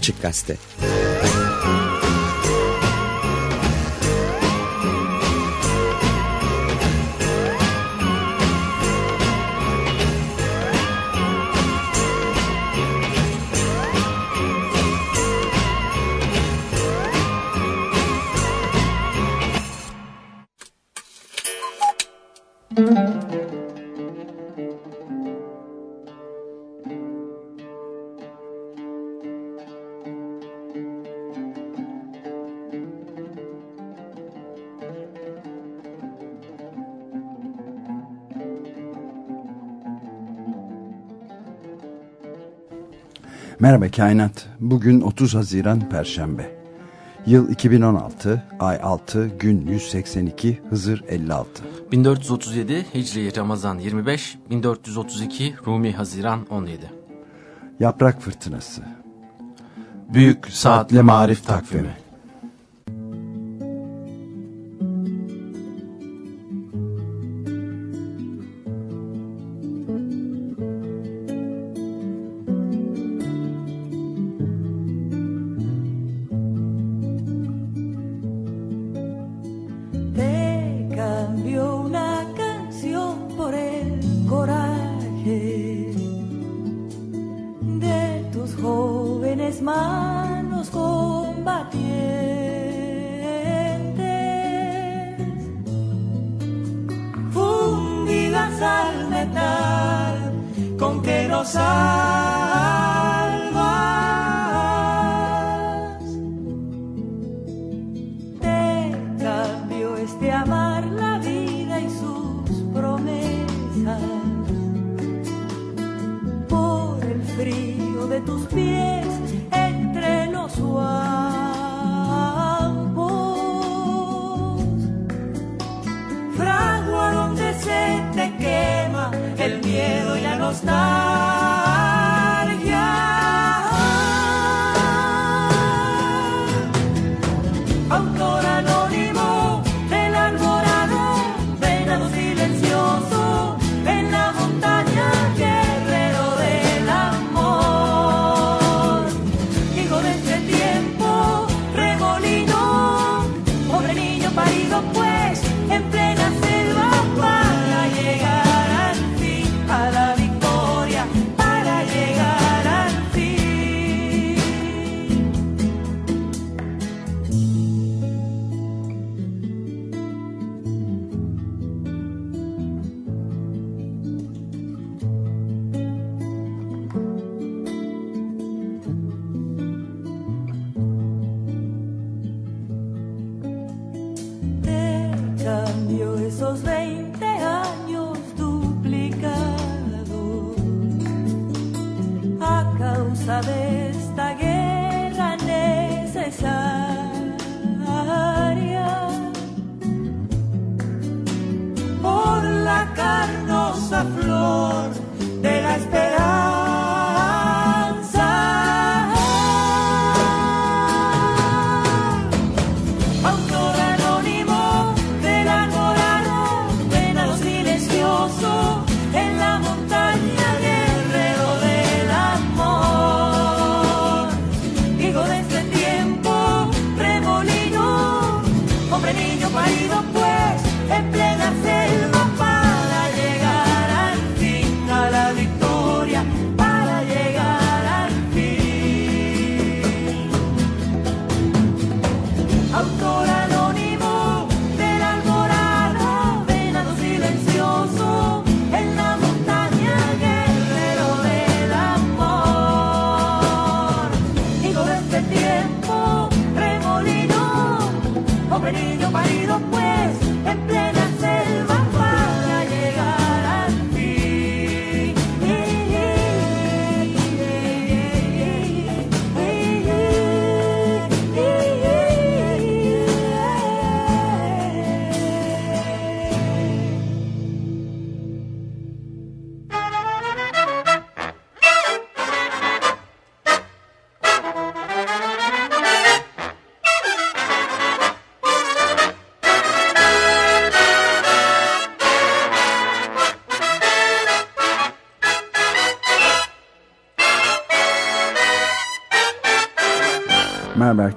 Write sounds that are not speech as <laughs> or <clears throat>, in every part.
Açık Gazete. Merhaba Kainat. Bugün 30 Haziran Perşembe. Yıl 2016, ay 6, gün 182, Hızır 56. 1437 Hicri Ramazan 25, 1432 Rumi Haziran 17. Yaprak Fırtınası. Büyük Saatli Marif Takvimi.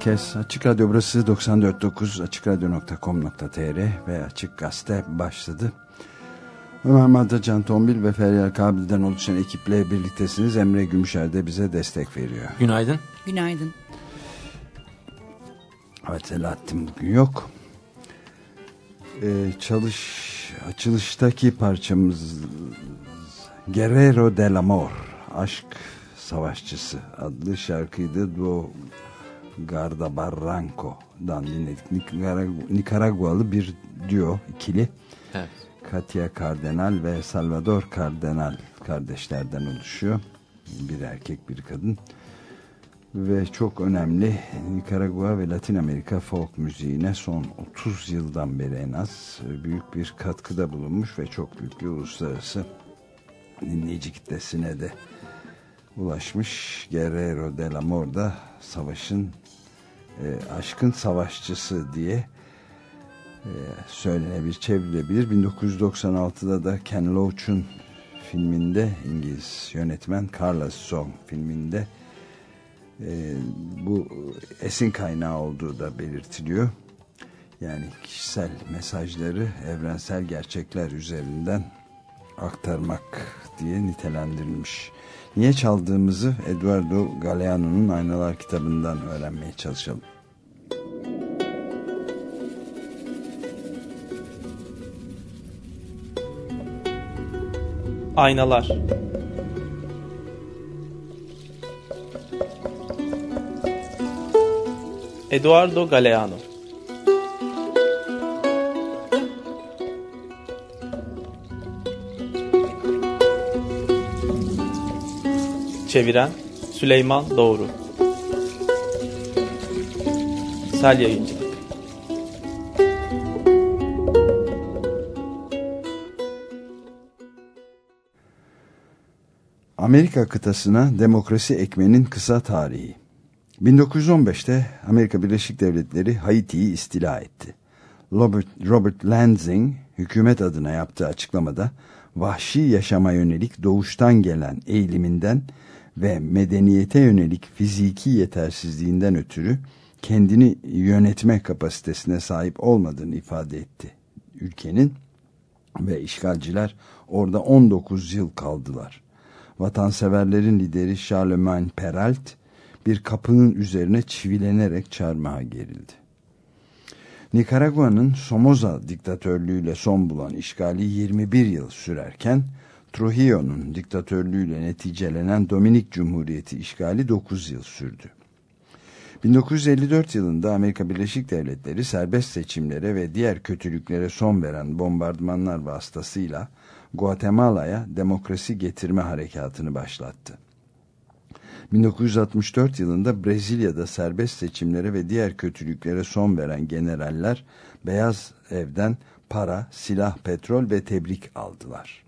Herkes. Açık Radyo burası 94.9 açıkradyo.com.tr ve Açık Gazete başladı. Ömer Madra, Can Tombil ve Feryal Kabil'den oluşan ekiple birliktesiniz. Emre Gümüşer de bize destek veriyor. Günaydın. Günaydın. Evet Selahattin bugün yok. Ee, çalış açılıştaki parçamız Guerrero del Amor Aşk Savaşçısı adlı şarkıydı. Duo Garda Barranco'dan dinledik. Nikaragualı bir duo ikili. Evet. Katia Cardenal ve Salvador Cardenal kardeşlerden oluşuyor. Bir erkek bir kadın. Ve çok önemli Nikaragua ve Latin Amerika folk müziğine son 30 yıldan beri en az büyük bir katkıda bulunmuş ve çok büyük bir uluslararası dinleyici kitlesine de ulaşmış. Guerrero del Amor da savaşın e, aşkın savaşçısı diye e, söylenebilir, çevrilebilir. 1996'da da Ken Loach'un filminde İngiliz yönetmen Carlos Song filminde e, bu esin kaynağı olduğu da belirtiliyor. Yani kişisel mesajları evrensel gerçekler üzerinden aktarmak diye nitelendirilmiş. Niye çaldığımızı Eduardo Galeano'nun Aynalar kitabından öğrenmeye çalışalım. Aynalar Eduardo Galeano Çeviren Süleyman Doğru. Sel Yayıncı Amerika kıtasına demokrasi ekmenin kısa tarihi. 1915'te Amerika Birleşik Devletleri Haiti'yi istila etti. Robert, Robert Lansing hükümet adına yaptığı açıklamada vahşi yaşama yönelik doğuştan gelen eğiliminden ve medeniyete yönelik fiziki yetersizliğinden ötürü kendini yönetme kapasitesine sahip olmadığını ifade etti. Ülkenin ve işgalciler orada 19 yıl kaldılar. Vatanseverlerin lideri Charlemagne Peralt bir kapının üzerine çivilenerek çarmıha gerildi. Nikaragua'nın Somoza diktatörlüğüyle son bulan işgali 21 yıl sürerken Trujillo'nun diktatörlüğüyle neticelenen Dominik Cumhuriyeti işgali 9 yıl sürdü. 1954 yılında Amerika Birleşik Devletleri serbest seçimlere ve diğer kötülüklere son veren bombardımanlar vasıtasıyla Guatemala'ya demokrasi getirme harekatını başlattı. 1964 yılında Brezilya'da serbest seçimlere ve diğer kötülüklere son veren generaller Beyaz Ev'den para, silah, petrol ve tebrik aldılar.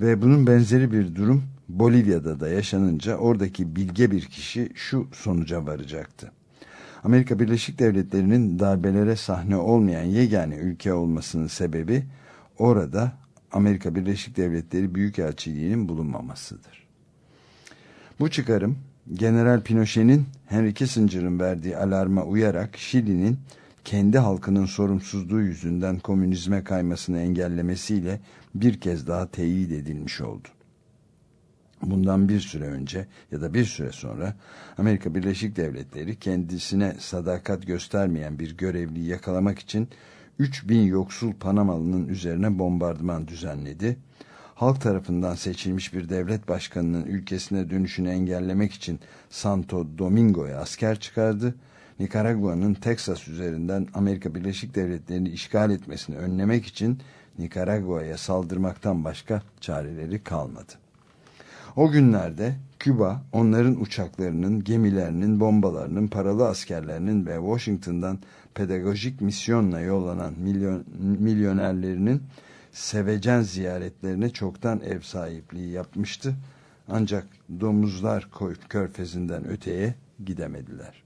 Ve bunun benzeri bir durum Bolivya'da da yaşanınca oradaki bilge bir kişi şu sonuca varacaktı. Amerika Birleşik Devletleri'nin darbelere sahne olmayan yegane ülke olmasının sebebi orada Amerika Birleşik Devletleri Büyükelçiliği'nin bulunmamasıdır. Bu çıkarım General Pinochet'in Henry Kissinger'ın verdiği alarma uyarak Şili'nin kendi halkının sorumsuzluğu yüzünden komünizme kaymasını engellemesiyle bir kez daha teyit edilmiş oldu. Bundan bir süre önce ya da bir süre sonra Amerika Birleşik Devletleri kendisine sadakat göstermeyen bir görevliyi yakalamak için 3000 yoksul Panamalı'nın üzerine bombardıman düzenledi. Halk tarafından seçilmiş bir devlet başkanının ülkesine dönüşünü engellemek için Santo Domingo'ya asker çıkardı. Nikaragua'nın Texas üzerinden Amerika Birleşik Devletleri'ni işgal etmesini önlemek için Nikaragua'ya saldırmaktan başka çareleri kalmadı. O günlerde Küba onların uçaklarının, gemilerinin, bombalarının, paralı askerlerinin ve Washington'dan pedagojik misyonla yollanan milyon, milyonerlerinin sevecen ziyaretlerine çoktan ev sahipliği yapmıştı. Ancak domuzlar körfezinden öteye gidemediler.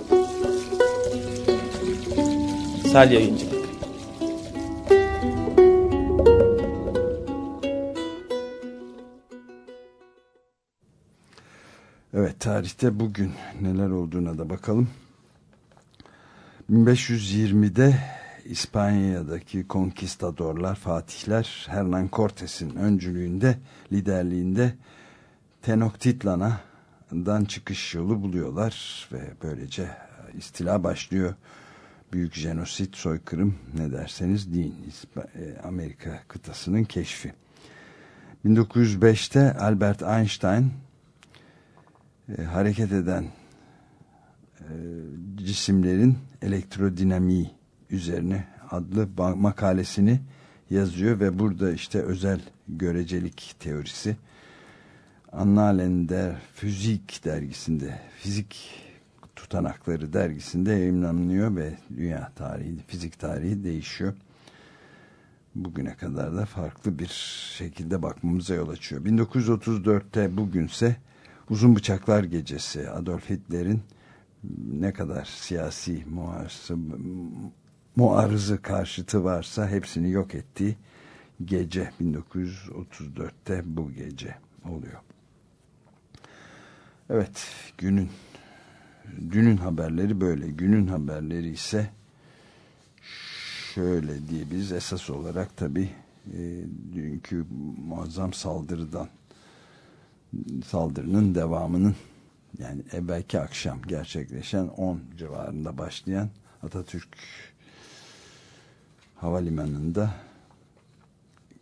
Sel Yayıncılık Evet tarihte bugün neler olduğuna da bakalım. 1520'de İspanya'daki konkistadorlar, fatihler Hernan Cortes'in öncülüğünde, liderliğinde Tenochtitlan'dan çıkış yolu buluyorlar ve böylece istila başlıyor. Büyük jenosit, soykırım ne derseniz deyin e, Amerika kıtasının keşfi. 1905'te Albert Einstein e, hareket eden e, cisimlerin elektrodinamiği üzerine adlı makalesini yazıyor ve burada işte özel görecelik teorisi Annalen Fizik dergisinde fizik tutanakları dergisinde yayınlanıyor ve dünya tarihi, fizik tarihi değişiyor. Bugüne kadar da farklı bir şekilde bakmamıza yol açıyor. 1934'te bugünse Uzun Bıçaklar Gecesi Adolf Hitler'in ne kadar siyasi muarızı, muarızı karşıtı varsa hepsini yok ettiği gece 1934'te bu gece oluyor. Evet günün dünün haberleri böyle. Günün haberleri ise şöyle diyebiliriz. Esas olarak tabi e, dünkü muazzam saldırıdan saldırının devamının yani belki akşam gerçekleşen 10 civarında başlayan Atatürk Havalimanı'nda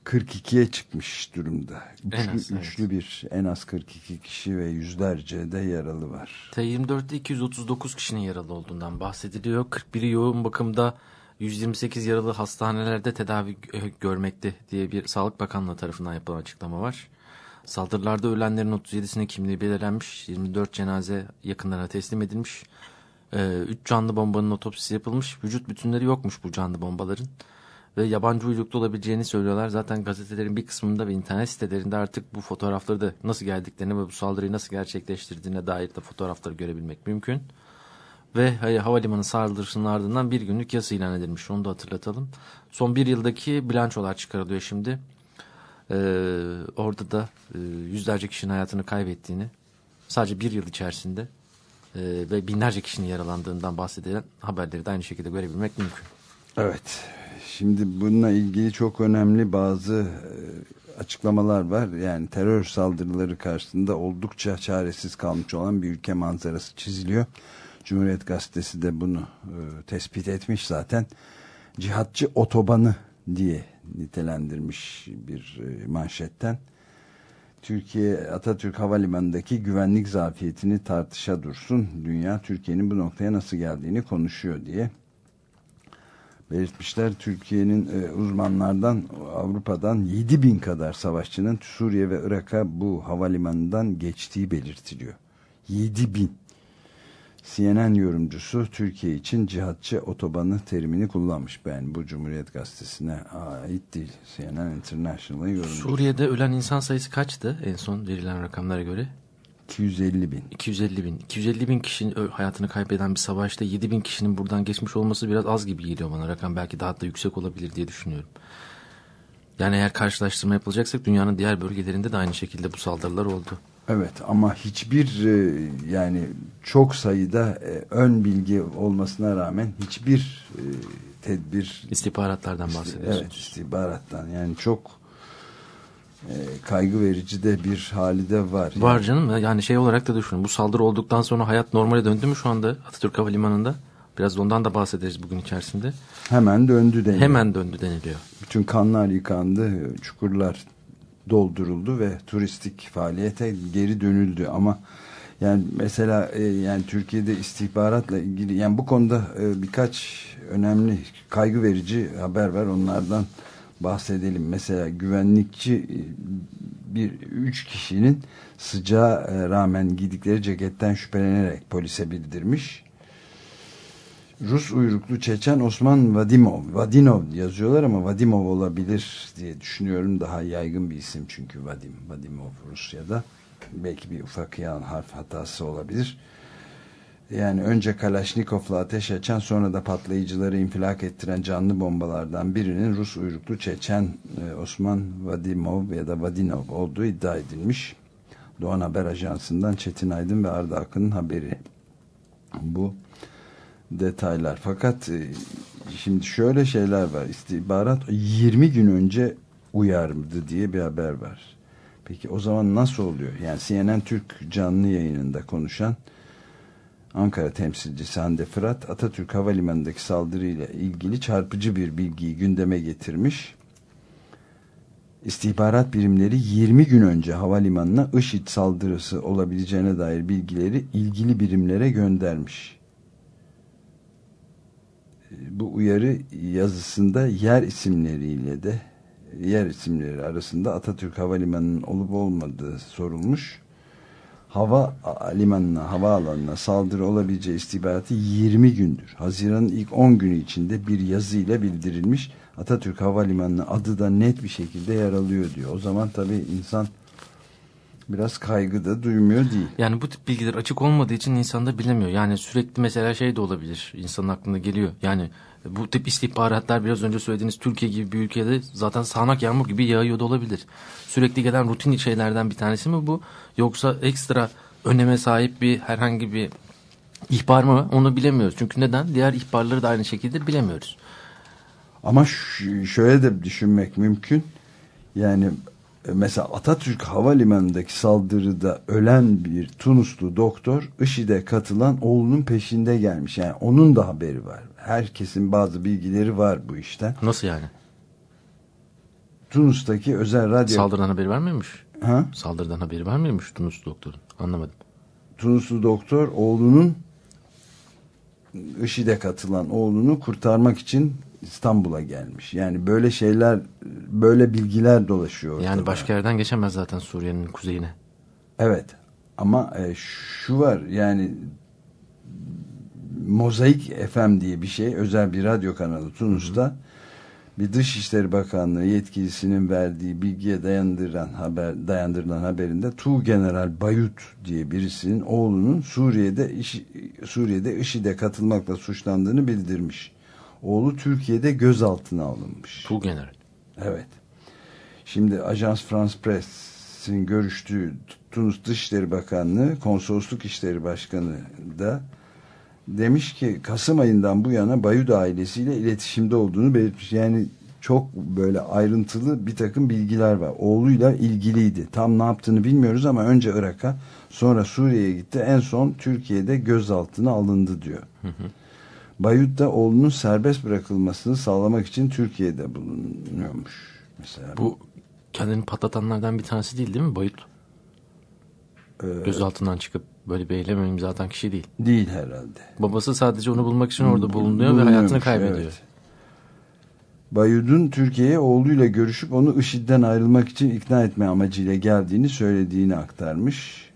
42'ye çıkmış durumda. En az, üçlü, evet. üçlü bir en az 42 kişi ve yüzlerce de yaralı var. T24'te 239 kişinin yaralı olduğundan bahsediliyor. 41'i yoğun bakımda 128 yaralı hastanelerde tedavi görmekte diye bir Sağlık Bakanlığı tarafından yapılan açıklama var. Saldırılarda ölenlerin 37'sinin kimliği belirlenmiş. 24 cenaze yakınlarına teslim edilmiş. 3 ee, canlı bombanın otopsisi yapılmış. Vücut bütünleri yokmuş bu canlı bombaların. Ve yabancı uyruklu olabileceğini söylüyorlar. Zaten gazetelerin bir kısmında ve internet sitelerinde artık bu fotoğrafları da nasıl geldiklerini ve bu saldırıyı nasıl gerçekleştirdiğine dair de fotoğrafları görebilmek mümkün. Ve havalimanı saldırısının ardından bir günlük yasa ilan edilmiş. Onu da hatırlatalım. Son bir yıldaki bilançolar çıkarılıyor şimdi. Ee, orada da e, yüzlerce kişinin hayatını kaybettiğini sadece bir yıl içerisinde e, ve binlerce kişinin yaralandığından bahsedilen haberleri de aynı şekilde görebilmek mümkün. Evet. Şimdi bununla ilgili çok önemli bazı e, açıklamalar var. Yani terör saldırıları karşısında oldukça çaresiz kalmış olan bir ülke manzarası çiziliyor. Cumhuriyet Gazetesi de bunu e, tespit etmiş zaten. Cihatçı otobanı diye nitelendirmiş bir e, manşetten. Türkiye Atatürk Havalimanı'ndaki güvenlik zafiyetini tartışa dursun. Dünya Türkiye'nin bu noktaya nasıl geldiğini konuşuyor diye belirtmişler. Türkiye'nin e, uzmanlardan Avrupa'dan 7 bin kadar savaşçının Suriye ve Irak'a bu havalimanından geçtiği belirtiliyor. 7 bin. CNN yorumcusu Türkiye için cihatçı otobanı terimini kullanmış. Ben bu Cumhuriyet Gazetesi'ne ait değil. CNN International'ın yorumcusu. Suriye'de ölen insan sayısı kaçtı en son verilen rakamlara göre? 250 bin. 250 bin. 250 bin kişinin hayatını kaybeden bir savaşta 7 bin kişinin buradan geçmiş olması biraz az gibi geliyor bana. Rakam belki daha da yüksek olabilir diye düşünüyorum. Yani eğer karşılaştırma yapılacaksak dünyanın diğer bölgelerinde de aynı şekilde bu saldırılar oldu. Evet ama hiçbir e, yani çok sayıda e, ön bilgi olmasına rağmen hiçbir e, tedbir istihbaratlardan bahsediyorsunuz. Evet istihbarattan yani çok kaygı verici de bir hali de var. Var yani. canım yani şey olarak da düşünün bu saldırı olduktan sonra hayat normale döndü mü şu anda Atatürk Havalimanı'nda? Biraz ondan da bahsederiz bugün içerisinde. Hemen döndü deniliyor. Hemen döndü deniliyor. Bütün kanlar yıkandı, çukurlar dolduruldu ve turistik faaliyete geri dönüldü ama yani mesela e, yani Türkiye'de istihbaratla ilgili yani bu konuda e, birkaç önemli kaygı verici haber var onlardan bahsedelim. Mesela güvenlikçi e, bir üç kişinin sıcağa rağmen giydikleri ceketten şüphelenerek polise bildirmiş. Rus uyruklu Çeçen Osman Vadimov. Vadinov yazıyorlar ama Vadimov olabilir diye düşünüyorum. Daha yaygın bir isim çünkü Vadim. Vadimov Rusya'da. Belki bir ufak yan harf hatası olabilir. Yani önce Kalaşnikov'la ateş açan sonra da patlayıcıları infilak ettiren canlı bombalardan birinin Rus uyruklu Çeçen e, Osman Vadimov ya da Vadinov olduğu iddia edilmiş. Doğan Haber Ajansı'ndan Çetin Aydın ve Arda Akın'ın haberi. Bu detaylar. Fakat e, şimdi şöyle şeyler var. İstihbarat 20 gün önce uyardı diye bir haber var. Peki o zaman nasıl oluyor? Yani CNN Türk canlı yayınında konuşan Ankara temsilcisi Hande Fırat Atatürk Havalimanı'ndaki saldırıyla ilgili çarpıcı bir bilgiyi gündeme getirmiş. İstihbarat birimleri 20 gün önce havalimanına IŞİD saldırısı olabileceğine dair bilgileri ilgili birimlere göndermiş. Bu uyarı yazısında yer isimleriyle de yer isimleri arasında Atatürk Havalimanı'nın olup olmadığı sorulmuş hava limanına, havaalanına saldırı olabileceği istihbaratı 20 gündür. Haziran'ın ilk 10 günü içinde bir yazıyla bildirilmiş. Atatürk Havalimanı'nın adı da net bir şekilde yer alıyor diyor. O zaman tabii insan biraz kaygı da duymuyor değil. Yani bu tip bilgiler açık olmadığı için insan da bilemiyor. Yani sürekli mesela şey de olabilir. insanın aklına geliyor. Yani bu tip istihbaratlar biraz önce söylediğiniz Türkiye gibi bir ülkede zaten sağanak yağmur gibi yağıyor da olabilir. Sürekli gelen rutin şeylerden bir tanesi mi bu? Yoksa ekstra öneme sahip bir herhangi bir ihbar mı? Onu bilemiyoruz. Çünkü neden? Diğer ihbarları da aynı şekilde bilemiyoruz. Ama şöyle de düşünmek mümkün. Yani mesela Atatürk Havalimanı'ndaki saldırıda ölen bir Tunuslu doktor IŞİD'e katılan oğlunun peşinde gelmiş. Yani onun da haberi var. Herkesin bazı bilgileri var bu işten. Nasıl yani? Tunus'taki özel radyo... Saldırıdan haberi var mıymış? Ha? Saldırıdan haberi var mıymış Tunuslu doktorun? Anlamadım. Tunuslu doktor oğlunun IŞİD'e katılan oğlunu kurtarmak için İstanbul'a gelmiş. Yani böyle şeyler, böyle bilgiler dolaşıyor. Ortada. Yani başka yerden geçemez zaten Suriye'nin kuzeyine. Evet. Ama e, şu var yani Mozaik FM diye bir şey özel bir radyo kanalı Tunus'ta bir Dışişleri Bakanlığı yetkilisinin verdiği bilgiye dayandıran haber dayandırılan haberinde Tu General Bayut diye birisinin oğlunun Suriye'de iş, Suriye'de IŞİD'e katılmakla suçlandığını bildirmiş. Oğlu Türkiye'de gözaltına alınmış. Tu General. Evet. Şimdi Ajans France Press'in görüştüğü Tunus Dışişleri Bakanlığı Konsolosluk İşleri Başkanı da demiş ki Kasım ayından bu yana Bayud ailesiyle iletişimde olduğunu belirtmiş. Yani çok böyle ayrıntılı bir takım bilgiler var. Oğluyla ilgiliydi. Tam ne yaptığını bilmiyoruz ama önce Irak'a sonra Suriye'ye gitti. En son Türkiye'de gözaltına alındı diyor. Hı hı. Bayut da oğlunun serbest bırakılmasını sağlamak için Türkiye'de bulunuyormuş. Mesela. Bu kendini patlatanlardan bir tanesi değil değil mi Bayut? Ee, Gözaltından çıkıp böyle bir eyleme imza atan kişi değil. Değil herhalde. Babası sadece onu bulmak için orada bulunuyor ve hayatını kaybediyor. Evet. Bayud'un Türkiye'ye oğluyla görüşüp onu IŞİD'den ayrılmak için ikna etme amacıyla geldiğini söylediğini aktarmış.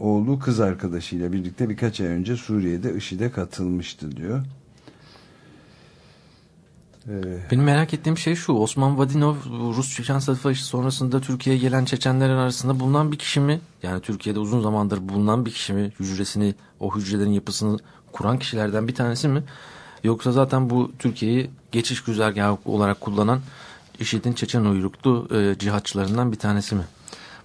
Oğlu kız arkadaşıyla birlikte birkaç ay önce Suriye'de IŞİD'e katılmıştı diyor. Ee, Benim merak ettiğim şey şu. Osman Vadinov Rus Çeçen Savaşı sonrasında Türkiye'ye gelen Çeçenlerin arasında bulunan bir kişi mi? Yani Türkiye'de uzun zamandır bulunan bir kişi mi? Hücresini, o hücrelerin yapısını kuran kişilerden bir tanesi mi? Yoksa zaten bu Türkiye'yi geçiş güzergahı olarak kullanan IŞİD'in Çeçen uyruklu e, cihatçılarından bir tanesi mi?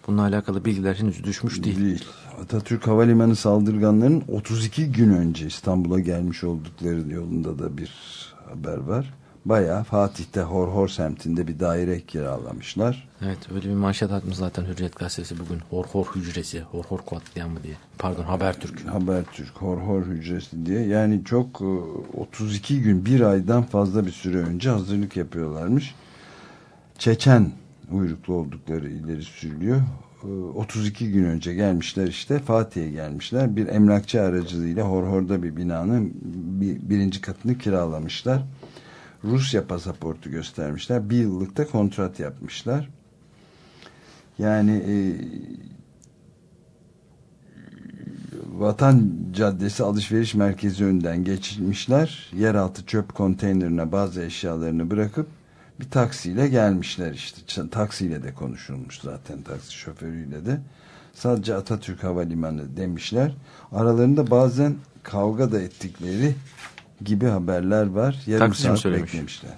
Bununla alakalı bilgiler henüz düşmüş değil. Değil. Atatürk Havalimanı saldırganlarının 32 gün önce İstanbul'a gelmiş oldukları yolunda da bir haber var. Bayağı Fatih'te Horhor semtinde bir daire kiralamışlar. Evet öyle bir manşet atmış zaten Hürriyet Gazetesi bugün. Horhor hücresi, Horhor katliamı diye. Pardon Habertürk. Habertürk, Horhor hücresi diye. Yani çok 32 e, gün, bir aydan fazla bir süre önce hazırlık yapıyorlarmış. Çeçen uyruklu oldukları ileri sürülüyor. 32 e, gün önce gelmişler işte Fatih'e gelmişler. Bir emlakçı aracılığıyla Horhor'da bir binanın bir, birinci katını kiralamışlar. Rusya pasaportu göstermişler. Bir yıllıkta kontrat yapmışlar. Yani e, Vatan Caddesi alışveriş merkezi önünden geçmişler. Yeraltı çöp konteynerine bazı eşyalarını bırakıp bir taksiyle gelmişler işte. Taksiyle de konuşulmuş zaten taksi şoförüyle de. Sadece Atatürk Havalimanı demişler. Aralarında bazen kavga da ettikleri gibi haberler var. Yarım Taksici mi saat söylemiş? beklemişler.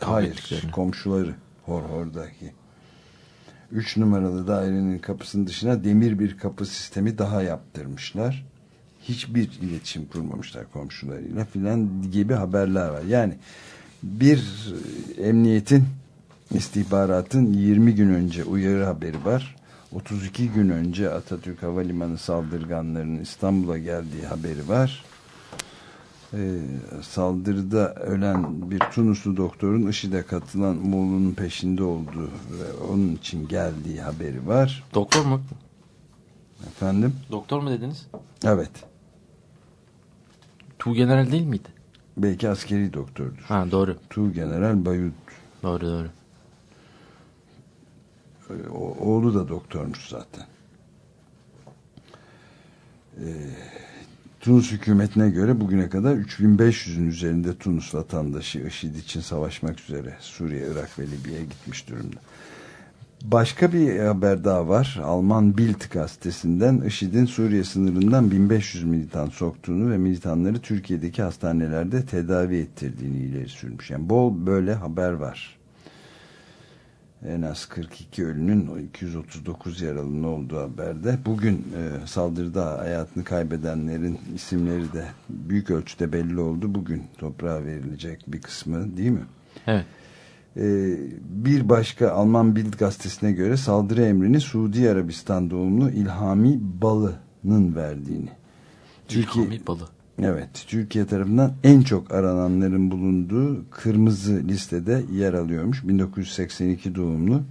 Hayır, komşuları Horhor'daki. Üç numaralı dairenin kapısının dışına demir bir kapı sistemi daha yaptırmışlar. Hiçbir iletişim kurmamışlar komşularıyla filan gibi haberler var. Yani bir e, emniyetin istihbaratın 20 gün önce uyarı haberi var. 32 gün önce Atatürk Havalimanı saldırganlarının İstanbul'a geldiği haberi var e, saldırıda ölen bir Tunuslu doktorun IŞİD'e katılan Muğlu'nun peşinde olduğu ve onun için geldiği haberi var. Doktor mu? Efendim? Doktor mu dediniz? Evet. Tu general değil miydi? Belki askeri doktordur. Ha doğru. Tu General Bayut. Doğru doğru. o- oğlu da doktormuş zaten. E, Tunus hükümetine göre bugüne kadar 3500'ün üzerinde Tunus vatandaşı IŞİD için savaşmak üzere Suriye, Irak ve Libya'ya gitmiş durumda. Başka bir haber daha var. Alman Bild gazetesinden IŞİD'in Suriye sınırından 1500 militan soktuğunu ve militanları Türkiye'deki hastanelerde tedavi ettirdiğini ileri sürmüş. Yani bol böyle haber var. En az 42 ölünün 239 yaralının olduğu haberde. Bugün e, saldırıda hayatını kaybedenlerin isimleri de büyük ölçüde belli oldu. Bugün toprağa verilecek bir kısmı değil mi? Evet. Ee, bir başka Alman Bild gazetesine göre saldırı emrini Suudi Arabistan doğumlu İlhami Balı'nın verdiğini. Türkiye, İlhami balı. Evet, Türkiye tarafından en çok arananların bulunduğu kırmızı listede yer alıyormuş. 1982 doğumlu.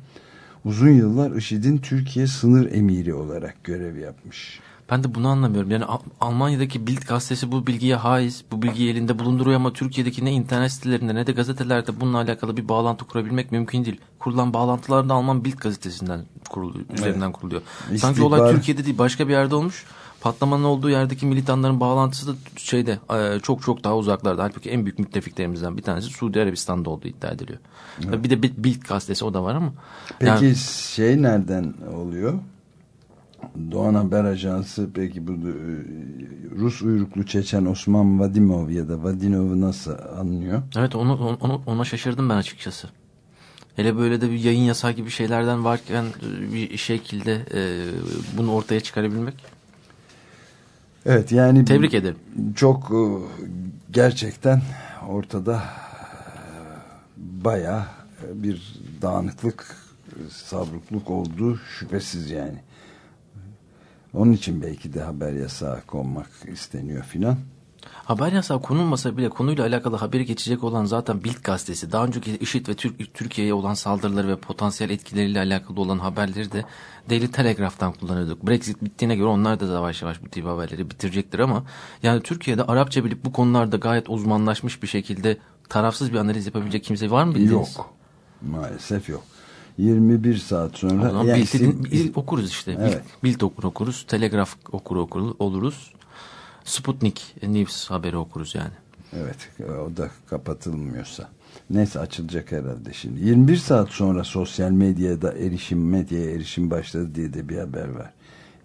Uzun yıllar IŞİD'in Türkiye sınır emiri olarak görev yapmış. Ben de bunu anlamıyorum. Yani Al- Almanya'daki Bild gazetesi bu bilgiye haiz, bu bilgiyi elinde bulunduruyor ama Türkiye'deki ne internet sitelerinde ne de gazetelerde bununla alakalı bir bağlantı kurabilmek mümkün değil. Kurulan bağlantılar da Alman Bild gazetesinden kuruluyor, üzerinden kuruluyor. Sanki İstihbar- olay Türkiye'de değil başka bir yerde olmuş. Patlamanın olduğu yerdeki militanların bağlantısı da şeyde e, çok çok daha uzaklarda. Halbuki en büyük müttefiklerimizden bir tanesi Suudi Arabistan'da olduğu iddia ediliyor. Bir de Bild- Bild gazetesi o da var ama. Peki yani- şey nereden oluyor? Doğan Haber Ajansı peki bu e, Rus uyruklu Çeçen Osman Vadimov ya da Vadinov'u nasıl anlıyor? Evet onu, onu ona şaşırdım ben açıkçası. Hele böyle de bir yayın yasağı gibi şeylerden varken e, bir şekilde e, bunu ortaya çıkarabilmek. Evet yani Tebrik ederim. çok e, gerçekten ortada e, bayağı bir dağınıklık, e, sabrukluk olduğu şüphesiz yani. Onun için belki de haber yasağı konmak isteniyor filan. Haber yasağı konulmasa bile konuyla alakalı haberi geçecek olan zaten Bild gazetesi daha önceki IŞİD ve Türk, Türkiye'ye olan saldırıları ve potansiyel etkileriyle alakalı olan haberleri de Daily Telegraph'tan kullanıyorduk. Brexit bittiğine göre onlar da yavaş yavaş bu tip haberleri bitirecektir ama yani Türkiye'de Arapça bilip bu konularda gayet uzmanlaşmış bir şekilde tarafsız bir analiz yapabilecek kimse var mı bildiğiniz? Yok. Maalesef yok. 21 saat sonra yani Bild'i isim- Bild okuruz işte. Evet. Bild, Bild okur okuruz. Telegraf okur okur oluruz. Sputnik News haberi okuruz yani. Evet o da kapatılmıyorsa. Neyse açılacak herhalde şimdi. 21 saat sonra sosyal medyada erişim medyaya erişim başladı diye de bir haber var.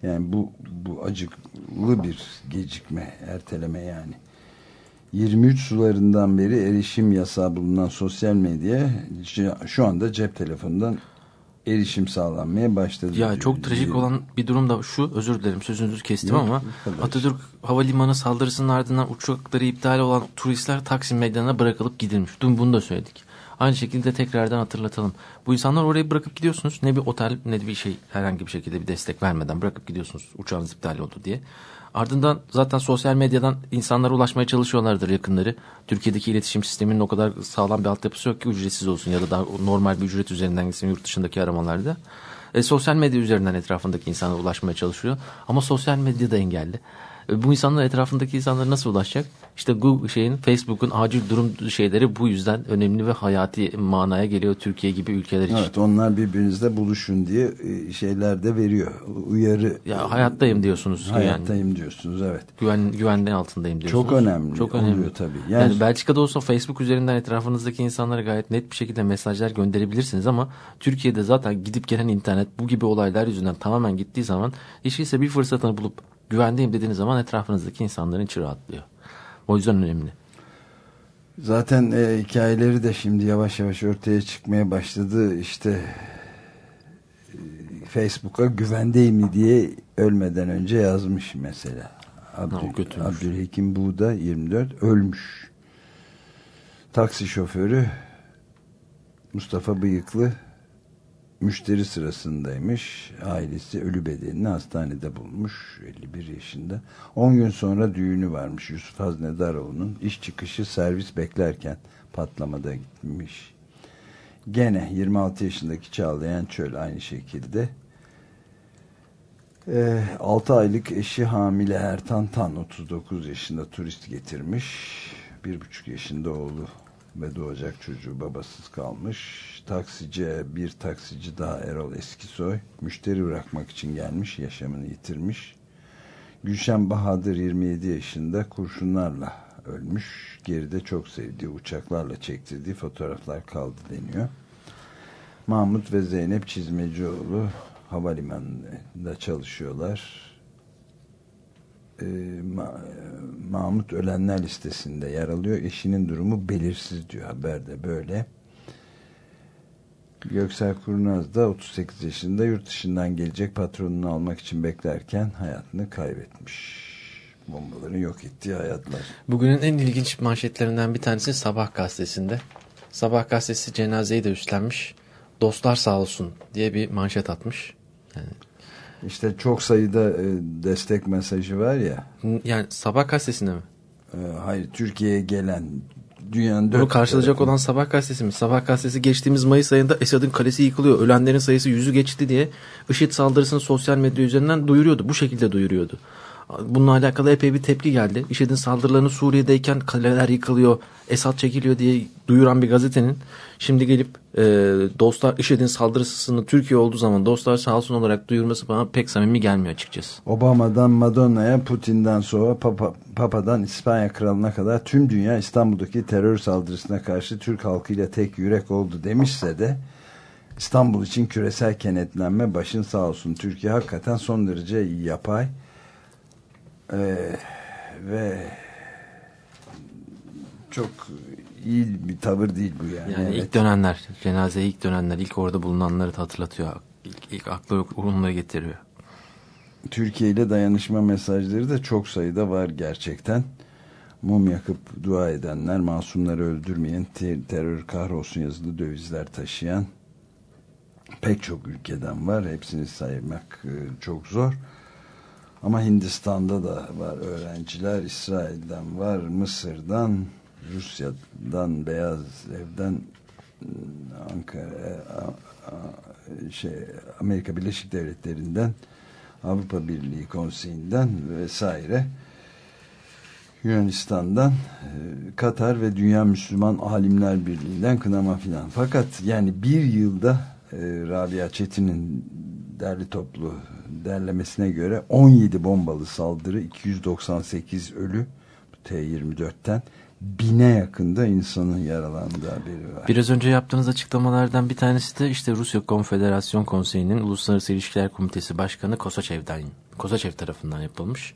Yani bu bu acıklı bir gecikme, erteleme yani. 23 sularından beri erişim yasağı bulunan sosyal medyaya şu anda cep telefonundan erişim sağlanmaya başladı. Ya çok trajik olan bir durum da şu özür dilerim sözünüzü kestim Yok, ama. Atatürk Havalimanı saldırısının ardından uçakları iptal olan turistler Taksim Meydanı'na bırakılıp gidilmiş. Dün bunu da söyledik. Aynı şekilde tekrardan hatırlatalım. Bu insanlar oraya bırakıp gidiyorsunuz. Ne bir otel ne de bir şey herhangi bir şekilde bir destek vermeden bırakıp gidiyorsunuz. Uçağınız iptal oldu diye. Ardından zaten sosyal medyadan insanlara ulaşmaya çalışıyorlardır yakınları. Türkiye'deki iletişim sisteminin o kadar sağlam bir altyapısı yok ki ücretsiz olsun ya da daha normal bir ücret üzerinden gitsin yurt dışındaki aramalarda. E, sosyal medya üzerinden etrafındaki insana ulaşmaya çalışıyor. Ama sosyal medya da engelli. E, bu insanlar etrafındaki insanlara nasıl ulaşacak? İşte Google şeyin Facebook'un acil durum şeyleri bu yüzden önemli ve hayati manaya geliyor Türkiye gibi ülkeler için. Evet onlar birbirinizle buluşun diye e, şeyler de veriyor. Uyarı. Ya hayattayım diyorsunuz Hayattayım yani. diyorsunuz evet. Güven, güvende altındayım diyorsunuz. Çok önemli Çok önemli. oluyor tabii. Yani, Yani- Belçika'da olsa Facebook üzerinden etrafınızdaki insanlara gayet net bir şekilde mesajlar gönderebilirsiniz ama Türkiye'de zaten gidip gelen internet bu gibi olaylar yüzünden tamamen gittiği zaman hiç değilse bir fırsatını bulup güvendeyim dediğiniz zaman etrafınızdaki insanların içi rahatlıyor. O yüzden önemli. Zaten e, hikayeleri de şimdi yavaş yavaş ortaya çıkmaya başladı. İşte e, Facebook'a güvendeyim mi diye ölmeden önce yazmış mesela. Abdül. Abdülhakim Buğda 24 ölmüş. Taksi şoförü Mustafa Bıyıklı müşteri sırasındaymış. Ailesi ölü bedenini hastanede bulmuş. 51 yaşında. 10 gün sonra düğünü varmış Yusuf Haznedaroğlu'nun. iş çıkışı servis beklerken patlamada gitmiş. Gene 26 yaşındaki Çağlayan Çöl aynı şekilde. 6 aylık eşi hamile Ertan Tan 39 yaşında turist getirmiş. 1,5 yaşında oğlu ve doğacak çocuğu babasız kalmış. Taksici bir taksici daha Erol Eskisoy müşteri bırakmak için gelmiş yaşamını yitirmiş. Gülşen Bahadır 27 yaşında kurşunlarla ölmüş. Geride çok sevdiği uçaklarla çektirdiği fotoğraflar kaldı deniyor. Mahmut ve Zeynep Çizmecioğlu havalimanında çalışıyorlar. Ee, Ma- Mahmut ölenler listesinde yer alıyor. Eşinin durumu belirsiz diyor haberde böyle. Göksel Kurnaz da 38 yaşında yurt dışından gelecek patronunu almak için beklerken hayatını kaybetmiş. Bombaların yok ettiği hayatlar. Bugünün en ilginç manşetlerinden bir tanesi Sabah gazetesinde. Sabah gazetesi cenazeyi de üstlenmiş. Dostlar sağ olsun diye bir manşet atmış. İşte çok sayıda e, destek mesajı var ya. Yani Sabah gazetesinde mi? e, hayır Türkiye'ye gelen dünyanın Bunu dört karşılayacak tarafı- olan Sabah gazetesi mi? Sabah gazetesi geçtiğimiz Mayıs ayında Esad'ın kalesi yıkılıyor. Ölenlerin sayısı yüzü geçti diye IŞİD saldırısını sosyal medya üzerinden duyuruyordu. Bu şekilde duyuruyordu. Bununla alakalı epey bir tepki geldi. IŞİD'in saldırılarını Suriye'deyken kaleler yıkılıyor, Esad çekiliyor diye duyuran bir gazetenin şimdi gelip e, dostlar IŞİD'in saldırısını Türkiye olduğu zaman dostlar sağ olsun olarak duyurması bana pek samimi gelmiyor açıkçası. Obama'dan Madonna'ya, Putin'den sonra Papa, Papa'dan İspanya kralına kadar tüm dünya İstanbul'daki terör saldırısına karşı Türk halkıyla tek yürek oldu demişse de İstanbul için küresel kenetlenme başın sağ olsun. Türkiye hakikaten son derece yapay Ee, ve çok iyi bir tavır değil bu yani. Yani Evet. ilk dönenler, cenazeye ilk dönenler, ilk orada bulunanları da hatırlatıyor. İlk, ilk aklı onları getiriyor. Türkiye ile dayanışma mesajları da çok sayıda var gerçekten. Mum yakıp dua edenler, masumları öldürmeyen, ter- terör kahrolsun yazılı dövizler taşıyan pek çok ülkeden var. Hepsini saymak e, çok zor. Ama Hindistan'da da var öğrenciler, İsrail'den var, Mısır'dan, Rusya'dan, Beyaz Ev'den, Ankara, şey Amerika Birleşik Devletleri'nden, Avrupa Birliği Konseyi'nden vesaire Yunanistan'dan, e, Katar ve Dünya Müslüman Alimler Birliği'nden kınama filan. Fakat yani bir yılda e, Rabia Çetin'in derli toplu derlemesine göre 17 bombalı saldırı, 298 ölü T-24'ten bine yakında insanın yaralandığı haberi var. Biraz önce yaptığınız açıklamalardan bir tanesi de işte Rusya Konfederasyon Konseyi'nin Uluslararası İlişkiler Komitesi Başkanı Kosaçev'den, Kosaçev tarafından yapılmış.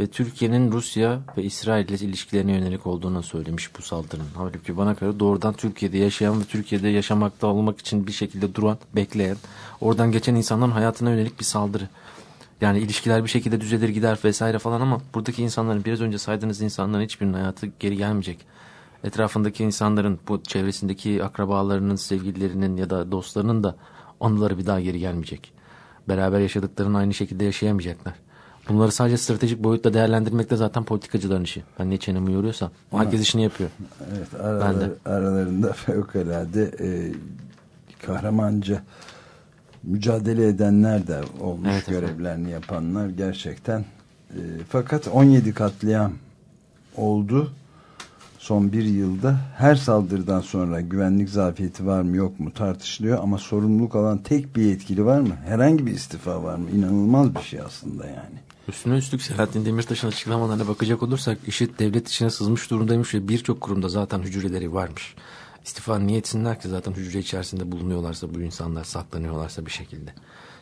Ve Türkiye'nin Rusya ve İsrail ile ilişkilerine yönelik olduğunu söylemiş bu saldırının. Halbuki bana göre doğrudan Türkiye'de yaşayan ve Türkiye'de yaşamakta olmak için bir şekilde duran, bekleyen, oradan geçen insanların hayatına yönelik bir saldırı. Yani ilişkiler bir şekilde düzelir gider vesaire falan ama buradaki insanların biraz önce saydığınız insanların hiçbirinin hayatı geri gelmeyecek. Etrafındaki insanların bu çevresindeki akrabalarının, sevgililerinin ya da dostlarının da anıları bir daha geri gelmeyecek. Beraber yaşadıklarını aynı şekilde yaşayamayacaklar. Bunları sadece stratejik boyutta değerlendirmek de zaten politikacıların işi. Ben ne çenemi yoruyorsam. Herkes işini yapıyor. Evet, aralar, aralarında <laughs> fevkalade e, kahramanca mücadele edenler de olmuş Evet efendim. görevlerini yapanlar gerçekten. E, fakat 17 katliam oldu. son bir yılda her saldırıdan sonra güvenlik zafiyeti var mı yok mu tartışılıyor ama sorumluluk alan tek bir yetkili var mı? Herhangi bir istifa var mı? İnanılmaz bir şey aslında yani. Üstüne üstlük Selahattin Demirtaş'ın açıklamalarına bakacak olursak IŞİD devlet içine sızmış durumdaymış ve birçok kurumda zaten hücreleri varmış. İstifa niye etsinler ki zaten hücre içerisinde bulunuyorlarsa bu insanlar saklanıyorlarsa bir şekilde.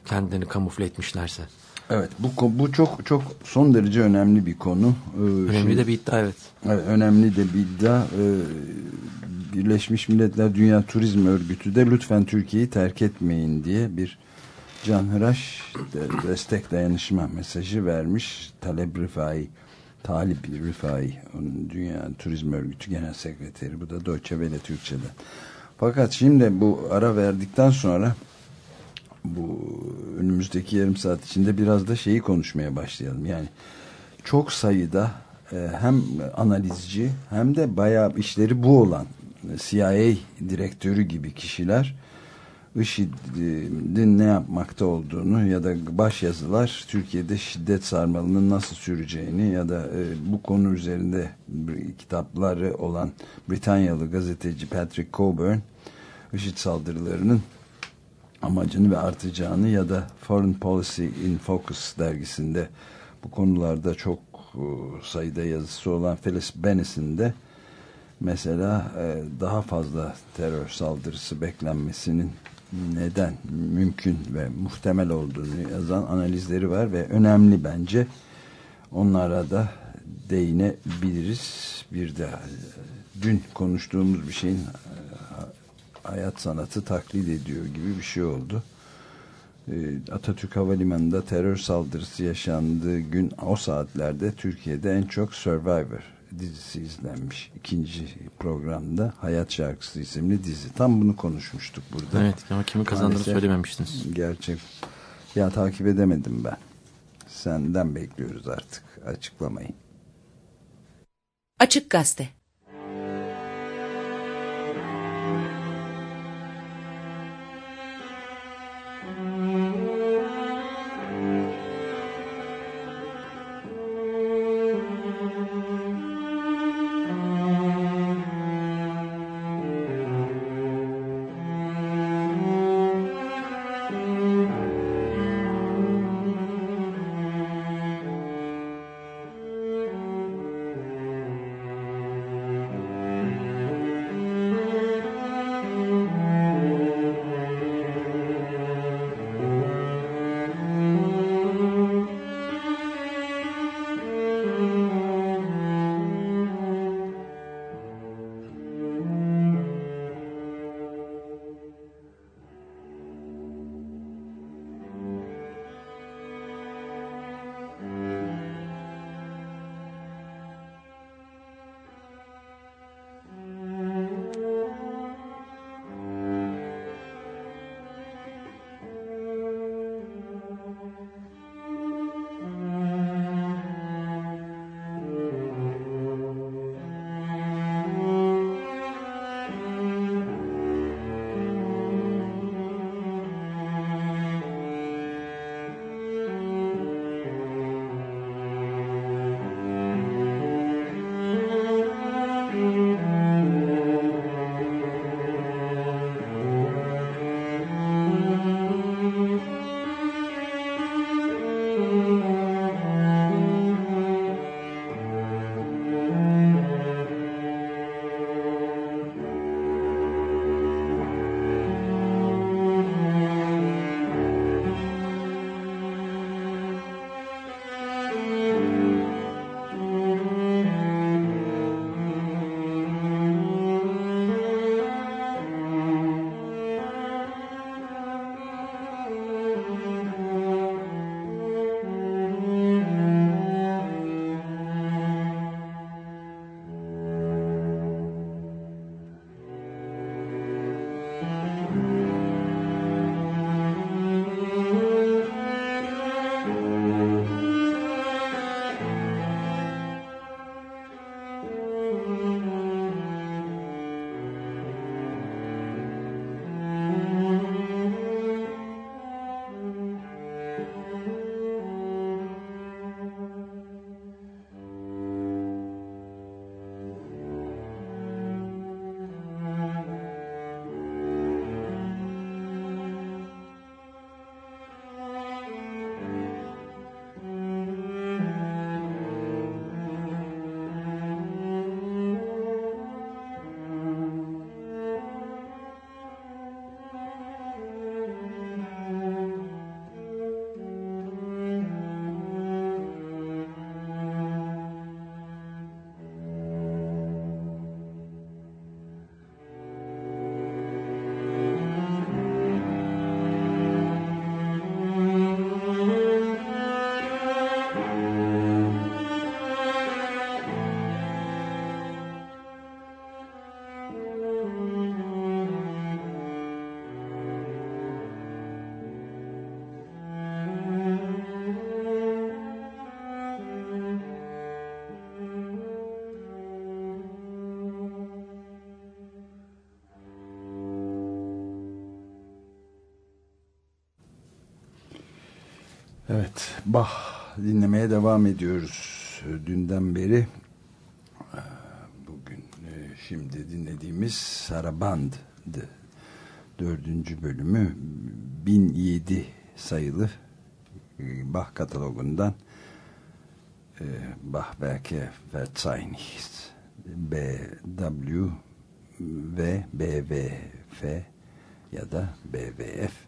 Kendilerini kamufle etmişlerse. Evet bu bu çok çok son derece önemli bir konu. Ee, Önemli şimdi- de bir iddia evet. Evet, önemli de bir iddia. Ee, Birleşmiş Milletler Dünya Turizm Örgütü de lütfen Türkiye'yi terk etmeyin diye bir canhıraş de- destek dayanışma mesajı vermiş. Talep Rifai, Talip Rifai, onun Dünya Turizm Örgütü Genel Sekreteri. Bu da Deutsche Welle Türkçe'den. Fakat şimdi bu ara verdikten sonra bu önümüzdeki yarım saat içinde biraz da şeyi konuşmaya başlayalım. Yani çok sayıda e, hem analizci hem de bayağı işleri bu olan CIA direktörü gibi kişiler IŞİD'in ne yapmakta olduğunu ya da başyazılar Türkiye'de şiddet sarmalının nasıl süreceğini ya da e, bu konu üzerinde kitapları olan Britanyalı gazeteci Patrick Coburn IŞİD saldırılarının amacını ve artacağını ya da Foreign Policy in Focus dergisinde bu konularda çok e, sayıda yazısı olan Phyllis Bennis'in de mesela e, daha fazla terör saldırısı beklenmesinin neden mümkün ve muhtemel olduğunu yazan analizleri var ve önemli bence onlara da değinebiliriz. Bir de e, dün konuştuğumuz bir şeyin e, hayat sanatı taklit ediyor gibi bir şey oldu. E, Atatürk Havalimanı'nda terör saldırısı yaşandığı gün o saatlerde Türkiye'de en çok Survivor dizisi izlenmiş. İkinci programda Hayat Şarkısı isimli dizi. Tam bunu konuşmuştuk burada. Evet ama kimi kazandığını Maalesef söylememiştiniz. Gerçek. Ya takip edemedim ben. Senden bekliyoruz artık açıklamayı. Açık Gazete Evet, Bach dinlemeye devam ediyoruz. Dünden beri bugün şimdi dinlediğimiz Saraband'dı. Dördüncü bölümü 1007 sayılı Bach katalogundan e, Bachwerke Verzeichnis BW ve BVF ya da BVF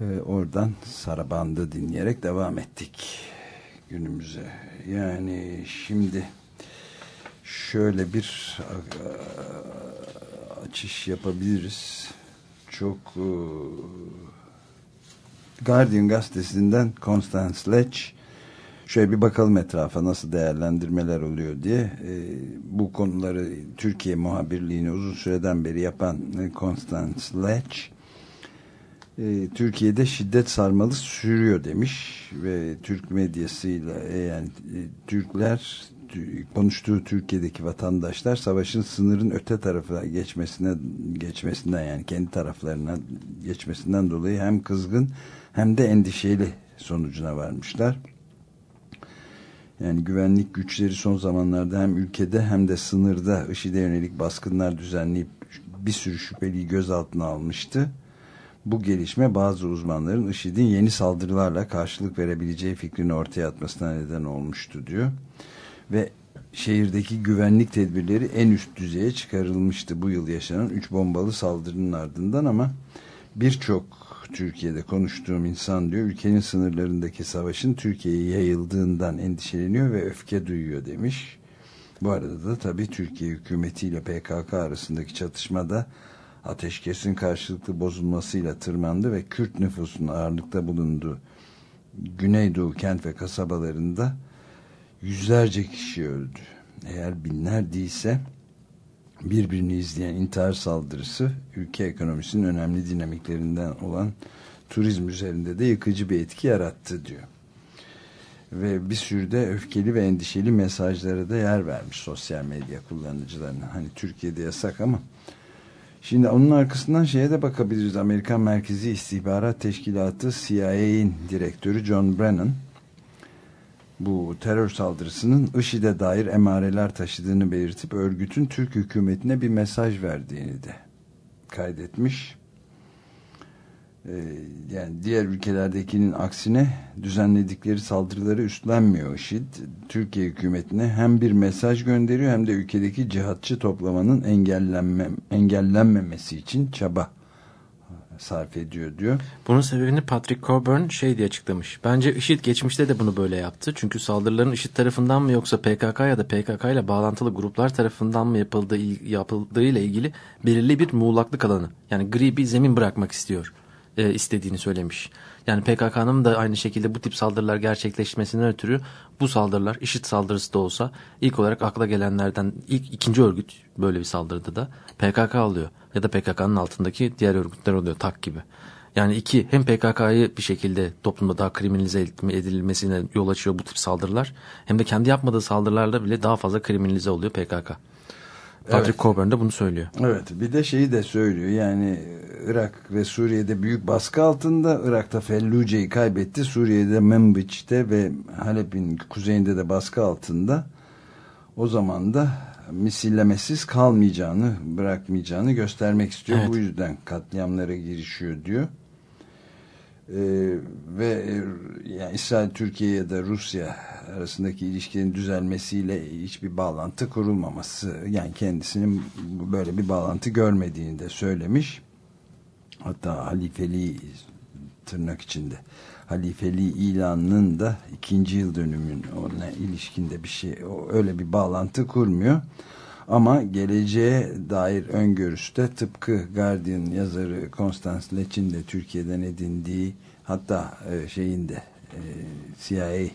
ee, oradan Sarabandı dinleyerek devam ettik günümüze. Yani şimdi şöyle bir açış yapabiliriz. Çok e, Guardian gazetesinden Constance Letch şöyle bir bakalım etrafa nasıl değerlendirmeler oluyor diye e, bu konuları Türkiye muhabirliğini uzun süreden beri yapan Constance Letch e, Türkiye'de şiddet sarmalı sürüyor demiş ve Türk medyasıyla e, yani e, Türkler konuştuğu Türkiye'deki vatandaşlar savaşın sınırın öte tarafa geçmesine geçmesinden yani kendi taraflarına geçmesinden dolayı hem kızgın hem de endişeli sonucuna varmışlar. Yani güvenlik güçleri son zamanlarda hem ülkede hem de sınırda IŞİD'e yönelik baskınlar düzenleyip bir sürü şüpheliyi gözaltına almıştı bu gelişme bazı uzmanların IŞİD'in yeni saldırılarla karşılık verebileceği fikrini ortaya atmasına neden olmuştu diyor. Ve şehirdeki güvenlik tedbirleri en üst düzeye çıkarılmıştı bu yıl yaşanan 3 bombalı saldırının ardından ama birçok Türkiye'de konuştuğum insan diyor ülkenin sınırlarındaki savaşın Türkiye'ye yayıldığından endişeleniyor ve öfke duyuyor demiş. Bu arada da tabii Türkiye hükümetiyle PKK arasındaki çatışmada ateşkesin karşılıklı bozulmasıyla tırmandı ve Kürt nüfusunun ağırlıkta bulunduğu Güneydoğu kent ve kasabalarında yüzlerce kişi öldü. Eğer binler değilse birbirini izleyen intihar saldırısı ülke ekonomisinin önemli dinamiklerinden olan turizm üzerinde de yıkıcı bir etki yarattı diyor. Ve bir sürü de öfkeli ve endişeli mesajlara da yer vermiş sosyal medya kullanıcılarına. Hani Türkiye'de yasak ama Şimdi onun arkasından şeye de bakabiliriz. Amerikan Merkezi İstihbarat Teşkilatı CIA'in direktörü John Brennan bu terör saldırısının IŞİD'e dair emareler taşıdığını belirtip örgütün Türk hükümetine bir mesaj verdiğini de kaydetmiş. Ee, yani diğer ülkelerdekinin aksine düzenledikleri saldırıları üstlenmiyor IŞİD. Türkiye hükümetine hem bir mesaj gönderiyor hem de ülkedeki cihatçı toplamanın engellenme, engellenmemesi için çaba sarf ediyor diyor. Bunun sebebini Patrick Coburn şey diye açıklamış. Bence IŞİD geçmişte de bunu böyle yaptı. Çünkü saldırıların IŞİD tarafından mı yoksa PKK ya da PKK ile bağlantılı gruplar tarafından mı yapıldığı, yapıldığı ile ilgili belirli bir muğlaklık alanı. Yani gri bir zemin bırakmak istiyor e, istediğini söylemiş. Yani PKK'nın da aynı şekilde bu tip saldırılar gerçekleşmesinden ötürü bu saldırılar IŞİD saldırısı da olsa ilk olarak akla gelenlerden ilk ikinci örgüt böyle bir saldırıda da PKK alıyor. Ya da PKK'nın altındaki diğer örgütler oluyor tak gibi. Yani iki hem PKK'yı bir şekilde toplumda daha kriminalize edilmesine yol açıyor bu tip saldırılar. Hem de kendi yapmadığı saldırılarla bile daha fazla kriminalize oluyor PKK. Patrick evet. Coburn da bunu söylüyor. Evet bir de şeyi de söylüyor yani Irak ve Suriye'de büyük baskı altında Irak'ta Felluce'yi kaybetti Suriye'de Membiç'te ve Halep'in kuzeyinde de baskı altında o zaman da misillemesiz kalmayacağını bırakmayacağını göstermek istiyor evet. bu yüzden katliamlara girişiyor diyor. Ee, ve e, yani İsrail, Türkiye ya da Rusya arasındaki ilişkilerin düzelmesiyle hiçbir bağlantı kurulmaması yani kendisinin böyle bir bağlantı görmediğini de söylemiş. Hatta halifeli tırnak içinde halifeli ilanının da ikinci yıl dönümün ona ilişkinde bir şey öyle bir bağlantı kurmuyor. Ama geleceğe dair öngörüsü de tıpkı Guardian yazarı Constance Leç'in de Türkiye'den edindiği hatta e, şeyin de e, CIA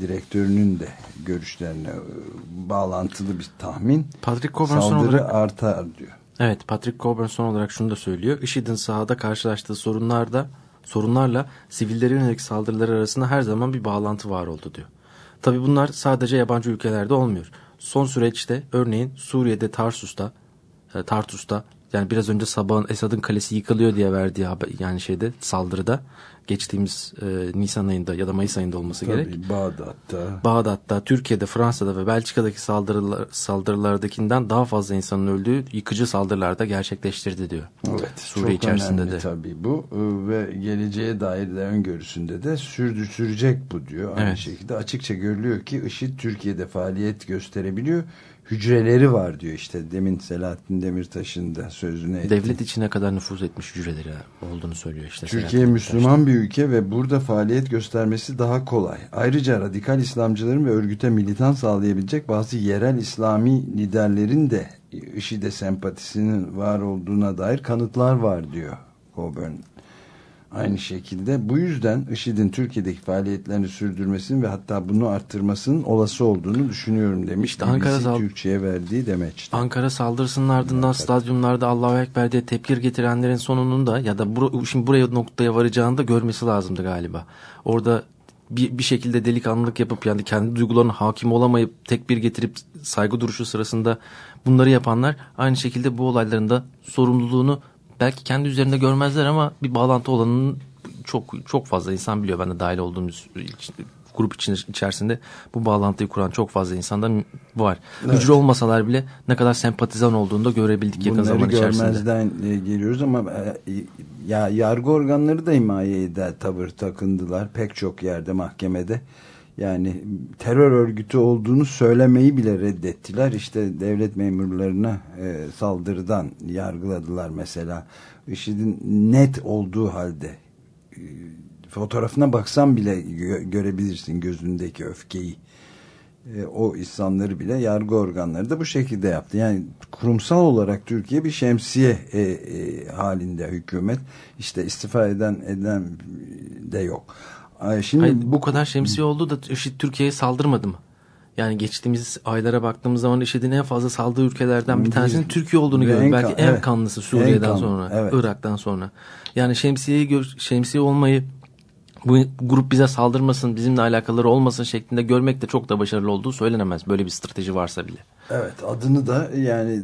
direktörünün de görüşlerine e, bağlantılı bir tahmin. Patrick Coburn son olarak artar diyor. Evet, Patrick Coburn son olarak şunu da söylüyor. IŞİD'in sahada karşılaştığı sorunlarda sorunlarla sivillere yönelik saldırılar arasında her zaman bir bağlantı var oldu diyor. Tabi bunlar sadece yabancı ülkelerde olmuyor. Son süreçte örneğin Suriye'de Tarsus'ta, e, Tartus'ta yani biraz önce sabahın Esad'ın kalesi yıkılıyor diye verdiği haber, yani şeyde saldırıda geçtiğimiz e, Nisan ayında ya da Mayıs ayında olması Tabii gerek. Bağdat'ta. Bağdat'ta, Türkiye'de, Fransa'da ve Belçika'daki saldırılar, saldırılardakinden daha fazla insanın öldüğü yıkıcı saldırılarda gerçekleştirdi diyor. Evet, Suriye çok içerisinde önemli de. tabii bu Ee, ve geleceğe dair de öngörüsünde de sürdü sürecek bu diyor. Aynı Evet. şekilde açıkça görülüyor ki IŞİD Türkiye'de faaliyet gösterebiliyor. Hücreleri var diyor işte demin Selahattin Demirtaş'ın da sözüne ettiği. Devlet içine kadar nüfuz etmiş hücreleri olduğunu söylüyor işte. Türkiye Selahattin Müslüman bir ülke ve burada faaliyet göstermesi daha kolay. Ayrıca radikal İslamcıların ve örgüte militan sağlayabilecek bazı yerel İslami liderlerin de IŞİD'e sempatisinin var olduğuna dair kanıtlar var diyor Coburn. Aynı şekilde bu yüzden IŞİD'in Türkiye'deki faaliyetlerini sürdürmesinin ve hatta bunu arttırmasının olası olduğunu düşünüyorum demiş. İşte Ankara Türkçe'ye verdiği demeçte. Ankara saldırısının ardından stadyumlarda Allahu Ekber diye tepkir getirenlerin sonunun da ya da bur şimdi buraya noktaya varacağını da görmesi lazımdı galiba. Orada bir, bir şekilde delikanlılık yapıp yani kendi duygularına hakim olamayıp tekbir getirip saygı duruşu sırasında bunları yapanlar aynı şekilde bu olayların da sorumluluğunu belki kendi üzerinde görmezler ama bir bağlantı olanının çok çok fazla insan biliyor. Ben de dahil olduğumuz için- grup için, içerisinde bu bağlantıyı kuran çok fazla insandan var. Hücre olmasalar bile ne kadar sempatizan olduğunu da görebildik yakın Bunları zaman içerisinde. görmezden e, geliyoruz ama e, ya yargı organları da himayeye de tavır takındılar pek çok yerde mahkemede. Yani terör örgütü olduğunu söylemeyi bile reddettiler. İşte devlet memurlarına e, saldırıdan yargıladılar mesela. IŞİD'in net olduğu halde e, fotoğrafına baksan bile gö- görebilirsin gözündeki öfkeyi. E, o insanları bile yargı organları da bu şekilde yaptı. Yani kurumsal olarak Türkiye bir şemsiye e, e, halinde hükümet. İşte istifa eden eden de yok. Ay, Şimdi Hayır, bu kadar şemsiye oldu da IŞİD Türkiye'ye saldırmadı mı? Yani geçtiğimiz aylara baktığımız zaman IŞİD'in en fazla saldığı ülkelerden bir tanesinin Türkiye olduğunu görüyoruz. en Belki en evet. kanlısı En Suriye'den kanlı, sonra, evet. Irak'tan sonra. Yani şemsiyeyi şemsiye olmayı bu grup bize saldırmasın, bizimle alakaları olmasın şeklinde görmek de çok da başarılı olduğu söylenemez. Böyle bir strateji varsa bile. Evet adını da yani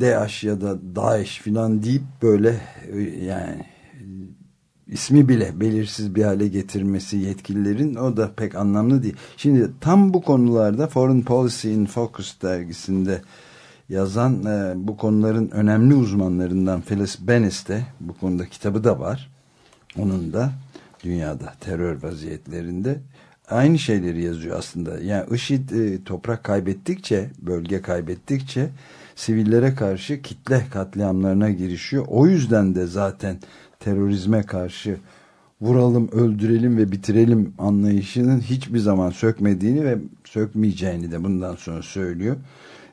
DAEŞ ya da DAEŞ filan deyip böyle yani ismi bile belirsiz bir hale getirmesi yetkililerin o da pek anlamlı değil. Şimdi tam bu konularda Foreign Policy in Focus dergisinde yazan e, bu konuların önemli uzmanlarından Phyllis Bennis de bu konuda kitabı da var. Onun da dünyada terör vaziyetlerinde aynı şeyleri yazıyor aslında. Yani IŞİD e, toprak kaybettikçe, bölge kaybettikçe sivillere karşı kitle katliamlarına girişiyor. O yüzden de zaten terörizme karşı vuralım, öldürelim ve bitirelim anlayışının hiçbir zaman sökmediğini ve sökmeyeceğini de bundan sonra söylüyor.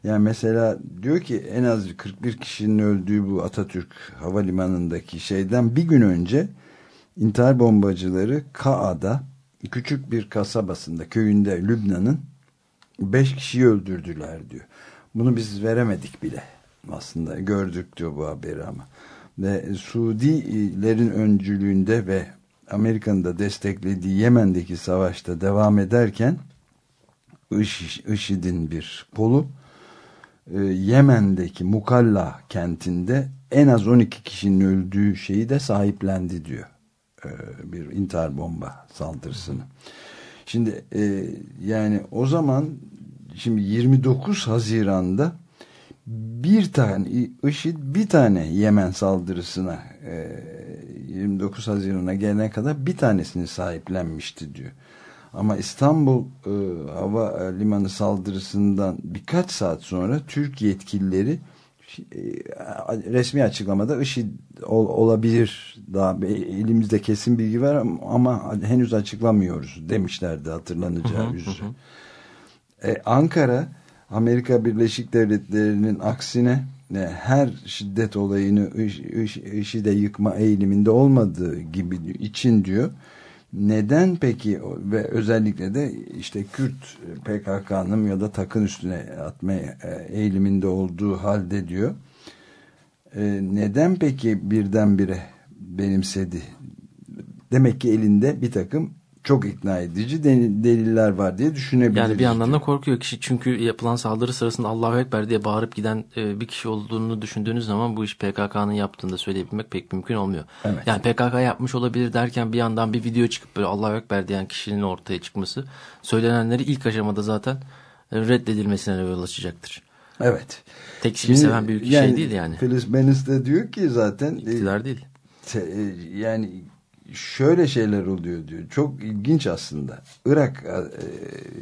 Yani mesela diyor ki en az 41 kişinin öldüğü bu Atatürk Havalimanı'ndaki şeyden bir gün önce intihar bombacıları Kaa'da küçük bir kasabasında köyünde Lübnan'ın 5 kişiyi öldürdüler diyor. Bunu biz veremedik bile aslında gördük diyor bu haberi ama. Ve Suudilerin öncülüğünde ve Amerika'nın da desteklediği Yemen'deki savaşta devam ederken IŞİD'in bir kolu e, Yemen'deki Mukalla kentinde en az 12 kişinin öldüğü şeyi de sahiplendi diyor. E, bir intihar bomba saldırısını. Şimdi e, yani o zaman şimdi 29 Haziran'da bir tane IŞİD bir tane Yemen saldırısına e, 29 Haziran'a gelene kadar bir tanesini sahiplenmişti diyor. Ama İstanbul e, hava limanı saldırısından birkaç saat sonra Türk yetkilileri e, resmi açıklamada IŞİD ol, olabilir daha elimizde kesin bilgi var ama henüz açıklamıyoruz demişlerdi hatırlanacağı üzere. E, Ankara Amerika Birleşik Devletleri'nin aksine e, her şiddet olayını IŞİD'e yıkma eğiliminde olmadığı gibi için diyor. Neden peki ve özellikle de işte Kürt PKK'nın ya da takın üstüne atma eğiliminde olduğu halde diyor. E, neden peki birdenbire benimsedi? Demek ki elinde bir takım çok ikna edici de- deliller var diye düşünebiliriz. Yani bir yandan da korkuyor kişi çünkü yapılan saldırı sırasında Allahu Ekber diye bağırıp giden e, bir kişi olduğunu düşündüğünüz zaman bu iş PKK'nın yaptığını da söyleyebilmek pek mümkün olmuyor. Evet. Yani PKK yapmış olabilir derken bir yandan bir video çıkıp böyle Allahu Ekber diyen kişinin ortaya çıkması söylenenleri ilk aşamada zaten reddedilmesine yol açacaktır. Evet. Tek kişiyi seven bir ülke şey değil yani. Phyllis Bennis de diyor ki zaten e, İktidar değil. te- e, yani şöyle şeyler oluyor diyor. Çok ilginç aslında. Irak e,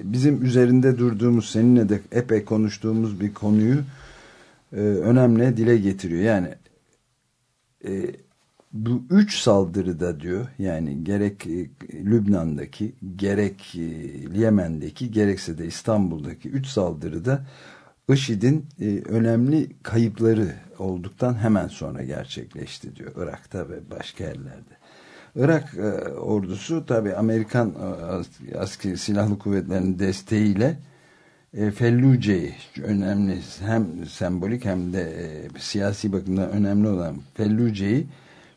bizim üzerinde durduğumuz seninle de epey konuştuğumuz bir konuyu e, önemli dile getiriyor. Yani e, bu üç saldırıda diyor yani gerek Lübnan'daki gerek Yemen'deki gerekse de İstanbul'daki üç saldırıda IŞİD'in önemli kayıpları olduktan hemen sonra gerçekleşti diyor Irak'ta ve başka yerlerde. Irak e, ordusu tabi Amerikan e, as- askeri silahlı kuvvetlerinin desteğiyle e, Felluce'yi önemli hem sembolik hem de e, siyasi bakımdan önemli olan Felluce'yi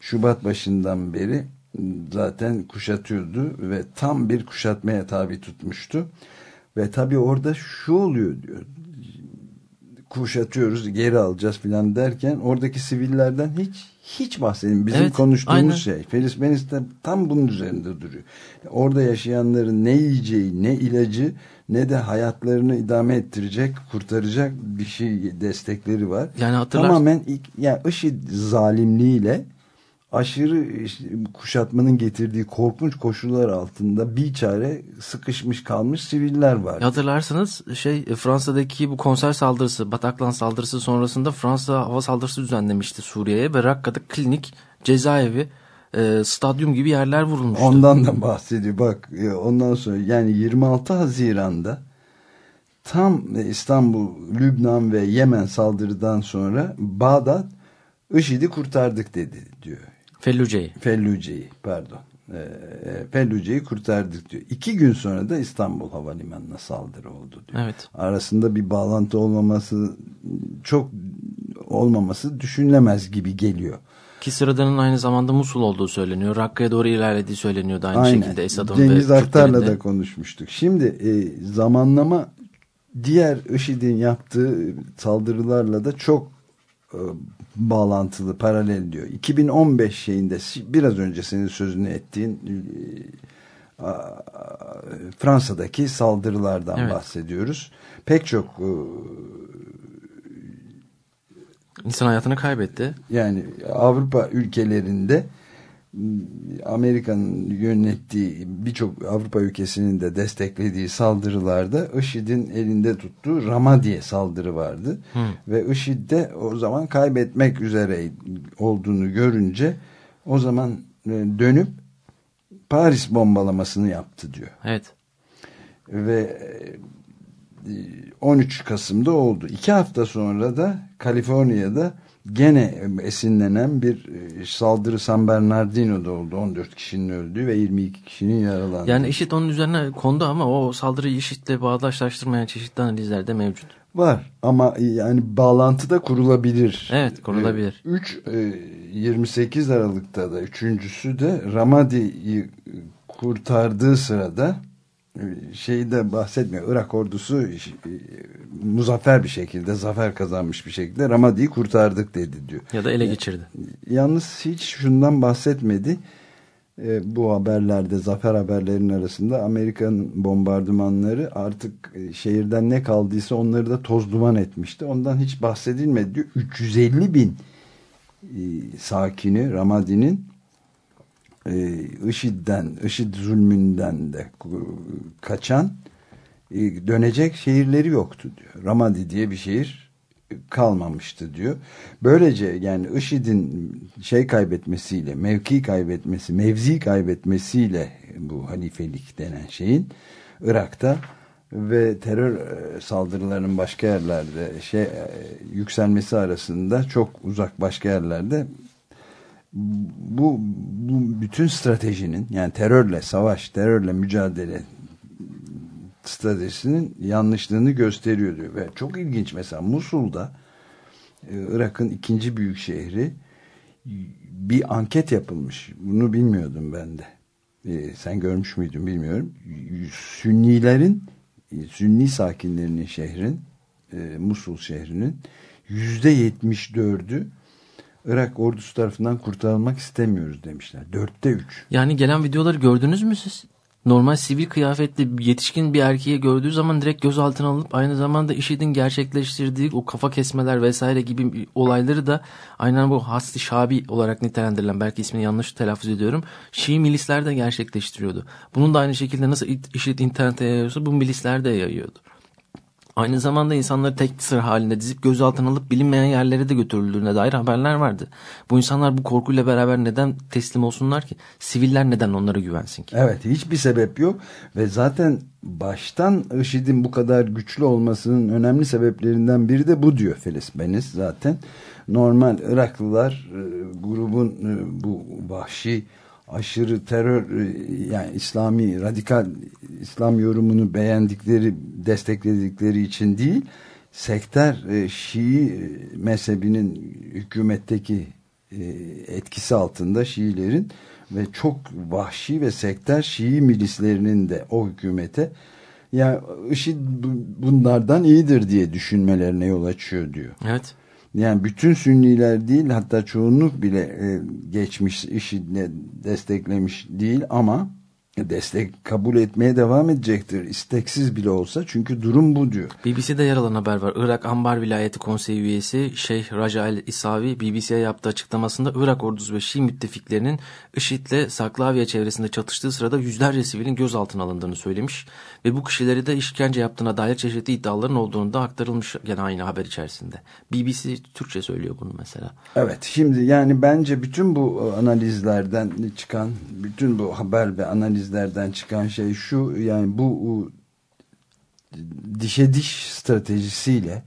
Şubat başından beri zaten kuşatıyordu ve tam bir kuşatmaya tabi tutmuştu. Ve tabi orada şu oluyor diyor kuşatıyoruz geri alacağız filan derken oradaki sivillerden hiç hiç bahsedin. Bizim Evet, konuştuğumuz aynen. şey. Felis Benis de tam bunun üzerinde duruyor. Orada yaşayanların ne yiyeceği ne ilacı ne de hayatlarını idame ettirecek kurtaracak bir şey destekleri var. Yani hatırlar- Tamamen yani IŞİD zalimliğiyle aşırı işte kuşatmanın getirdiği korkunç koşullar altında bir çare sıkışmış kalmış siviller var. Hatırlarsınız şey e, Fransa'daki bu konser saldırısı, Bataclan saldırısı sonrasında Fransa hava saldırısı düzenlemişti Suriye'ye ve Rakka'da klinik, cezaevi, e, stadyum gibi yerler vurulmuştu. Ondan da bahsediyor. Bak e, ondan sonra yani 26 Haziran'da tam e, İstanbul, Lübnan ve Yemen saldırıdan sonra Bağdat IŞİD'i kurtardık dedi diyor. Felluce'yi. Felluce'yi pardon. E, Felluce'yi kurtardık diyor. İki gün sonra da İstanbul Havalimanı'na saldırı oldu diyor. Evet. Arasında bir bağlantı olmaması çok olmaması düşünülemez gibi geliyor. Ki sıradanın aynı zamanda Musul olduğu söyleniyor. Rakka'ya doğru ilerlediği söyleniyordu aynı Aynen. şekilde Esad'ın Cengiz ve Aktar'la Türklerin de. da konuşmuştuk. Şimdi e, zamanlama diğer IŞİD'in yaptığı saldırılarla da çok e, bağlantılı, paralel diyor. 2015 şeyinde biraz önce senin sözünü ettiğin e, Fransa'daki saldırılardan Evet. bahsediyoruz. Pek çok e, İnsan hayatını kaybetti. yani Avrupa ülkelerinde Amerika'nın yönettiği birçok Avrupa ülkesinin de desteklediği saldırılarda IŞİD'in elinde tuttuğu Ramadiye saldırı vardı. Ve IŞİD de o zaman kaybetmek üzere olduğunu görünce o zaman e, dönüp Paris bombalamasını yaptı diyor. Evet. Ve e, 13 Kasım'da oldu. İki hafta sonra da Kaliforniya'da gene esinlenen bir e, saldırı San Bernardino'da oldu. 14 kişinin öldüğü ve 22 kişinin yaralandığı. Yani IŞİD onun üzerine kondu ama o saldırıyı IŞİD'le bağdaşlaştırmayan çeşitli analizler de mevcut. Var ama yani bağlantı da kurulabilir. Evet, kurulabilir. 3 28 Aralık'ta da üçüncüsü de Ramadi'yi kurtardığı sırada e, şeyi de bahsetmiyor. Irak ordusu e, muzaffer bir şekilde, zafer kazanmış bir şekilde Ramadi'yi kurtardık dedi diyor. Ya da ele geçirdi. Yalnız hiç şundan bahsetmedi. E, bu haberlerde, zafer haberlerinin arasında Amerika'nın bombardımanları artık e, şehirden ne kaldıysa onları da toz duman etmişti. Ondan hiç bahsedilmedi diyor. 350 bin sakini Ramadi'nin IŞİD'den, IŞİD zulmünden de kaçan e, dönecek şehirleri yoktu diyor. Ramadi diye bir şehir kalmamıştı diyor. Böylece yani IŞİD'in şey kaybetmesiyle, mevki kaybetmesi, mevzi kaybetmesiyle bu halifelik denen şeyin Irak'ta ve terör e, saldırılarının başka yerlerde şey e, yükselmesi arasında çok uzak başka yerlerde bu, bu bütün stratejinin yani terörle savaş, terörle mücadele stratejisinin yanlışlığını gösteriyor diyor. Ve çok ilginç mesela Musul'da e, Irak'ın ikinci büyük şehri bir anket yapılmış. Bunu bilmiyordum ben de. e, sen görmüş müydün bilmiyorum. Sünnilerin, e, Sünni sakinlerinin şehrin, e, Musul şehrinin yüzde yetmiş dördü Irak ordusu tarafından kurtarılmak istemiyoruz demişler. Dörtte üç. Yani gelen videoları gördünüz mü siz? Normal sivil kıyafetli yetişkin bir erkeği gördüğü zaman direkt gözaltına alınıp aynı zamanda IŞİD'in gerçekleştirdiği o kafa kesmeler vesaire gibi olayları da aynen bu Hasli Şabi olarak nitelendirilen belki ismini yanlış telaffuz ediyorum. Şii milisler de gerçekleştiriyordu. Bunun da aynı şekilde nasıl IŞİD internete yayıyorsa bu milisler de yayıyordu. Aynı zamanda insanları tek sıra halinde dizip gözaltına alıp bilinmeyen yerlere de götürüldüğüne dair haberler vardı. Bu insanlar bu korkuyla beraber neden teslim olsunlar ki? Siviller neden onlara güvensin ki? Evet hiçbir sebep yok ve zaten baştan IŞİD'in bu kadar güçlü olmasının önemli sebeplerinden biri de bu diyor Felis Beniz zaten. Normal Iraklılar e, grubun e, bu vahşi aşırı terör e, yani İslami radikal İslam yorumunu beğendikleri destekledikleri için değil sekter e, Şii e, mezhebinin hükümetteki etkisi altında Şiilerin ve çok vahşi ve sekter Şii milislerinin de o hükümete yani IŞİD bunlardan iyidir diye düşünmelerine yol açıyor diyor. Evet. Yani bütün Sünniler değil hatta çoğunluk bile e, geçmiş IŞİD'le desteklemiş değil ama destek kabul etmeye devam edecektir. isteksiz bile olsa çünkü durum bu diyor. BBC'de yer alan haber var. Irak Ambar Vilayeti Konseyi üyesi Şeyh Raja El İsavi BBC'ye yaptığı açıklamasında Irak ordusu ve Şii müttefiklerinin IŞİD'le Saklaviye çevresinde çatıştığı sırada yüzlerce sivilin gözaltına alındığını söylemiş ve bu kişileri de işkence yaptığına dair çeşitli iddiaların olduğunu da aktarılmış gene aynı haber içerisinde. BBC Türkçe söylüyor bunu mesela. Evet şimdi yani bence bütün bu analizlerden çıkan bütün bu haber ve analizlerden çıkan şey şu yani bu dişe diş stratejisiyle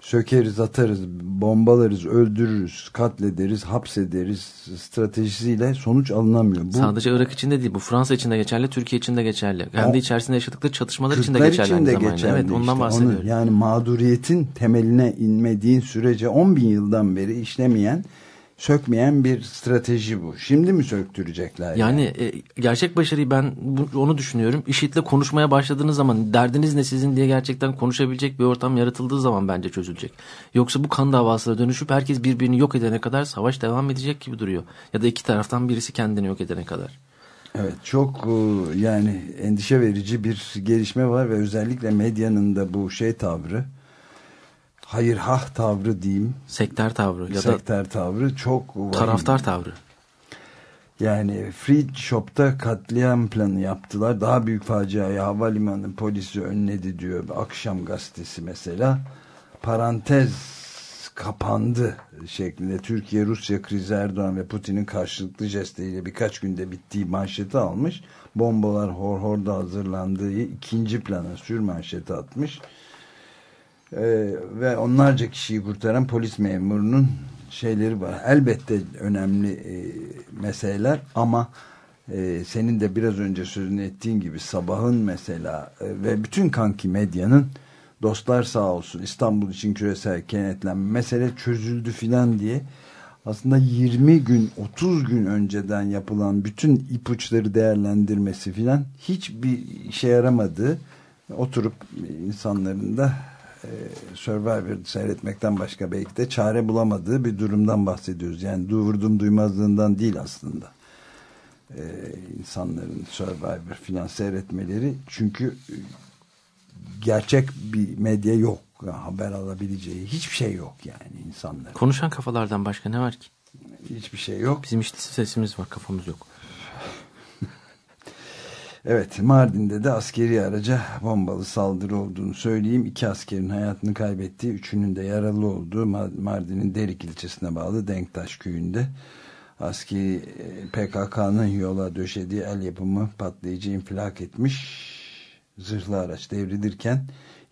sökeriz, atarız, bombalarız, öldürürüz, katlederiz, hapsederiz stratejisiyle sonuç alınamıyor. Bu, Sadece Irak için de değil, bu Fransa için de geçerli, Türkiye için de geçerli. Kendi içerisinde yaşadıkları çatışmalar için de geçerli. Için de geçerli evet, ondan işte. bahsediyorum. Onu, yani mağduriyetin temeline inmediğin sürece 10 bin yıldan beri işlemeyen sökmeyen bir strateji bu. Şimdi mi söktürecekler? Yani, yani? E, gerçek başarıyı ben bu, onu düşünüyorum. IŞİD'le konuşmaya başladığınız zaman derdiniz ne sizin diye gerçekten konuşabilecek bir ortam yaratıldığı zaman bence çözülecek. Yoksa bu kan davasına dönüşüp herkes birbirini yok edene kadar savaş devam edecek gibi duruyor. Ya da iki taraftan birisi kendini yok edene kadar. Evet çok e, yani endişe verici bir gelişme var ve özellikle medyanın da bu şey tavrı hayır hah tavrı diyeyim. Sekter tavrı. Ya Sekter da tavrı çok vahim. Taraftar tavrı. Yani Free Shop'ta katliam planı yaptılar. Daha büyük faciayı havalimanı polisi önledi diyor. Akşam gazetesi mesela. Parantez kapandı şeklinde Türkiye, Rusya krizi Erdoğan ve Putin'in karşılıklı jestiyle birkaç günde bittiği manşeti almış. Bombalar hor horda hazırlandığı ikinci plana sür manşeti atmış e, ve onlarca kişiyi kurtaran polis memurunun şeyleri var. Elbette önemli e, meseleler ama e, senin de biraz önce sözünü ettiğin gibi sabahın mesela e, ve bütün kanki medyanın dostlar sağ olsun İstanbul için küresel kenetlenme mesele çözüldü filan diye aslında 20 gün 30 gün önceden yapılan bütün ipuçları değerlendirmesi filan hiçbir işe yaramadığı oturup insanların da e, Survivor seyretmekten başka belki de çare bulamadığı bir durumdan bahsediyoruz. Yani vurdum duymazlığından değil aslında. E, insanların Survivor filan seyretmeleri çünkü e, gerçek bir medya yok. Yani haber alabileceği hiçbir şey yok yani insanlar. Konuşan kafalardan başka ne var ki? Hiçbir şey yok. Bizim işte sesimiz var kafamız yok. Evet Mardin'de de askeri araca bombalı saldırı olduğunu söyleyeyim. İki askerin hayatını kaybettiği, üçünün de yaralı olduğu Mardin'in Derik ilçesine bağlı Denktaş köyünde askeri e, PKK'nın yola döşediği el yapımı patlayıcı infilak etmiş. Zırhlı araç devrilirken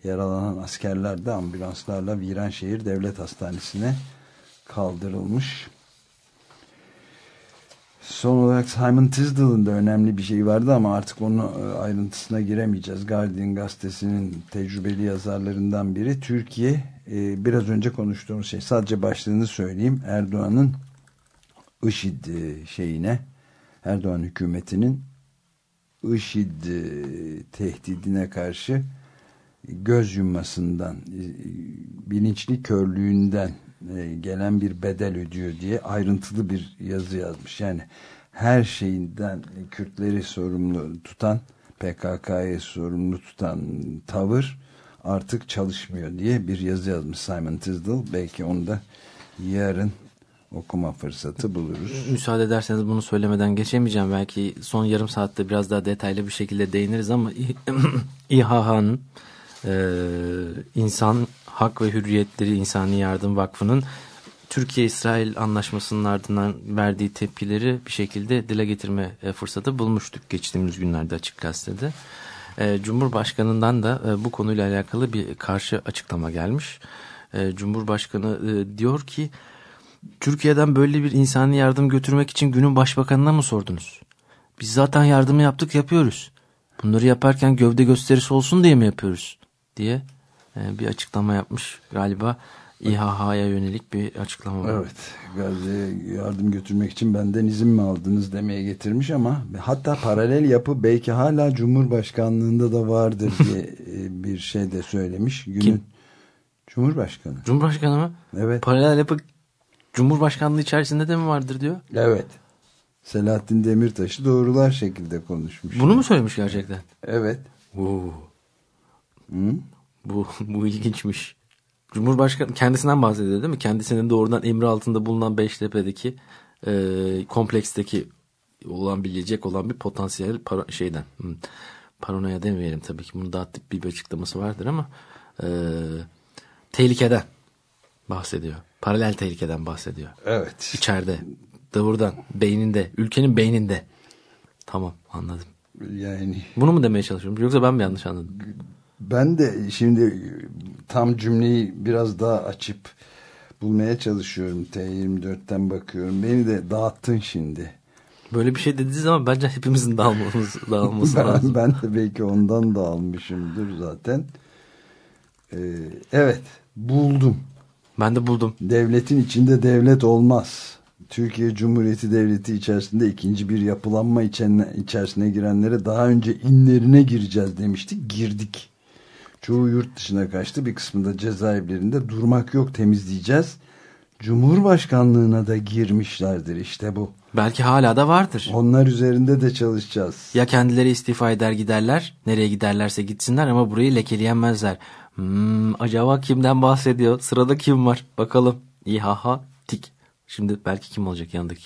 yaralanan askerler de ambulanslarla Viranşehir Devlet Hastanesi'ne kaldırılmış. Son olarak Simon Tisdale'ın da önemli bir şey vardı ama artık onu e, ayrıntısına giremeyeceğiz. Guardian gazetesinin tecrübeli yazarlarından biri. Türkiye e, biraz önce konuştuğumuz şey sadece başlığını söyleyeyim. Erdoğan'ın IŞİD e, şeyine Erdoğan hükümetinin IŞİD tehdidine karşı göz yummasından, bilinçli körlüğünden gelen bir bedel ödüyor diye ayrıntılı bir yazı yazmış. Yani her şeyinden Kürtleri sorumlu tutan, PKK'yı sorumlu tutan tavır artık çalışmıyor diye bir yazı yazmış Simon Tisdale. Belki onu da yarın okuma fırsatı buluruz. Müsaade ederseniz bunu söylemeden geçemeyeceğim. Belki son yarım saatte biraz daha detaylı bir şekilde değiniriz ama İHA'nın <laughs> e, İnsan Hak ve Hürriyetleri İnsani Yardım Vakfı'nın Türkiye-İsrail anlaşmasının ardından verdiği tepkileri bir şekilde dile getirme e, fırsatı bulmuştuk geçtiğimiz günlerde açık gazetede. E, Cumhurbaşkanından da e, bu konuyla alakalı bir karşı açıklama gelmiş. E, Cumhurbaşkanı e, diyor ki Türkiye'den böyle bir insani yardım götürmek için günün başbakanına mı sordunuz? Biz zaten yardımı yaptık yapıyoruz. Bunları yaparken gövde gösterisi olsun diye mi yapıyoruz? Diye e, bir açıklama yapmış galiba. İHH'ya yönelik bir açıklama var. Evet. Gazze'ye yardım götürmek için benden izin mi aldınız demeye getirmiş ama hatta paralel yapı belki hala Cumhurbaşkanlığında da vardır diye <laughs> e, bir şey de söylemiş. Günün Kim? Cumhurbaşkanı. Cumhurbaşkanı mı? Evet. Paralel yapı Cumhurbaşkanlığı içerisinde de mi vardır diyor. Evet. Selahattin Demirtaş'ı doğrular şekilde konuşmuş. Bunu mu söylemiş gerçekten? Evet. Oo, Hı? bu, <laughs> bu ilginçmiş. Cumhurbaşkanı kendisinden bahsediyor değil mi? Kendisinin doğrudan emri altında bulunan Beştepe'deki e, kompleksteki olan bilecek olan bir potansiyel para- şeyden. Hmm. Paranoya demeyelim tabii ki. Bunun daha tip bir açıklaması vardır ama e, tehlikeden bahsediyor. Paralel tehlikeden bahsediyor. Evet. İçeride, doğrudan, beyninde, ülkenin beyninde. Tamam anladım. Yani Bunu mu demeye çalışıyorum? Yoksa ben mi yanlış anladım? Ben de şimdi tam cümleyi biraz daha açıp bulmaya çalışıyorum. T24'ten bakıyorum. Beni de dağıttın şimdi. Böyle bir şey dediğiniz zaman bence hepimizin dağılmamız, dağılması <laughs> lazım. Ben, ben de belki ondan da almışımdır zaten. Ee, evet buldum. Ben de buldum. Devletin içinde devlet olmaz. Türkiye Cumhuriyeti Devleti içerisinde ikinci bir yapılanma içine, içerisine girenlere daha önce inlerine gireceğiz demiştik. Girdik. Çoğu yurt dışına kaçtı. Bir kısmında cezaevlerinde durmak yok temizleyeceğiz. Cumhurbaşkanlığına da girmişlerdir işte bu. Belki hala da vardır. Onlar üzerinde de çalışacağız. Ya kendileri istifa eder giderler. Nereye giderlerse gitsinler ama burayı lekeleyemezler. Hmm, acaba kimden bahsediyor? Sırada kim var? Bakalım. İHA tik. Şimdi belki kim olacak yanındaki?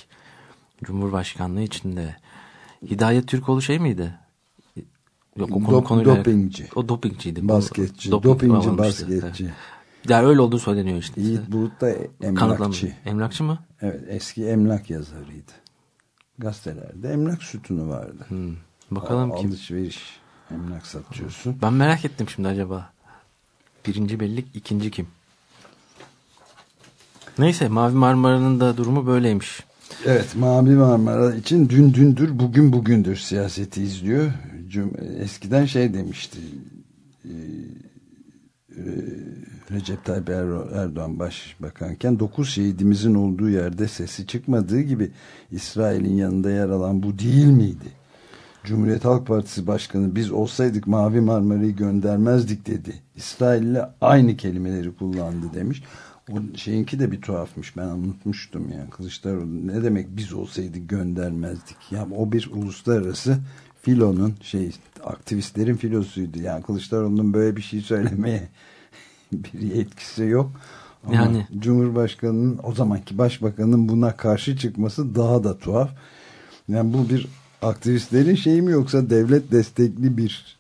Cumhurbaşkanlığı içinde. Hidayet Türkoğlu şey miydi? Yok o konu, Dop- konuyla dopingci. O dopingciydi. Basketçi. Doping dopingci basketçi. Evet. Ya öyle olduğu söyleniyor işte. Yiğit Bulut da emlakçı. Emlakçı mı? Evet eski emlak yazarıydı. Gazetelerde emlak sütunu vardı. Hmm. Bakalım Al- kim? Alışveriş emlak satıyorsun. Ben merak ettim şimdi acaba. Birinci bellik, ikinci kim? Neyse Mavi Marmara'nın da durumu böyleymiş. Evet Mavi Marmara için dün dündür bugün bugündür siyaseti izliyor. Eskiden şey demişti. e, e, Recep Tayyip Er- Erdoğan başbakanken 9 şehidimizin olduğu yerde sesi çıkmadığı gibi İsrail'in yanında yer alan bu değil miydi? Cumhuriyet Halk Partisi Başkanı biz olsaydık Mavi Marmara'yı göndermezdik dedi. İsrail'le aynı kelimeleri kullandı demiş. O şeyinki de bir tuhafmış. Ben unutmuştum yani. Kılıçdaroğlu ne demek biz olsaydık göndermezdik. Ya o bir uluslararası filonun şey aktivistlerin filosuydu. Yani Kılıçdaroğlu'nun böyle bir şey söylemeye <laughs> bir yetkisi yok. Ama Yani- Cumhurbaşkanının o zamanki başbakanın buna karşı çıkması daha da tuhaf. Yani bu bir aktivistlerin şeyi mi yoksa devlet destekli bir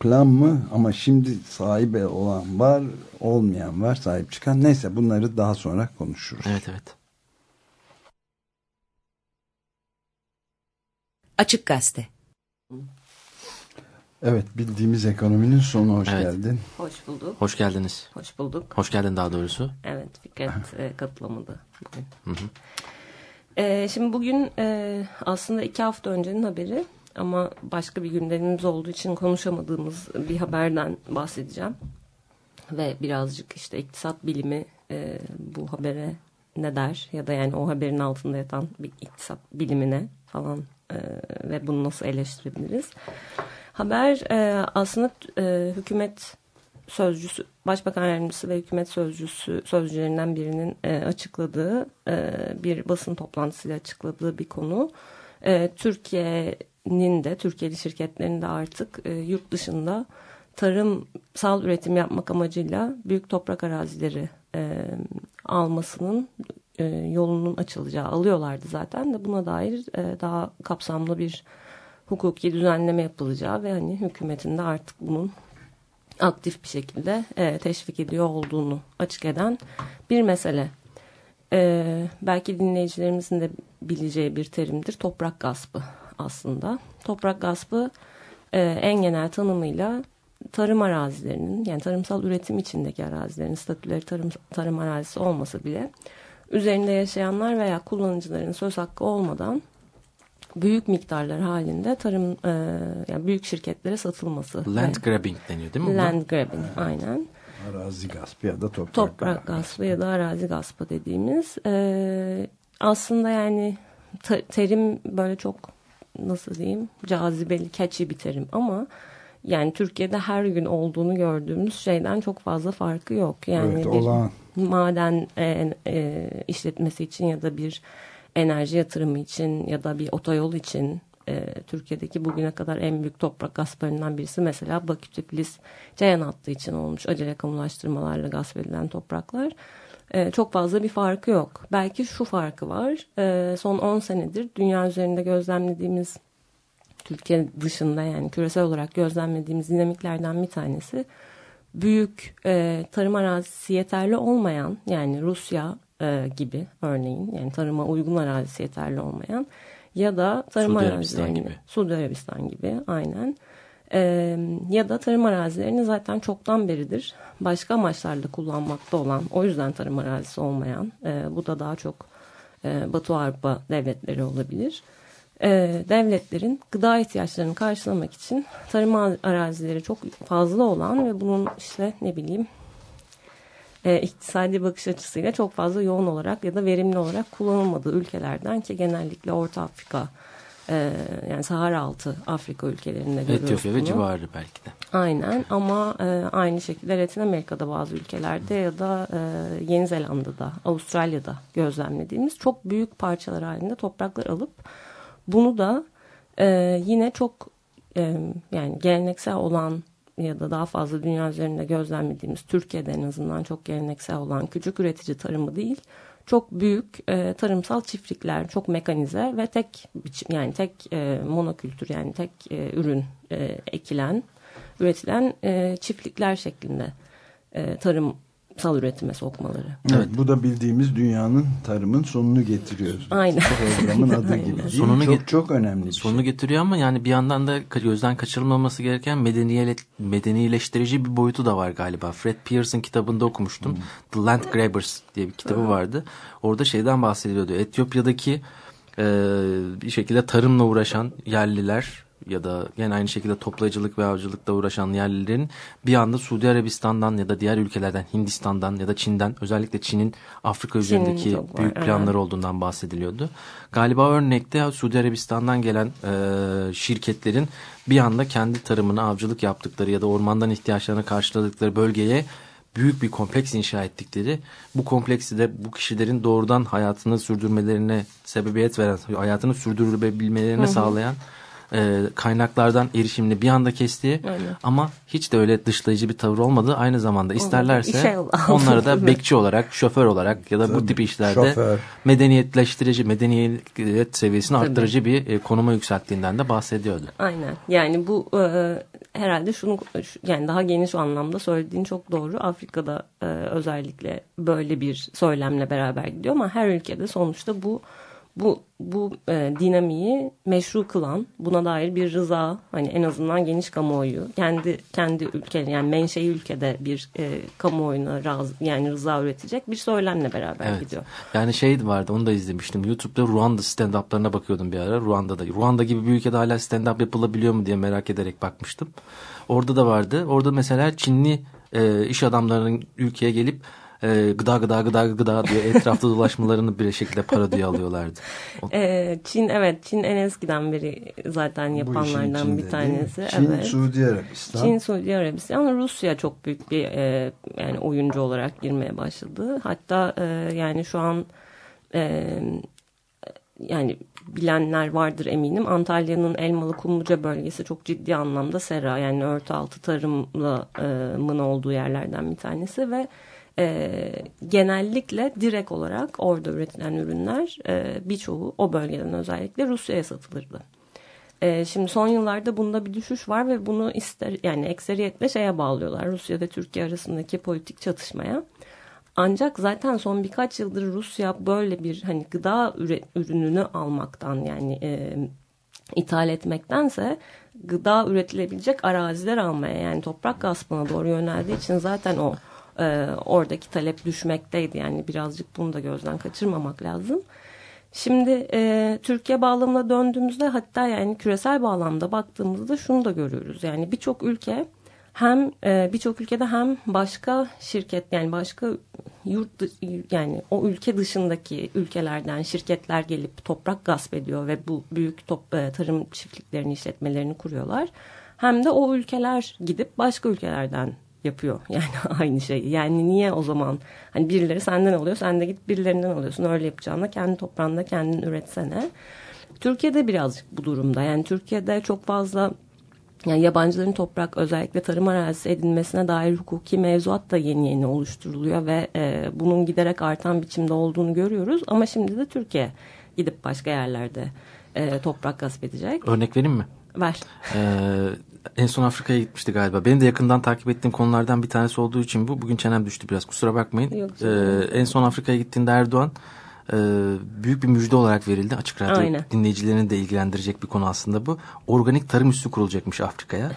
plan mı? Ama şimdi sahibi olan var, olmayan var, sahip çıkan. Neyse bunları daha sonra konuşuruz. Evet evet. Açık Gazete. Evet, bildiğimiz ekonominin sonu hoş Evet. geldin. Hoş bulduk. Hoş geldiniz. Hoş bulduk. Hoş geldin daha doğrusu. Evet Fikret <laughs> e, katılamadı bugün. E, şimdi bugün e, aslında iki hafta öncenin haberi ama başka bir gündemimiz olduğu için konuşamadığımız bir haberden bahsedeceğim. Ve birazcık işte iktisat bilimi e, bu habere ne der ya da yani o haberin altında yatan bir iktisat bilimine falan e, ve bunu nasıl eleştirebiliriz? Haber e, aslında e, hükümet sözcüsü, Başbakan Yardımcısı ve hükümet sözcüsü sözcülerinden birinin e, açıkladığı e, bir basın toplantısıyla açıkladığı bir konu. E, Türkiye'nin de Türkiye'li şirketlerin de artık e, yurt dışında tarımsal üretim yapmak amacıyla büyük toprak arazileri e, almasının e, yolunun açılacağı alıyorlardı zaten de buna dair e, daha kapsamlı bir hukuki düzenleme yapılacağı ve hani hükümetin de artık bunun aktif bir şekilde e, teşvik ediyor olduğunu açık eden bir mesele. E, belki dinleyicilerimizin de bileceği bir terimdir toprak gaspı aslında. Toprak gaspı e, en genel tanımıyla tarım arazilerinin yani tarımsal üretim içindeki arazilerin statüleri tarım, tarım arazisi olmasa bile üzerinde yaşayanlar veya kullanıcıların söz hakkı olmadan büyük miktarlar halinde tarım e, yani büyük şirketlere satılması. Land grabbing deniyor değil mi? buna? Land grabbing aynen. Arazi gaspı ya da toprak, Toprak gaspı ya da arazi gaspı dediğimiz. E, aslında yani terim böyle çok nasıl diyeyim cazibeli, catchy bir terim ama yani Türkiye'de her gün olduğunu gördüğümüz şeyden çok fazla farkı yok. Yani Evet, bir olağan. maden e, e, işletmesi için ya da bir enerji yatırımı için ya da bir otoyol için e, Türkiye'deki bugüne kadar en büyük toprak gasplarından birisi mesela Bakü Tiflis Ceyhan hattı için olmuş acele kamulaştırmalarla gasp edilen topraklar. E, çok fazla bir farkı yok. Belki şu farkı var. E, son 10 senedir dünya üzerinde gözlemlediğimiz Türkiye dışında yani küresel olarak gözlemlediğimiz dinamiklerden bir tanesi büyük e, tarım arazisi yeterli olmayan yani Rusya e, gibi örneğin yani tarıma uygun arazisi yeterli olmayan ya da tarım Suudi arazilerini gibi. Suudi Arabistan gibi aynen E, ya da tarım arazilerini zaten çoktan beridir başka amaçlarla kullanmakta olan o yüzden tarım arazisi olmayan e, bu da daha çok e, Batı Avrupa devletleri olabilir e, devletlerin gıda ihtiyaçlarını karşılamak için tarım arazileri çok fazla olan ve bunun işte ne bileyim e, iktisadi bakış açısıyla çok fazla yoğun olarak ya da verimli olarak kullanılmadığı ülkelerden ki genellikle Orta Afrika e, yani Sahara altı Afrika ülkelerinde görüyoruz Etiyopya ve bunu. civarı belki de. Aynen ama e, aynı şekilde Latin Amerika'da bazı ülkelerde ya da e, Yeni Zelanda'da, Avustralya'da gözlemlediğimiz çok büyük parçalar halinde topraklar alıp bunu da e, yine çok e, yani geleneksel olan ya da daha fazla dünya üzerinde gözlemlediğimiz Türkiye'de en azından çok geleneksel olan küçük üretici tarımı değil çok büyük e, tarımsal çiftlikler çok mekanize ve tek biçim yani tek e, monokültür yani tek e, ürün e, ekilen üretilen e, çiftlikler şeklinde e, tarımsal üretime sokmaları. Evet, bu da bildiğimiz dünyanın tarımın sonunu getiriyor. Aynen. Programın adı <laughs> Aynen. gibi. Sonunu çok çok önemli bir Sonunu şey. getiriyor ama yani bir yandan da gözden kaçırılmaması gereken medeniyele, medenileştirici bir boyutu da var galiba. Fred Pearson kitabında okumuştum. The Land Grabbers diye bir kitabı vardı. Orada şeyden bahsediyordu. Etiyopya'daki e, bir şekilde tarımla uğraşan yerliler ya da gene aynı şekilde toplayıcılık ve avcılıkla uğraşan yerlilerin bir anda Suudi Arabistan'dan ya da diğer ülkelerden Hindistan'dan ya da Çin'den özellikle Çin'in Afrika üzerindeki var, büyük evet. planları olduğundan bahsediliyordu. Galiba örnekte Suudi Arabistan'dan gelen e, şirketlerin bir anda kendi tarımını avcılık yaptıkları ya da ormandan ihtiyaçlarını karşıladıkları bölgeye büyük bir kompleks inşa ettikleri bu kompleksi de bu kişilerin doğrudan hayatını sürdürmelerine sebebiyet veren hayatını sürdürebilmelerini sağlayan e, kaynaklardan erişimini bir anda kestiği Aynen. ama hiç de öyle dışlayıcı bir tavır olmadığı aynı zamanda isterlerse İşe aldı. <laughs> onları da bekçi olarak şoför olarak ya da bu tip işlerde şoför. medeniyetleştirici medeniyet seviyesini Tabii. arttırıcı bir e, konuma yükselttiğinden de bahsediyordu. Aynen. Yani bu e, herhalde şunu şu- yani daha geniş anlamda söylediğin çok doğru. Afrika'da e, özellikle böyle bir söylemle beraber gidiyor ama her ülkede sonuçta bu bu bu e, dinamiği meşru kılan, buna dair bir rıza, hani en azından geniş kamuoyu, kendi kendi ülke yani menşei ülkede bir e, kamuoyuna razı, yani rıza üretecek bir söylemle beraber Evet. gidiyor. Yani şey vardı onu da izlemiştim. YouTube'da Ruanda stand-up'larına bakıyordum bir ara. Ruanda'da. Ruanda gibi bir ülkede hala stand-up yapılabiliyor mu diye merak ederek bakmıştım. Orada da vardı. Orada mesela Çinli e, iş adamlarının ülkeye gelip e, gıda gıda gıda gıda diye etrafta <laughs> dolaşmalarını bir şekilde para diye alıyorlardı. O- Ee, Çin evet Çin en eskiden beri zaten yapanlardan bir tanesi. Çin, evet. Suudi Arabistan. Çin, Suudi Arabistan, Rusya çok büyük bir e, yani oyuncu olarak girmeye başladı. Hatta e, yani şu an e, yani bilenler vardır eminim. Antalya'nın Elmalı Kumluca bölgesi çok ciddi anlamda sera yani örtü altı tarımla e, mın olduğu yerlerden bir tanesi ve e, genellikle direkt olarak orada üretilen ürünler e, birçoğu o bölgeden özellikle Rusya'ya satılırdı. E, şimdi son yıllarda bunda bir düşüş var ve bunu ister yani ekseriyetle şeye bağlıyorlar. Rusya ve Türkiye arasındaki politik çatışmaya. Ancak zaten son birkaç yıldır Rusya böyle bir hani gıda ürününü almaktan yani e, ithal etmektense gıda üretilebilecek araziler almaya yani toprak gaspına doğru yöneldiği için zaten o e, oradaki talep düşmekteydi. Yani birazcık bunu da gözden kaçırmamak lazım. Şimdi e, Türkiye bağlamına döndüğümüzde hatta yani küresel bağlamda baktığımızda şunu da görüyoruz. Yani birçok ülke hem e, birçok ülkede hem başka şirket yani başka yurt yani o ülke dışındaki ülkelerden şirketler gelip toprak gasp ediyor ve bu büyük top, e, tarım çiftliklerini işletmelerini kuruyorlar. Hem de o ülkeler gidip başka ülkelerden yapıyor <laughs> yani aynı şeyi. Yani niye o zaman hani birileri senden alıyor sen de git birilerinden alıyorsun öyle yapacağına kendi toprağında kendin üretsene. Türkiye'de birazcık bu durumda yani Türkiye'de çok fazla yani yabancıların toprak özellikle tarım arazisi edinmesine dair hukuki mevzuat da yeni yeni oluşturuluyor ve e, bunun giderek artan biçimde olduğunu görüyoruz. Ama şimdi de Türkiye gidip başka yerlerde e, toprak gasp edecek. Örnek vereyim mi? Ver. Ee, en son Afrika'ya gitmişti galiba. Benim de yakından takip ettiğim konulardan bir tanesi olduğu için bu. Bugün çenem düştü biraz kusura bakmayın. Yok, Ee, en son Afrika'ya gittiğinde Erdoğan e, büyük bir müjde olarak verildi. Açık radyo Aynen. dinleyicilerini de ilgilendirecek bir konu aslında bu. Organik tarım üssü kurulacakmış Afrika'ya.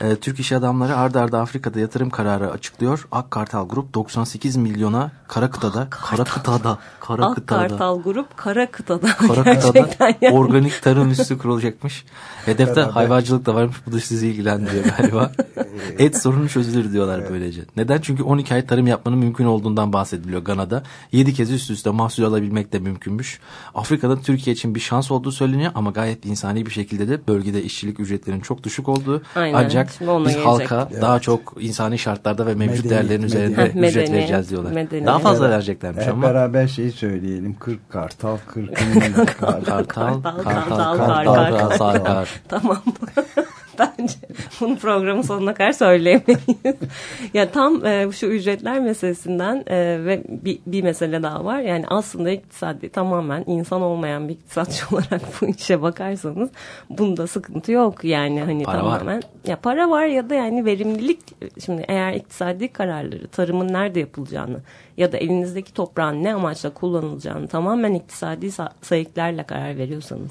Ee, Türk iş adamları arda arda Afrika'da yatırım kararı açıklıyor. Ak Kartal Grup 98 milyona kara kıtada, kara kıtada, kara Ak kıtada. Kartal Grup kara kıtada. Kara kıtada yani. organik tarım üssü kurulacakmış. Hedefte hayvancılık da varmış. Bu da sizi ilgilendiriyor galiba. <laughs> Et sorunu çözülür diyorlar böylece. Neden? Çünkü 12 ay tarım yapmanın mümkün olduğundan bahsediliyor Gana'da. 7 kez üst üste mahsul alabilmek de mümkünmüş. Afrika'da Türkiye için bir şans olduğu söyleniyor ama gayet insani bir şekilde de bölgede işçilik ücretlerinin çok düşük olduğu. Aynen. Ancak Ona biz halka daha çok insani şartlarda ve mevcut Medeni- değerlerin üzerinde medeni. ücret Medeni, vereceğiz diyorlar. medeni. Daha fazla Hep- vereceklermiş Hep ama. beraber şeyi söyleyelim. 40 kartal, 40 <laughs> kartal. Kartal, Kartal, kartal, kartal, kartal, kartal. kartal, kartal. Tamam. Bence <laughs> bunu programın sonuna kadar söyleyemeyiz. ya tam e, şu ücretler meselesinden e, ve bir, bir mesele daha var. Yani aslında iktisadi tamamen insan olmayan bir iktisatçı <laughs> olarak bu işe bakarsanız bunda sıkıntı yok. Yani hani Para var. tamamen ya para var ya da yani verimlilik şimdi eğer iktisadi kararları tarımın nerede yapılacağını ya da elinizdeki toprağın ne amaçla kullanılacağını tamamen iktisadi sa- sayıklarla karar veriyorsanız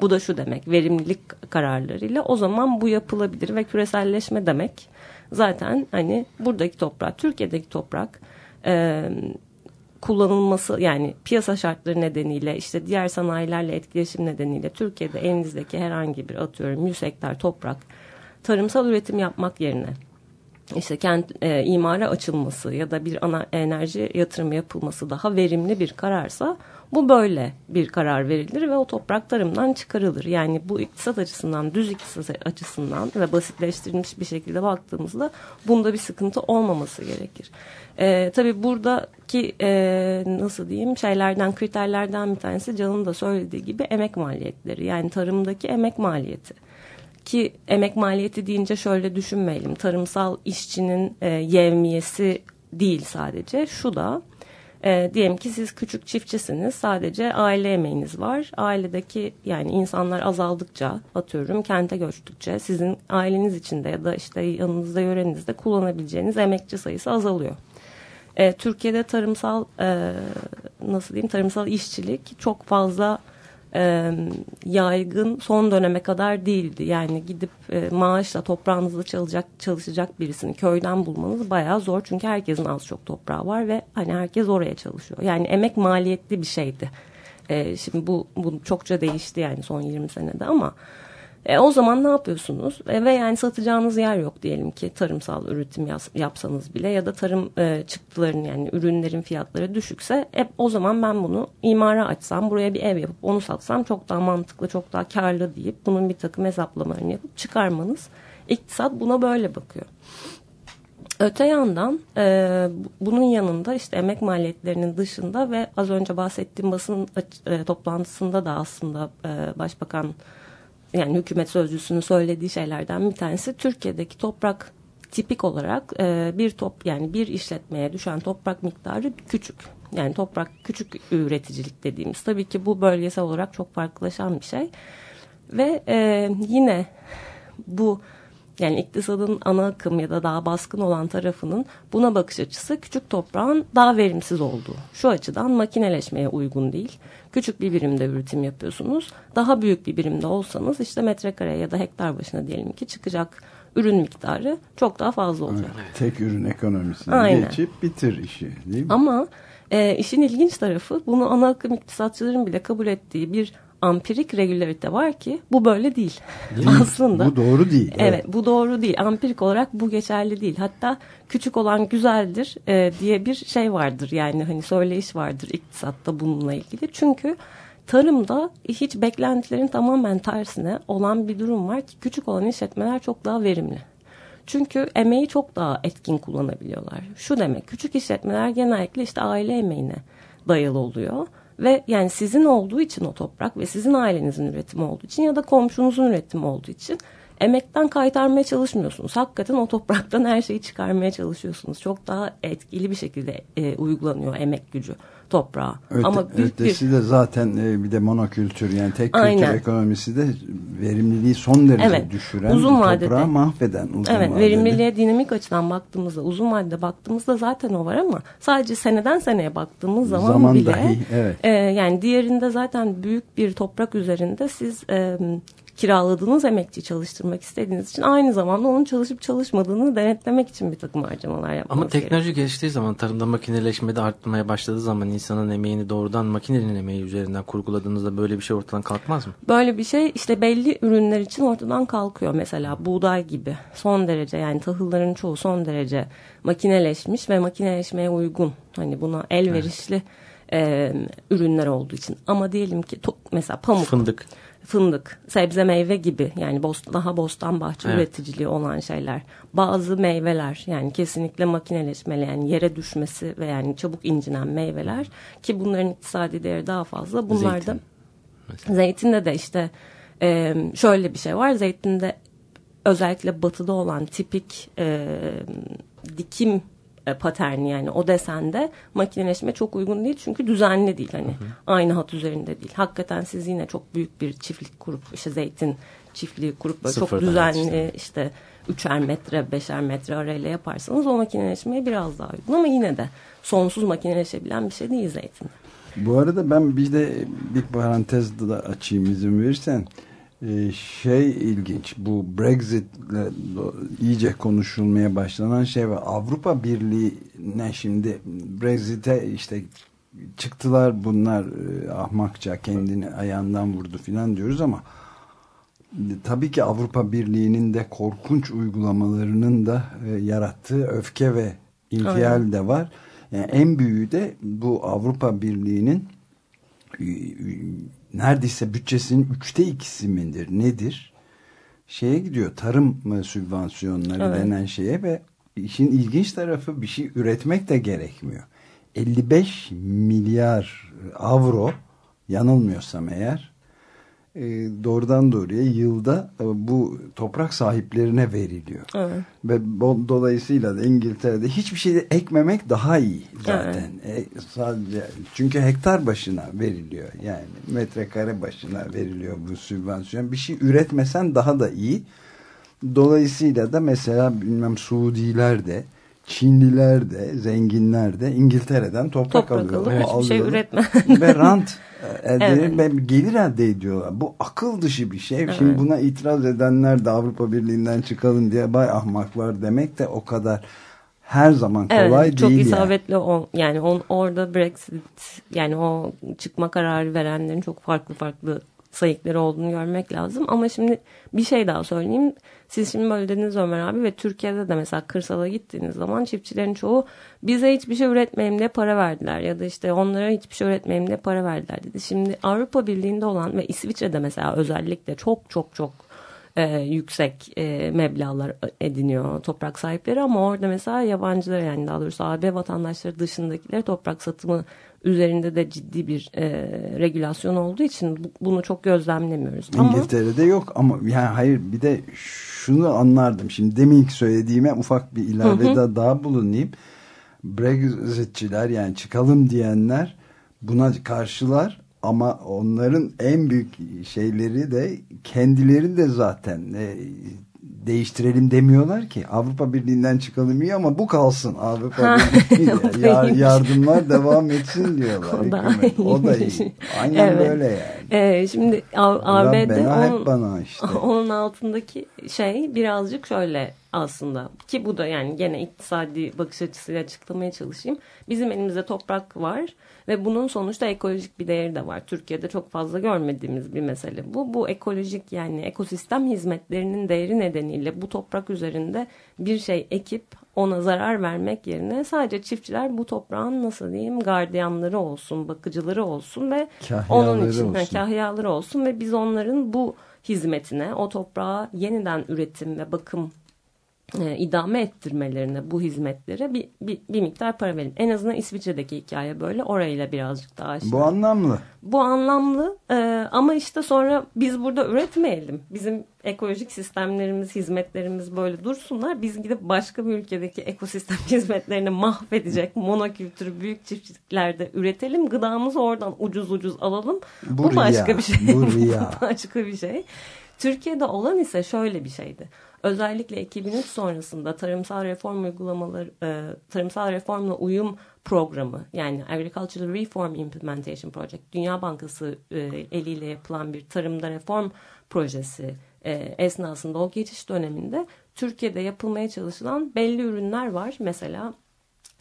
bu da şu demek verimlilik kararlarıyla. O zaman bu yapılabilir ve küreselleşme demek. Zaten hani buradaki toprak Türkiye'deki toprak e, kullanılması yani piyasa şartları nedeniyle işte diğer sanayilerle etkileşim nedeniyle Türkiye'de elinizdeki herhangi bir atıyorum 100 hektar toprak tarımsal üretim yapmak yerine işte kent e, imara açılması ya da bir ana enerji yatırımı yapılması daha verimli bir kararsa bu böyle bir karar verilir ve o toprak tarımdan çıkarılır. Yani bu iktisat açısından, düz iktisat açısından ve basitleştirilmiş bir şekilde baktığımızda bunda bir sıkıntı olmaması gerekir. E, tabii buradaki e, nasıl diyeyim şeylerden, kriterlerden bir tanesi Can'ın da söylediği gibi emek maliyetleri. Yani tarımdaki emek maliyeti ki emek maliyeti deyince şöyle düşünmeyelim. Tarımsal işçinin e, yevmiyesi değil sadece. Şu da e, diyelim ki siz küçük çiftçisiniz. Sadece aile emeğiniz var. Ailedeki yani insanlar azaldıkça atıyorum kente göçtükçe sizin aileniz içinde ya da işte yanınızda yörenizde kullanabileceğiniz emekçi sayısı azalıyor. E, Türkiye'de tarımsal e, nasıl diyeyim tarımsal işçilik çok fazla e, yaygın son döneme kadar değildi. Yani gidip e, maaşla toprağınızda çalışacak çalışacak birisini köyden bulmanız bayağı zor. Çünkü herkesin az çok toprağı var ve hani herkes oraya çalışıyor. Yani emek maliyetli bir şeydi. E, şimdi bu, bu çokça değişti yani son 20 senede ama E, o zaman ne yapıyorsunuz? E, ve yani satacağınız yer yok diyelim ki tarımsal üretim yapsanız bile ya da tarım e, çıktıların yani ürünlerin fiyatları düşükse hep o zaman ben bunu imara açsam buraya bir ev yapıp onu satsam çok daha mantıklı çok daha karlı deyip bunun bir takım hesaplamalarını yapıp çıkarmanız iktisat buna böyle bakıyor. Öte yandan e, bu- bunun yanında işte emek maliyetlerinin dışında ve az önce bahsettiğim basın e, toplantısında da aslında e, başbakan yani hükümet sözcüsünün söylediği şeylerden bir tanesi Türkiye'deki toprak tipik olarak e, bir top yani bir işletmeye düşen toprak miktarı küçük. Yani toprak küçük üreticilik dediğimiz. Tabii ki bu bölgesel olarak çok farklılaşan bir şey. Ve e, yine bu yani iktisadın ana akım ya da daha baskın olan tarafının buna bakış açısı küçük toprağın daha verimsiz olduğu. Şu açıdan makineleşmeye uygun değil. Küçük bir birimde üretim yapıyorsunuz. Daha büyük bir birimde olsanız işte metrekare ya da hektar başına diyelim ki çıkacak ürün miktarı çok daha fazla olacak. Tek ürün ekonomisine Aynen. geçip bitir işi değil mi? Ama e, işin ilginç tarafı bunu ana akım iktisatçıların bile kabul ettiği bir ampirik regülarite var ki bu böyle değil. <laughs> Aslında. Bu doğru değil. Evet. bu doğru değil. Ampirik olarak bu geçerli değil. Hatta küçük olan güzeldir e, diye bir şey vardır. Yani hani söyleyiş vardır iktisatta bununla ilgili. Çünkü tarımda hiç beklentilerin tamamen tersine olan bir durum var ki küçük olan işletmeler çok daha verimli. Çünkü emeği çok daha etkin kullanabiliyorlar. Şu demek küçük işletmeler genellikle işte aile emeğine dayalı oluyor. Ve yani sizin olduğu için o toprak ve sizin ailenizin üretimi olduğu için ya da komşunuzun üretimi olduğu için emekten kaytarmaya çalışmıyorsunuz. Hakikaten o topraktan her şeyi çıkarmaya çalışıyorsunuz. Çok daha etkili bir şekilde e, uygulanıyor emek gücü toprağa. Öte, Ama büyük bir ötesi de zaten e, bir de monokültür yani tek kültür Aynen. ekonomisi de verimliliği son derece Evet, düşüren uzun vadede. toprağı mahveden uzun Evet vadede. verimliliğe dinamik açıdan baktığımızda uzun vadede baktığımızda zaten o var ama sadece seneden seneye baktığımız zaman, Zaman bile dahi, evet. e, yani diğerinde zaten büyük bir toprak üzerinde siz e, kiraladığınız emekçi çalıştırmak istediğiniz için aynı zamanda onun çalışıp çalışmadığını denetlemek için bir takım harcamalar yapmanız Ama teknoloji geliştiği zaman tarımda makineleşme de artmaya başladığı zaman insanın emeğini doğrudan makinenin emeği üzerinden kurguladığınızda böyle bir şey ortadan kalkmaz mı? Böyle bir şey işte belli ürünler için ortadan kalkıyor. Mesela buğday gibi son derece yani tahılların çoğu son derece makineleşmiş ve makineleşmeye uygun. Hani buna elverişli e, ürünler olduğu için. Ama diyelim ki mesela pamuk, Fındık. Fındık, sebze meyve gibi yani bost, daha bostan bahçe Evet. üreticiliği olan şeyler. Bazı meyveler yani kesinlikle makineleşmeli yani yere düşmesi ve yani çabuk incinen meyveler ki bunların iktisadi değeri daha fazla. Bunlar da Zeytin. Zeytinde de işte e, şöyle bir şey var. Zeytinde özellikle batıda olan tipik e, dikim e, paterni yani o desende makineleşme çok uygun değil çünkü düzenli değil hani aynı hat üzerinde değil. Hakikaten siz yine çok büyük bir çiftlik kurup işte zeytin çiftliği kurup böyle çok düzenli yetiştirmek. işte üçer metre beşer metre arayla yaparsanız o makineleşmeye biraz daha uygun ama yine de sonsuz makineleşebilen bir şey değil zeytin. Bu arada ben bir de bir parantez da açayım izin verirsen. Ee, şey ilginç bu Brexit'le iyice konuşulmaya başlanan şey var. Avrupa Birliği'ne şimdi Brexit'e işte çıktılar bunlar e, ahmakça kendini ayağından vurdu filan diyoruz ama tabii ki Avrupa Birliği'nin de korkunç uygulamalarının da e, yarattığı öfke ve infial de var. Yani en büyüğü de bu Avrupa Birliği'nin e, neredeyse bütçesinin üçte ikisi midir nedir? Şeye gidiyor tarım e, sübvansiyonları Evet. denen şeye ve işin ilginç tarafı bir şey üretmek de gerekmiyor. 55 milyar avro yanılmıyorsam eğer doğrudan doğruya yılda e, bu toprak sahiplerine veriliyor. Evet. Ve dolayısıyla da İngiltere'de hiçbir şey ekmemek daha iyi zaten. E, sadece çünkü hektar başına veriliyor. Yani metrekare başına veriliyor bu sübvansiyon. Bir şey üretmesen daha da iyi. Dolayısıyla da mesela bilmem Suudiler de Çinliler de zenginler de İngiltere'den toprak, Toprak alıyorlar. alıp hiçbir şey üretme. ve rant e, <laughs> elde Evet. ve gelir elde ediyorlar. Bu akıl dışı bir şey. Şimdi Evet. buna itiraz edenler de Avrupa Birliği'nden çıkalım diye bay ahmaklar demek de o kadar her zaman kolay evet, çok değil. yani. isabetli o yani on, orada Brexit yani o çıkma kararı verenlerin çok farklı farklı sayıkları olduğunu görmek lazım. Ama şimdi bir şey daha söyleyeyim. Siz şimdi böyle dediniz Ömer abi ve Türkiye'de de mesela kırsala gittiğiniz zaman çiftçilerin çoğu bize hiçbir şey üretmeyeyim diye para verdiler. Ya da işte onlara hiçbir şey üretmeyeyim diye para verdiler dedi. Şimdi Avrupa Birliği'nde olan ve İsviçre'de mesela özellikle çok çok çok e, yüksek e, meblağlar ediniyor toprak sahipleri ama orada mesela yabancılar yani daha doğrusu AB vatandaşları dışındakiler toprak satımı üzerinde de ciddi bir e, regülasyon olduğu için bu, bunu çok gözlemlemiyoruz. İngiltere'de ama, yok ama yani hayır bir de şunu anlardım. Şimdi deminki söylediğime ufak bir ilavede daha bulunayım. Brexitçiler yani çıkalım diyenler buna karşılar ama onların en büyük şeyleri de kendileri de zaten e, değiştirelim demiyorlar ki. Avrupa Birliği'nden çıkalım iyi ama bu kalsın. Avrupa Birliği <laughs> yar, yardımlar devam etsin diyorlar. <laughs> O da, o da iyi. Aynen evet. böyle yani. Ee, şimdi ABD hep bana işte. <laughs> onun altındaki şey birazcık şöyle aslında ki bu da yani gene iktisadi bakış açısıyla açıklamaya çalışayım. Bizim elimizde toprak var ve bunun sonuçta ekolojik bir değeri de var. Türkiye'de çok fazla görmediğimiz bir mesele bu. Bu ekolojik yani ekosistem hizmetlerinin değeri nedeniyle bu toprak üzerinde bir şey ekip ona zarar vermek yerine sadece çiftçiler bu toprağın nasıl diyeyim gardiyanları olsun, bakıcıları olsun ve kahyaları onun için olsun. kahyaları olsun ve biz onların bu hizmetine, o toprağa yeniden üretim ve bakım e, idame ettirmelerine bu hizmetlere bir, bir, bir miktar para verin. En azından İsviçre'deki hikaye böyle. Orayla birazcık daha aşağı. Bu anlamlı. Bu anlamlı e, ama işte sonra biz burada üretmeyelim. Bizim ekolojik sistemlerimiz, hizmetlerimiz böyle dursunlar. Biz gidip başka bir ülkedeki ekosistem <laughs> hizmetlerini mahvedecek monokültür büyük çiftliklerde üretelim. Gıdamızı oradan ucuz ucuz alalım. Bu, bu rüya, başka bir şey. Bu rüya. <laughs> başka bir şey. Türkiye'de olan ise şöyle bir şeydi. Özellikle 2003 sonrasında tarımsal reform uygulamaları, e, tarımsal reformla uyum programı yani Agricultural Reform Implementation Project, Dünya Bankası e, eliyle yapılan bir tarımda reform projesi e, esnasında o geçiş döneminde Türkiye'de yapılmaya çalışılan belli ürünler var. Mesela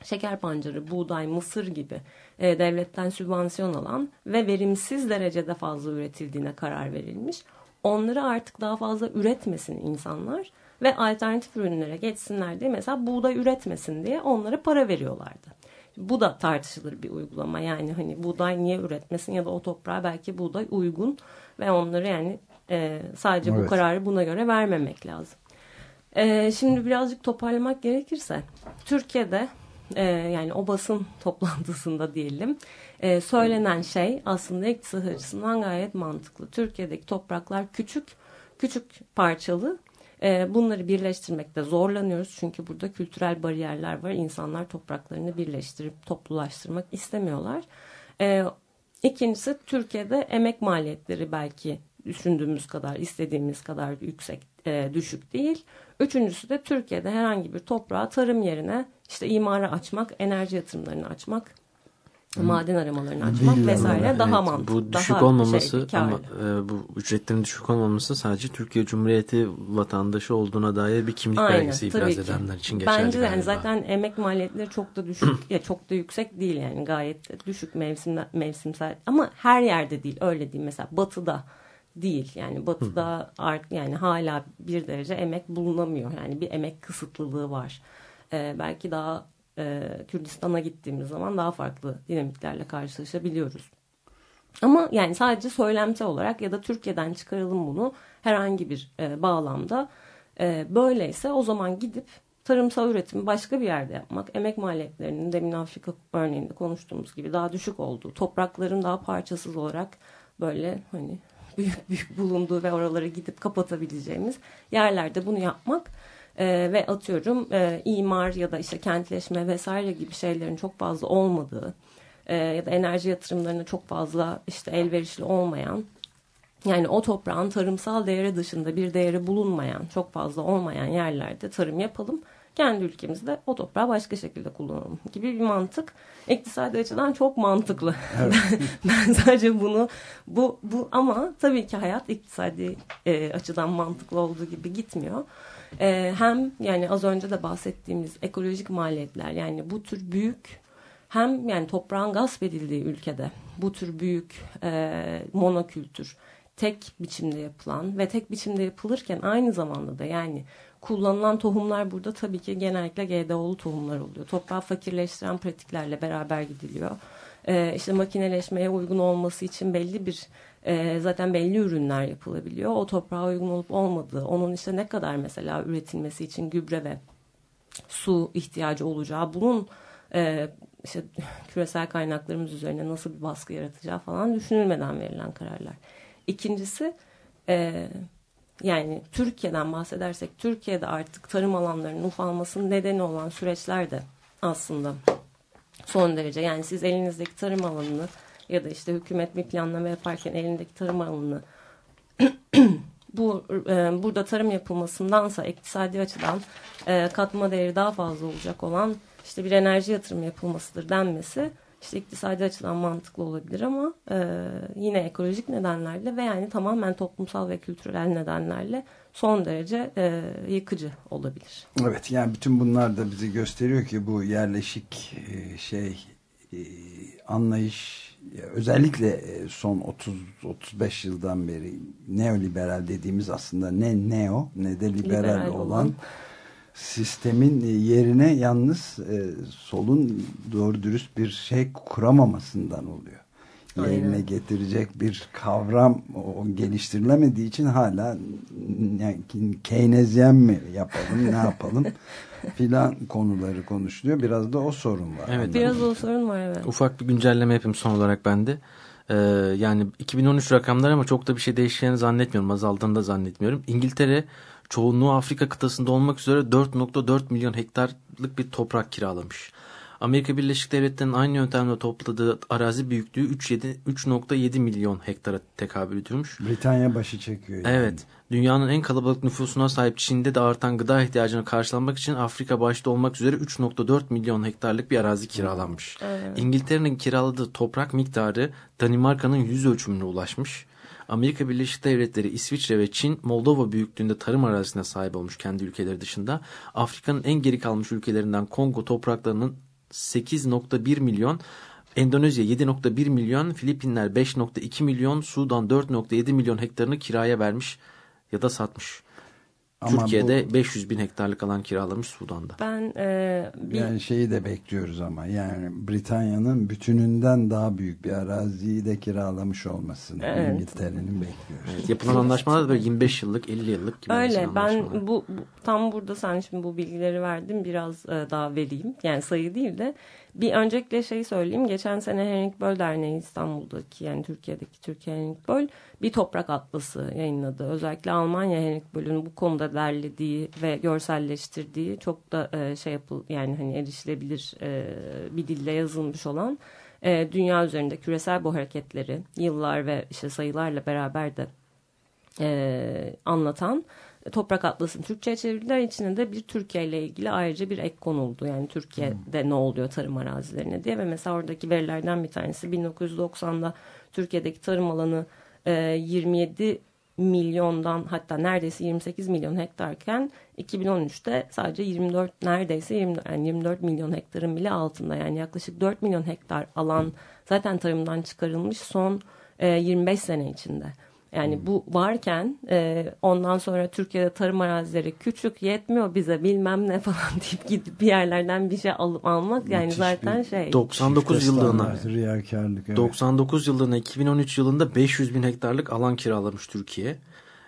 şeker pancarı, buğday, mısır gibi e, devletten sübvansiyon alan ve verimsiz derecede fazla üretildiğine karar verilmiş onları artık daha fazla üretmesin insanlar ve alternatif ürünlere geçsinler diye mesela buğday üretmesin diye onlara para veriyorlardı. Bu da tartışılır bir uygulama. Yani hani buğday niye üretmesin ya da o toprağa belki buğday uygun ve onları yani e, sadece evet. bu kararı buna göre vermemek lazım. E, şimdi birazcık toparlamak gerekirse Türkiye'de e, yani o basın <laughs> toplantısında diyelim e, söylenen şey aslında iktisat açısından gayet mantıklı. Türkiye'deki topraklar küçük, küçük parçalı. E, bunları birleştirmekte zorlanıyoruz çünkü burada kültürel bariyerler var. İnsanlar topraklarını birleştirip toplulaştırmak istemiyorlar. E, ikincisi Türkiye'de emek maliyetleri belki düşündüğümüz kadar, istediğimiz kadar yüksek, e, düşük değil. Üçüncüsü de Türkiye'de herhangi bir toprağa tarım yerine işte imara açmak, enerji yatırımlarını açmak maden aramalarını açmak Değil vesaire evet, daha mantıklı. Bu düşük daha olmaması şey, ama e, bu ücretlerin düşük olmaması sadece Türkiye Cumhuriyeti vatandaşı olduğuna dair bir kimlik Aynen, belgesi ibraz edenler için geçerli Bence yani zaten emek maliyetleri çok da düşük ya çok da yüksek değil yani gayet düşük mevsimler, mevsimsel ama her yerde değil öyle değil. Mesela batıda değil yani batıda art yani hala bir derece emek bulunamıyor. Yani bir emek kısıtlılığı var. Ee, belki daha e, Kürdistan'a gittiğimiz zaman daha farklı dinamiklerle karşılaşabiliyoruz. Ama yani sadece söylemsel olarak ya da Türkiye'den çıkaralım bunu herhangi bir e, bağlamda e, böyleyse o zaman gidip tarımsal üretimi başka bir yerde yapmak, emek maliyetlerinin demin Afrika örneğinde konuştuğumuz gibi daha düşük olduğu, toprakların daha parçasız olarak böyle hani <laughs> büyük büyük bulunduğu ve oraları gidip kapatabileceğimiz yerlerde bunu yapmak e, ve atıyorum e, imar ya da işte kentleşme vesaire gibi şeylerin çok fazla olmadığı e, ya da enerji yatırımlarına çok fazla işte elverişli olmayan yani o toprağın tarımsal değeri dışında bir değeri bulunmayan, çok fazla olmayan yerlerde tarım yapalım. Kendi ülkemizde o toprağı başka şekilde kullanalım gibi bir mantık. İktisadi açıdan çok mantıklı. Evet. <laughs> ben, sadece bunu bu bu ama tabii ki hayat iktisadi e, açıdan mantıklı olduğu gibi gitmiyor. E, hem yani az önce de bahsettiğimiz ekolojik maliyetler yani bu tür büyük hem yani toprağın gasp edildiği ülkede bu tür büyük e, monokültür tek biçimde yapılan ve tek biçimde yapılırken aynı zamanda da yani kullanılan tohumlar burada tabii ki genellikle GDO'lu tohumlar oluyor. Toprağı fakirleştiren pratiklerle beraber gidiliyor. Ee, işte makineleşmeye uygun olması için belli bir e, zaten belli ürünler yapılabiliyor. O toprağa uygun olup olmadığı, onun işte ne kadar mesela üretilmesi için gübre ve su ihtiyacı olacağı, bunun e, işte <laughs> küresel kaynaklarımız üzerine nasıl bir baskı yaratacağı falan düşünülmeden verilen kararlar. İkincisi e, yani Türkiye'den bahsedersek Türkiye'de artık tarım alanlarının ufalmasının nedeni olan süreçler de aslında son derece yani siz elinizdeki tarım alanını ya da işte hükümet bir planlama yaparken elindeki tarım alanını <clears throat> bu e, burada tarım yapılmasındansa iktisadi açıdan e, katma değeri daha fazla olacak olan işte bir enerji yatırımı yapılmasıdır denmesi işte iktisadi açıdan mantıklı olabilir ama e, yine ekolojik nedenlerle ve yani tamamen toplumsal ve kültürel nedenlerle son derece e, yıkıcı olabilir. Evet yani bütün bunlar da bize gösteriyor ki bu yerleşik e, şey e, anlayış özellikle e, son 30-35 yıldan beri neoliberal dediğimiz aslında ne neo ne de liberal, Liberal olan, olan. sistemin yerine yalnız e, solun doğru dürüst bir şey kuramamasından oluyor. Yerine Aynen. getirecek bir kavram o geliştirilemediği için hala yani Keynesyen mi yapalım ne yapalım <laughs> filan konuları konuşuluyor. Biraz da o sorun var. Evet. Biraz o sorun var evet. Ufak bir güncelleme yapayım son olarak ben de. Ee, yani 2013 rakamları ama çok da bir şey değişeceğini zannetmiyorum. Azaldığını da zannetmiyorum. İngiltere çoğunluğu Afrika kıtasında olmak üzere 4.4 milyon hektarlık bir toprak kiralamış. Amerika Birleşik Devletleri'nin aynı yöntemle topladığı arazi büyüklüğü 3.7 3.7 milyon hektara tekabül ediyormuş. Britanya başı çekiyor. yani. Evet. Dünyanın en kalabalık nüfusuna sahip Çin'de de artan gıda ihtiyacını karşılamak için Afrika başta olmak üzere 3.4 milyon hektarlık bir arazi kiralanmış. İngiltere'nin kiraladığı toprak miktarı Danimarka'nın yüz ölçümüne ulaşmış. Amerika Birleşik Devletleri, İsviçre ve Çin Moldova büyüklüğünde tarım arazisine sahip olmuş kendi ülkeleri dışında. Afrika'nın en geri kalmış ülkelerinden Kongo topraklarının 8.1 milyon, Endonezya 7.1 milyon, Filipinler 5.2 milyon, Sudan 4.7 milyon hektarını kiraya vermiş ya da satmış. Ama Türkiye'de 500 bin hektarlık alan kiralamış Sudan'da. Ben e, bir Yani şeyi de bekliyoruz ama yani Britanya'nın bütününden daha büyük bir araziyi de kiralamış olmasını Evet. İngiltere'nin bekliyoruz. Evet, yapılan anlaşmalar da böyle 25 yıllık 50 yıllık gibi Öyle ben bu, bu tam burada sen şimdi bu bilgileri verdin biraz e, daha vereyim yani sayı değil de bir öncelikle şey söyleyeyim. Geçen sene Henrik Böll Derneği İstanbul'daki yani Türkiye'deki Türkiye Henrik Böll bir toprak atlası yayınladı. Özellikle Almanya Henrik Böll'ün bu konuda derlediği ve görselleştirdiği çok da e, şey yapıl yani hani erişilebilir e, bir dille yazılmış olan e, dünya üzerinde küresel bu hareketleri yıllar ve işte sayılarla beraber de e, anlatan Toprak Atlas'ın Türkçe'ye çevrildiler. İçine de bir Türkiye ile ilgili ayrıca bir ek konuldu. Yani Türkiye'de ne oluyor tarım arazilerine diye ve mesela oradaki verilerden bir tanesi 1990'da Türkiye'deki tarım alanı e, 27 milyondan hatta neredeyse 28 milyon hektarken 2013'te sadece 24 neredeyse 20, yani 24 milyon hektarın bile altında yani yaklaşık 4 milyon hektar alan zaten tarımdan çıkarılmış son e, 25 sene içinde. Yani bu varken e, ondan sonra Türkiye'de tarım arazileri küçük yetmiyor bize bilmem ne <laughs> falan deyip gidip bir yerlerden bir şey alıp almak yani Müthiş zaten şey. 99 Çifte yıllığına riyakarlık. Evet. 99 yılına 2013 yılında 500 bin hektarlık alan kiralamış Türkiye.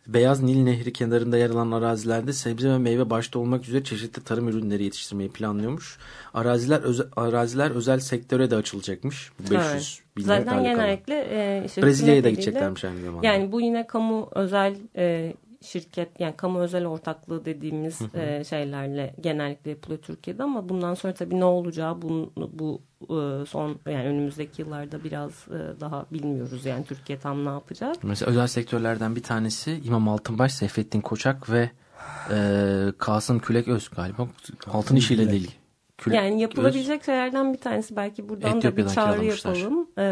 Beyaz Nil Nehri kenarında yer alan arazilerde sebze ve meyve başta olmak üzere çeşitli tarım ürünleri yetiştirmeyi planlıyormuş. Araziler özel, araziler özel sektöre de açılacakmış. 500 Evet. bin Zaten genellikle e, işte Brezilya'ya da gideceklermiş aynı zamanda. Yani bu yine kamu özel e, şirket yani kamu özel ortaklığı dediğimiz e, şeylerle genellikle yapılıyor Türkiye'de ama bundan sonra tabii ne olacağı bu, bu e, son yani önümüzdeki yıllarda biraz e, daha bilmiyoruz yani Türkiye tam ne yapacak. Mesela özel sektörlerden bir tanesi İmam Altınbaş, Seyfettin Koçak ve e, Kasım Külek Öz galiba. Altın işiyle değil. Külek Yani yapılabilecek şeylerden bir tanesi belki buradan da bir çağrı yapalım. Ee,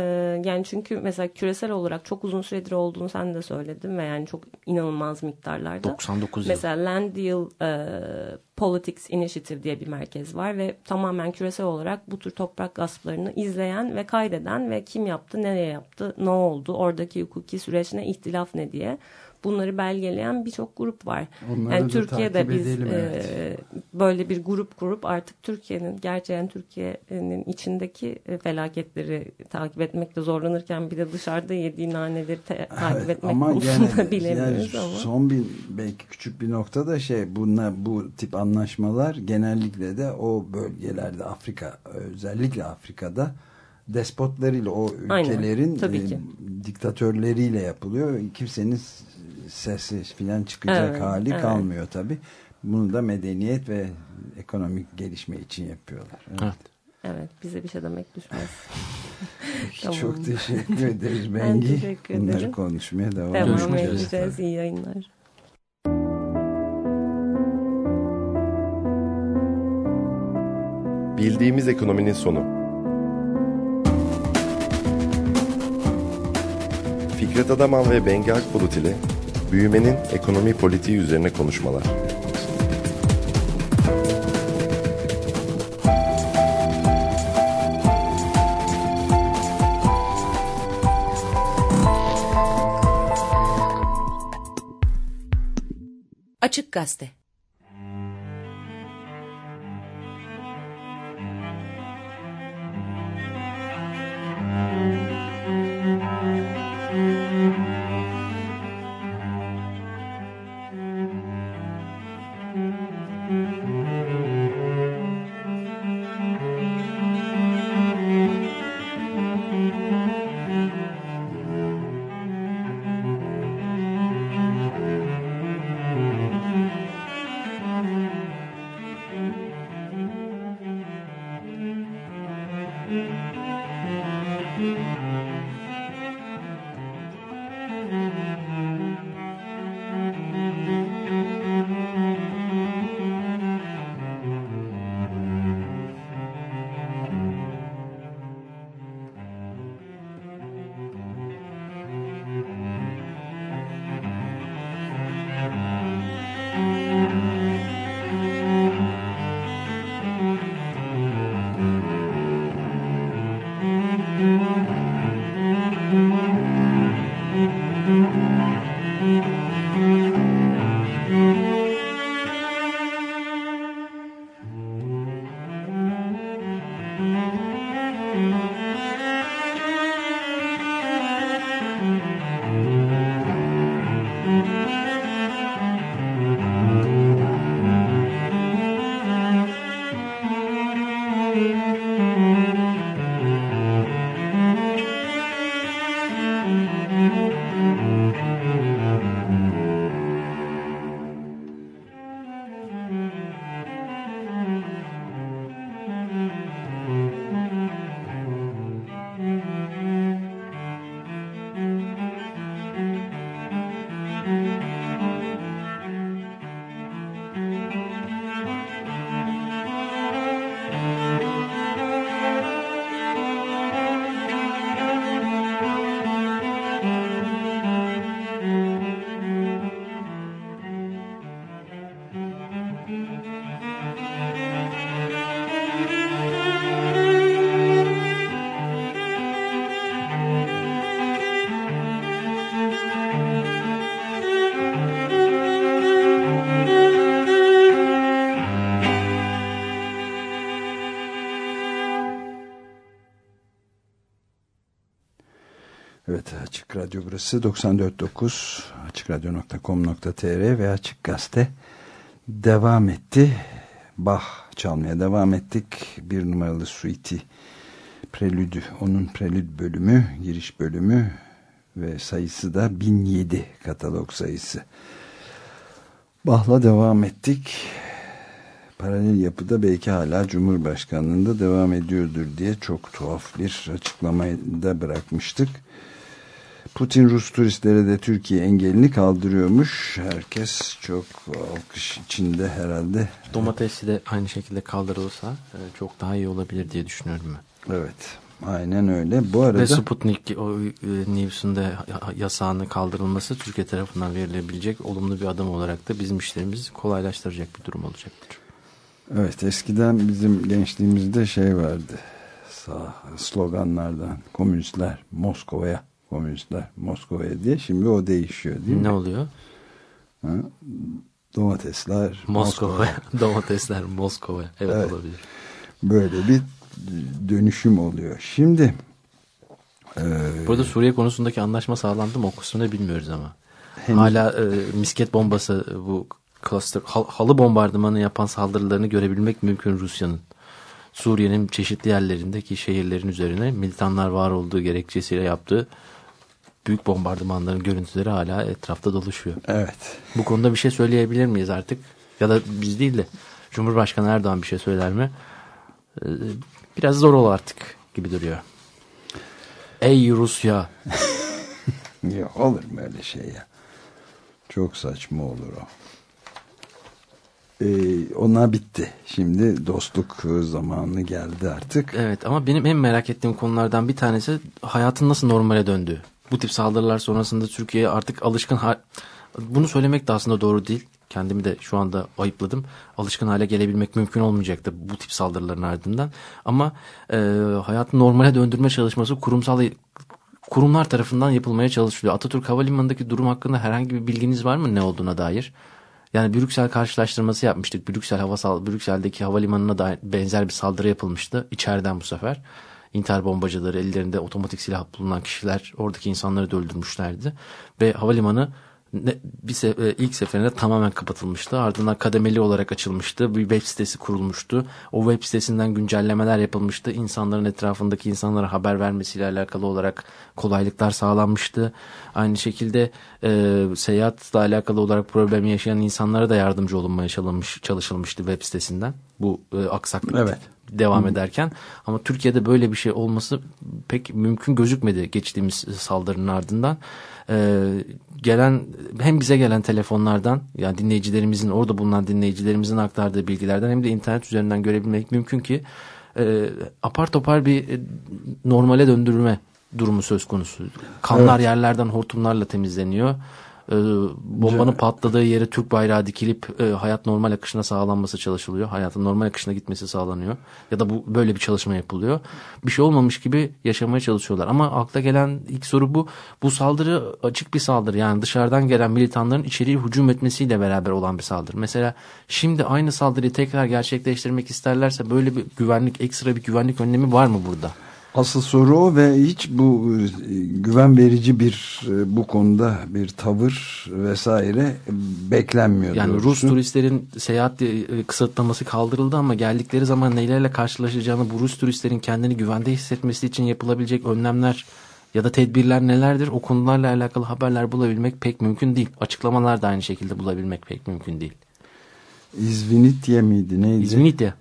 yani çünkü mesela küresel olarak çok uzun süredir olduğunu sen de söyledin ve yani çok inanılmaz miktarlarda. 99 yıl. Mesela Land Deal e, Politics Initiative diye bir merkez var ve tamamen küresel olarak bu tür toprak gasplarını izleyen ve kaydeden ve kim yaptı, nereye yaptı, ne oldu, oradaki hukuki süreç ne, ihtilaf ne diye bunları belgeleyen birçok grup var. Onları yani Türkiye'de biz edelim, e, evet. böyle bir grup kurup artık Türkiye'nin gerçekten Türkiye'nin içindeki e, felaketleri takip etmekte zorlanırken bir de dışarıda yediği naneleri te- takip Evet, etmek ama konusunda <laughs> bilemiyoruz yani ama. Son bir belki küçük bir nokta da şey bunlar bu tip anlaşmalar genellikle de o bölgelerde Afrika özellikle Afrika'da despotlarıyla o Aynen, ülkelerin tabii e, diktatörleriyle yapılıyor. Kimsenin sesi filan çıkacak Evet, hali evet. kalmıyor tabii. Bunu da medeniyet ve ekonomik gelişme için yapıyorlar. Evet. Evet. Evet bize bir şey demek düşmez. <laughs> Tamam. Çok teşekkür ederiz Ben Bengi. teşekkür Bunları ederim. konuşmaya devam, Devam Görüşmek üzere. edeceğiz. İyi yayınlar. Bildiğimiz ekonominin sonu. Fikret Adaman ve Bengi Akbulut ile büyümenin ekonomi politiği üzerine konuşmalar. Açık Gazete Radyo burası 94.9 açıkradyo.com.tr ve Açık Gazete devam etti. Bach çalmaya devam ettik. Bir numaralı suiti prelüdü. Onun prelüd bölümü, giriş bölümü ve sayısı da 1007 katalog sayısı. Bach'la devam ettik. Paralel yapıda belki hala Cumhurbaşkanlığında devam ediyordur diye çok tuhaf bir açıklamayı da bırakmıştık. Putin Rus turistlere de Türkiye engelini kaldırıyormuş. Herkes çok alkış içinde herhalde. Domatesi de aynı şekilde kaldırılsa e, çok daha iyi olabilir diye düşünüyorum ben. Evet. Aynen öyle. Bu arada Ve Sputnik o e, News'un da yasağının kaldırılması Türkiye tarafından verilebilecek olumlu bir adım olarak da bizim işlerimizi kolaylaştıracak bir durum olacaktır. Evet eskiden bizim gençliğimizde şey vardı. Sağ sloganlardan komünistler Moskova'ya komünistler Moskova'ya diye şimdi o değişiyor değil mi? Ne oluyor? Ha? Domatesler Moskova, <laughs> domatesler Moskova. Evet, Evet. olabilir. Böyle bir dönüşüm oluyor. Şimdi e, Burada Suriye konusundaki anlaşma sağlandı mı o kısmını bilmiyoruz ama. Henüz- Hala e, misket bombası bu cluster hal- halı bombardımanı yapan saldırılarını görebilmek mümkün Rusya'nın. Suriye'nin çeşitli yerlerindeki şehirlerin üzerine militanlar var olduğu gerekçesiyle yaptığı büyük bombardımanların görüntüleri hala etrafta dolaşıyor. evet Bu konuda bir şey söyleyebilir miyiz artık? Ya da biz değil de Cumhurbaşkanı Erdoğan bir şey söyler mi? Ee, Biraz zor ol artık gibi duruyor. Ey Rusya! <laughs> ya, olur mu öyle şey ya? Çok saçma olur o. Ee, onlar bitti. Şimdi dostluk zamanı geldi artık. Evet ama benim en merak ettiğim konulardan bir tanesi hayatın nasıl normale döndüğü. Bu tip saldırılar sonrasında Türkiye artık alışkın bunu söylemek de aslında doğru değil. Kendimi de şu anda ayıpladım. Alışkın hale gelebilmek mümkün olmayacaktı bu tip saldırıların ardından. Ama e, hayatın normale döndürme çalışması kurumsal kurumlar tarafından yapılmaya çalışılıyor. Atatürk Havalimanı'ndaki durum hakkında herhangi bir bilginiz var mı ne olduğuna dair? Yani Brüksel karşılaştırması yapmıştık. Brüksel hava Brüksel'deki havalimanına da benzer bir saldırı yapılmıştı. İçeriden bu sefer. İntihar bombacıları ellerinde otomatik silah bulunan kişiler oradaki insanları da öldürmüşlerdi. Ve havalimanı bir se- e, ilk seferinde tamamen kapatılmıştı. Ardından kademeli olarak açılmıştı. Bir web sitesi kurulmuştu. O web sitesinden güncellemeler yapılmıştı. İnsanların etrafındaki insanlara haber vermesiyle alakalı olarak kolaylıklar sağlanmıştı. Aynı şekilde e, seyahatle alakalı olarak problemi yaşayan insanlara da yardımcı olunmaya çalışılmış, çalışılmıştı web sitesinden. Bu e, aksaklık Evet. Devam ederken. Ama Türkiye'de böyle bir şey olması pek mümkün gözükmedi geçtiğimiz saldırının ardından. Ee, gelen hem bize gelen telefonlardan yani dinleyicilerimizin orada bulunan dinleyicilerimizin aktardığı bilgilerden hem de internet üzerinden görebilmek mümkün ki e, apar topar bir e, normale döndürme durumu söz konusu. Kanlar yerlerden hortumlarla temizleniyor. Ee, bombanın patladığı yere Türk bayrağı dikilip e, hayat normal akışına sağlanması çalışılıyor. Hayatın normal akışına gitmesi sağlanıyor. Ya da bu böyle bir çalışma yapılıyor. Bir şey olmamış gibi yaşamaya çalışıyorlar. Ama akla gelen ilk soru bu. Bu saldırı açık bir saldırı. Yani dışarıdan gelen militanların içeriye hücum etmesiyle beraber olan bir saldırı. Mesela şimdi aynı saldırıyı tekrar gerçekleştirmek isterlerse böyle bir güvenlik, ekstra bir güvenlik önlemi var mı burada? Asıl soru o ve hiç bu e, güven verici bir e, bu konuda bir tavır vesaire beklenmiyor. Yani doğrusu. Rus turistlerin seyahat e, kısıtlaması kaldırıldı ama geldikleri zaman nelerle karşılaşacağını bu Rus turistlerin kendini güvende hissetmesi için yapılabilecek önlemler ya da tedbirler nelerdir o konularla alakalı haberler bulabilmek pek mümkün değil. Açıklamalar da aynı şekilde bulabilmek pek mümkün değil. İzvinitye miydi neydi? İzmit'te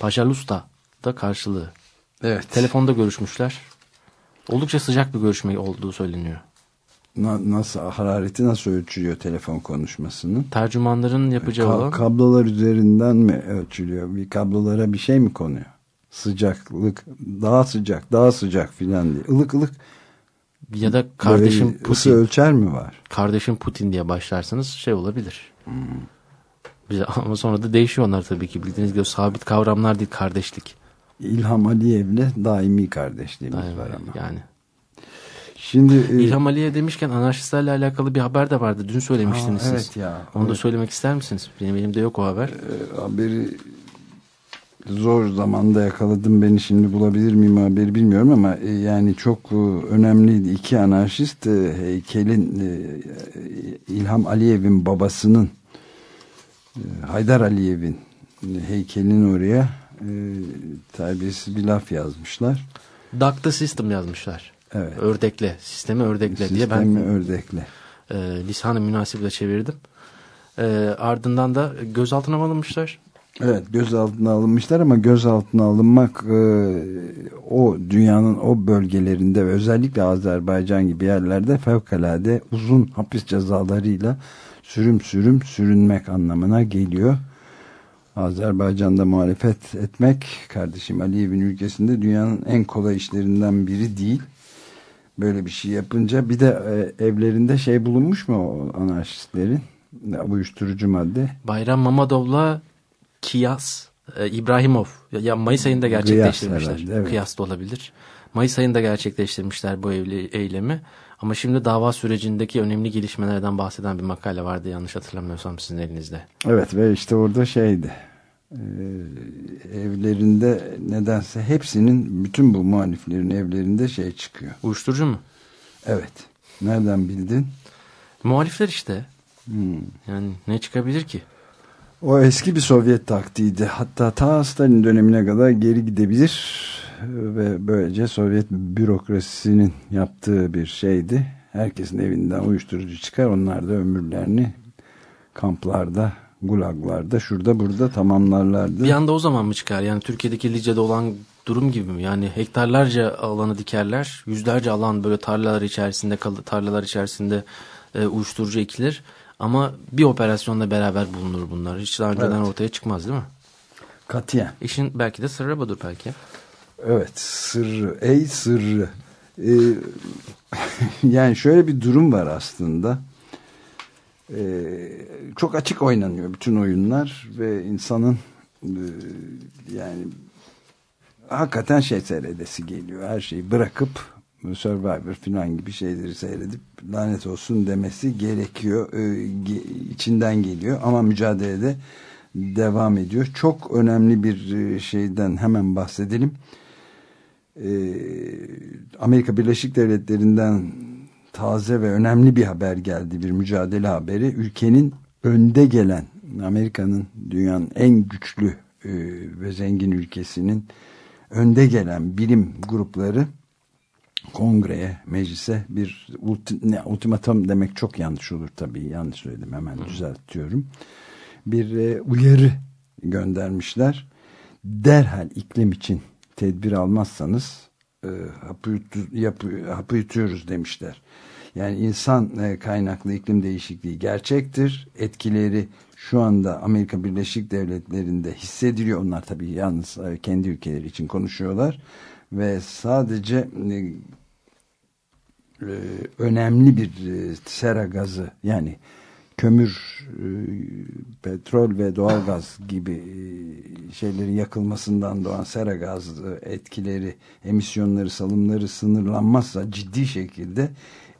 Paşa Lusta da karşılığı. Evet. Telefonda görüşmüşler. Oldukça sıcak bir görüşme olduğu söyleniyor. Na- nasıl harareti nasıl ölçülüyor telefon konuşmasının? Tercümanların yapacağı Ka- olan kablolar üzerinden mi ölçülüyor? Bir kablolara bir şey mi konuyor? Sıcaklık, daha sıcak, daha sıcak filan diye. Ilık ılık ya da kardeşim böyle Putin. ölçer mi var? kardeşim Putin diye başlarsanız şey olabilir. Bize, <laughs> ama sonra da değişiyor onlar tabii ki. Bildiğiniz gibi sabit kavramlar değil kardeşlik. İlham Aliyev'le daimi kardeşliğimiz Yani, var ama. yani. Şimdi e, İlham Aliye demişken anarşistlerle alakalı bir haber de vardı. Dün söylemiştiniz siz. evet ya, Onu da evet. söylemek ister misiniz? Benim elimde yok o haber. e, haberi zor zamanda yakaladım beni şimdi bulabilir miyim haberi bilmiyorum ama e, yani çok e, önemliydi. İki anarşist e, heykelin e, İlham Aliyev'in babasının e, Haydar Aliyev'in heykelinin oraya e, terbiyesiz bir laf yazmışlar. Duck the System yazmışlar. Evet. Ördekle. Sistemi ördekle diye ben Sistemi ördekle. e, lisanı münasiple çevirdim. E, ardından da gözaltına alınmışlar. Evet gözaltına alınmışlar ama gözaltına alınmak e, o dünyanın o bölgelerinde ve özellikle Azerbaycan gibi yerlerde fevkalade uzun hapis cezalarıyla sürüm sürüm sürünmek anlamına geliyor. Azerbaycan'da muhalefet etmek kardeşim Aliyev'in ülkesinde dünyanın en kolay işlerinden biri değil. Böyle bir şey yapınca bir de e, evlerinde şey bulunmuş mu o anarşistlerin? Uyuşturucu madde. Bayram Mamadov'la Kiyas e, İbrahimov ya, Mayıs ayında gerçekleştirmişler. herhalde, evet. Kıyas da olabilir. Mayıs ayında gerçekleştirmişler bu evli, eylemi. Ama şimdi dava sürecindeki önemli gelişmelerden bahseden bir makale vardı yanlış hatırlamıyorsam sizin elinizde. Evet ve işte orada şeydi. e, evlerinde nedense hepsinin bütün bu muhaliflerin evlerinde şey çıkıyor. Uyuşturucu mu? Evet. Nereden bildin? Muhalifler işte. Hmm. Yani ne çıkabilir ki? O eski bir Sovyet taktiğiydi. Hatta ta Stalin dönemine kadar geri gidebilir ve böylece Sovyet bürokrasisinin yaptığı bir şeydi. Herkesin evinden uyuşturucu çıkar. Onlar da ömürlerini kamplarda, gulaglarda, şurada burada tamamlarlardı. Bir anda o zaman mı çıkar? Yani Türkiye'deki Lice'de olan durum gibi mi? Yani hektarlarca alanı dikerler. Yüzlerce alan böyle tarlalar içerisinde tarlalar içerisinde e, uyuşturucu ekilir. Ama bir operasyonla beraber bulunur bunlar. Hiç daha önceden Evet. ortaya çıkmaz değil mi? Katiyen. İşin belki de sırrı budur belki. Evet sırrı. Ey sırrı. Ee, <laughs> yani şöyle bir durum var aslında. Ee, çok açık oynanıyor bütün oyunlar ve insanın e, yani hakikaten şey seyredesi geliyor. Her şeyi bırakıp Survivor falan gibi şeyleri seyredip lanet olsun demesi gerekiyor Ee, içinden geliyor ama mücadelede devam ediyor. Çok önemli bir e, şeyden hemen bahsedelim Ee, Amerika Birleşik Devletleri'nden taze ve önemli bir haber geldi bir mücadele haberi ülkenin önde gelen Amerika'nın dünyanın en güçlü e, ve zengin ülkesinin önde gelen bilim grupları kongreye, meclise bir ulti, ne, ultimatum demek çok yanlış olur tabii. Yanlış söyledim hemen düzeltiyorum. Bir e, uyarı göndermişler. Derhal iklim için tedbir almazsanız e, hapı, yutu- yapı- hapı yutuyoruz demişler. Yani insan e, kaynaklı iklim değişikliği gerçektir. Etkileri şu anda Amerika Birleşik Devletleri'nde hissediliyor. Onlar tabii yalnız e, kendi ülkeleri için konuşuyorlar. Ve sadece e, önemli bir sera gazı yani kömür, e, petrol ve doğalgaz gibi e, şeylerin yakılmasından doğan sera gazı etkileri, emisyonları, salımları sınırlanmazsa ciddi şekilde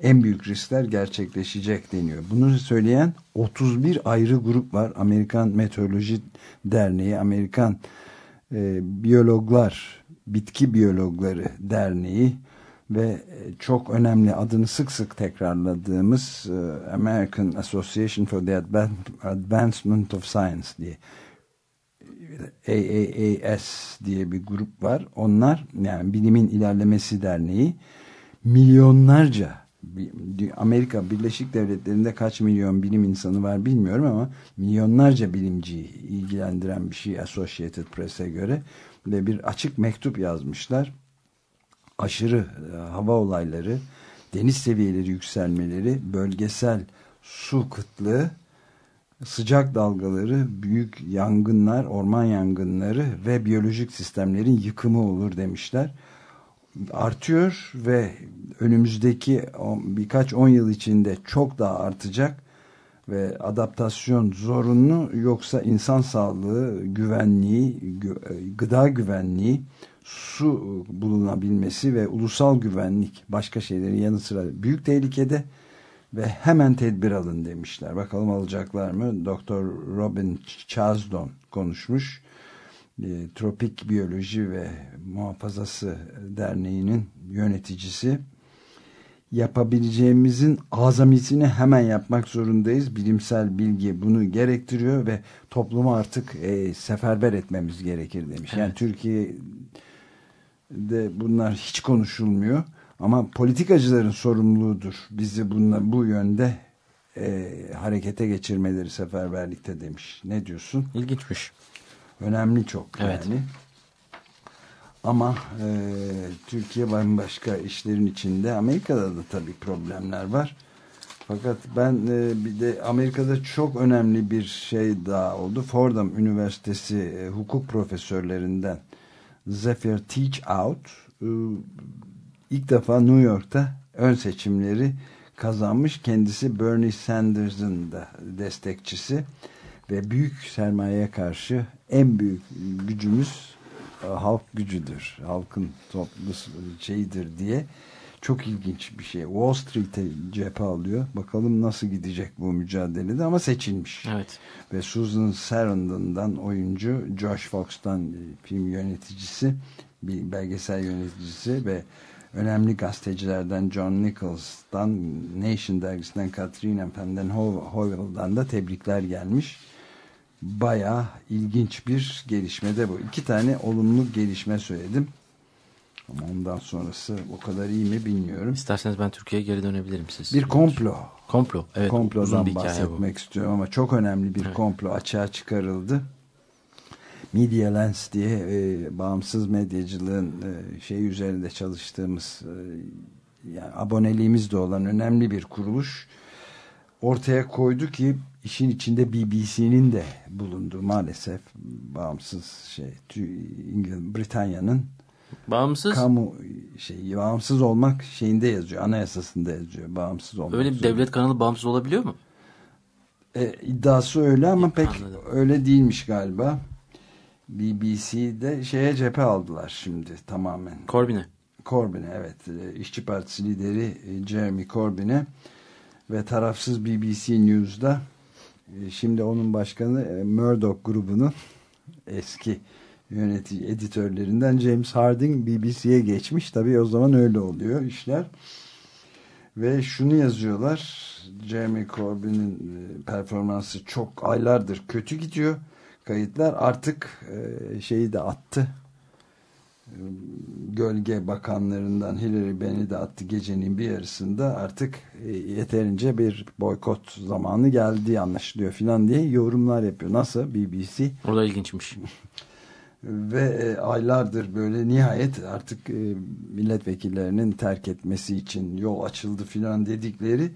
en büyük riskler gerçekleşecek deniyor. Bunu söyleyen 31 ayrı grup var. Amerikan Meteoroloji Derneği, Amerikan e, Biyologlar, Bitki Biyologları Derneği ve e, çok önemli adını sık sık tekrarladığımız e, American Association for the Advan- Advancement of Science diye AAAS diye bir grup var. Onlar yani Bilimin İlerlemesi Derneği milyonlarca Amerika Birleşik Devletleri'nde kaç milyon bilim insanı var bilmiyorum ama milyonlarca bilimciyi ilgilendiren bir şey Associated Press'e göre ve bir açık mektup yazmışlar aşırı e, hava olayları, deniz seviyeleri yükselmeleri, bölgesel su kıtlığı, sıcak dalgaları, büyük yangınlar, orman yangınları ve biyolojik sistemlerin yıkımı olur demişler. Artıyor ve önümüzdeki birkaç on yıl içinde çok daha artacak ve adaptasyon zorunlu yoksa insan sağlığı, güvenliği, gü- e, gıda güvenliği, su bulunabilmesi ve ulusal güvenlik başka şeylerin yanı sıra büyük tehlikede ve hemen tedbir alın demişler. Bakalım alacaklar mı? Dr. Robin Chasdon konuşmuş. E, Tropik Biyoloji ve Muhafazası Derneği'nin yöneticisi yapabileceğimizin azamisini hemen yapmak zorundayız. Bilimsel bilgi bunu gerektiriyor ve toplumu artık e, seferber etmemiz gerekir demiş. Yani Türkiye'de bunlar hiç konuşulmuyor ama politikacıların sorumluluğudur. Bizi bununla, bu yönde e, harekete geçirmeleri seferberlikte demiş. Ne diyorsun? İlginçmiş. Önemli çok Evet. yani. Ama e, Türkiye bambaşka işlerin içinde. Amerika'da da tabii problemler var. Fakat ben e, bir de Amerika'da çok önemli bir şey daha oldu. Fordham Üniversitesi e, hukuk profesörlerinden Zephyr Teach Out e, ilk defa New York'ta ön seçimleri kazanmış. Kendisi Bernie Sanders'ın da destekçisi ve büyük sermayeye karşı en büyük gücümüz e, halk gücüdür. Halkın toplu şeyidir diye çok ilginç bir şey. Wall Street'e cephe alıyor. Bakalım nasıl gidecek bu mücadelede ama seçilmiş. Evet. Ve Susan Sarandon'dan oyuncu, Josh Fox'tan e, film yöneticisi, bir belgesel yöneticisi ve önemli gazetecilerden John Nichols'tan, Nation dergisinden Katrina Van Hoyle'dan da tebrikler gelmiş. Bayağı ilginç bir gelişmede bu. İki tane olumlu gelişme söyledim. Ama ondan sonrası o kadar iyi mi bilmiyorum. İsterseniz ben Türkiye'ye geri dönebilirim siz. Bir komplo. komplo. Evet. Komplodan bir hikaye bu. bahsetmek istiyorum ama çok önemli bir Evet. komplo açığa çıkarıldı. Media Lens diye e, bağımsız medyacılığın e, şey üzerinde çalıştığımız e, yani aboneliğimiz de olan önemli bir kuruluş ortaya koydu ki işin içinde BBC'nin de bulunduğu maalesef bağımsız şey Tü- İngil Britanya'nın Bağımsız. kamu şey bağımsız olmak şeyinde yazıyor anayasasında yazıyor bağımsız olmak Öyle bir zorunda. devlet kanalı bağımsız olabiliyor mu? E, iddiası öyle ama pek Anladım. öyle değilmiş galiba. BBC'de şeye cephe aldılar şimdi tamamen. Corbyn'e. Corbyn'e evet. E, İşçi Partisi lideri e, Jeremy Corbyn'e ve tarafsız BBC News'da e, şimdi onun başkanı e, Murdoch grubunun eski yönetici editörlerinden James Harding BBC'ye geçmiş. Tabii o zaman öyle oluyor işler. Ve şunu yazıyorlar. Jeremy Corbyn'in e, performansı çok aylardır kötü gidiyor. Kayıtlar artık e, şeyi de attı. Gölge bakanlarından Hillary Benny de attı gecenin bir yarısında artık e, yeterince bir boykot zamanı geldiği anlaşılıyor filan diye yorumlar yapıyor. Nasıl BBC? O da ilginçmiş. <laughs> ve e, aylardır böyle nihayet artık e, milletvekillerinin terk etmesi için yol açıldı filan dedikleri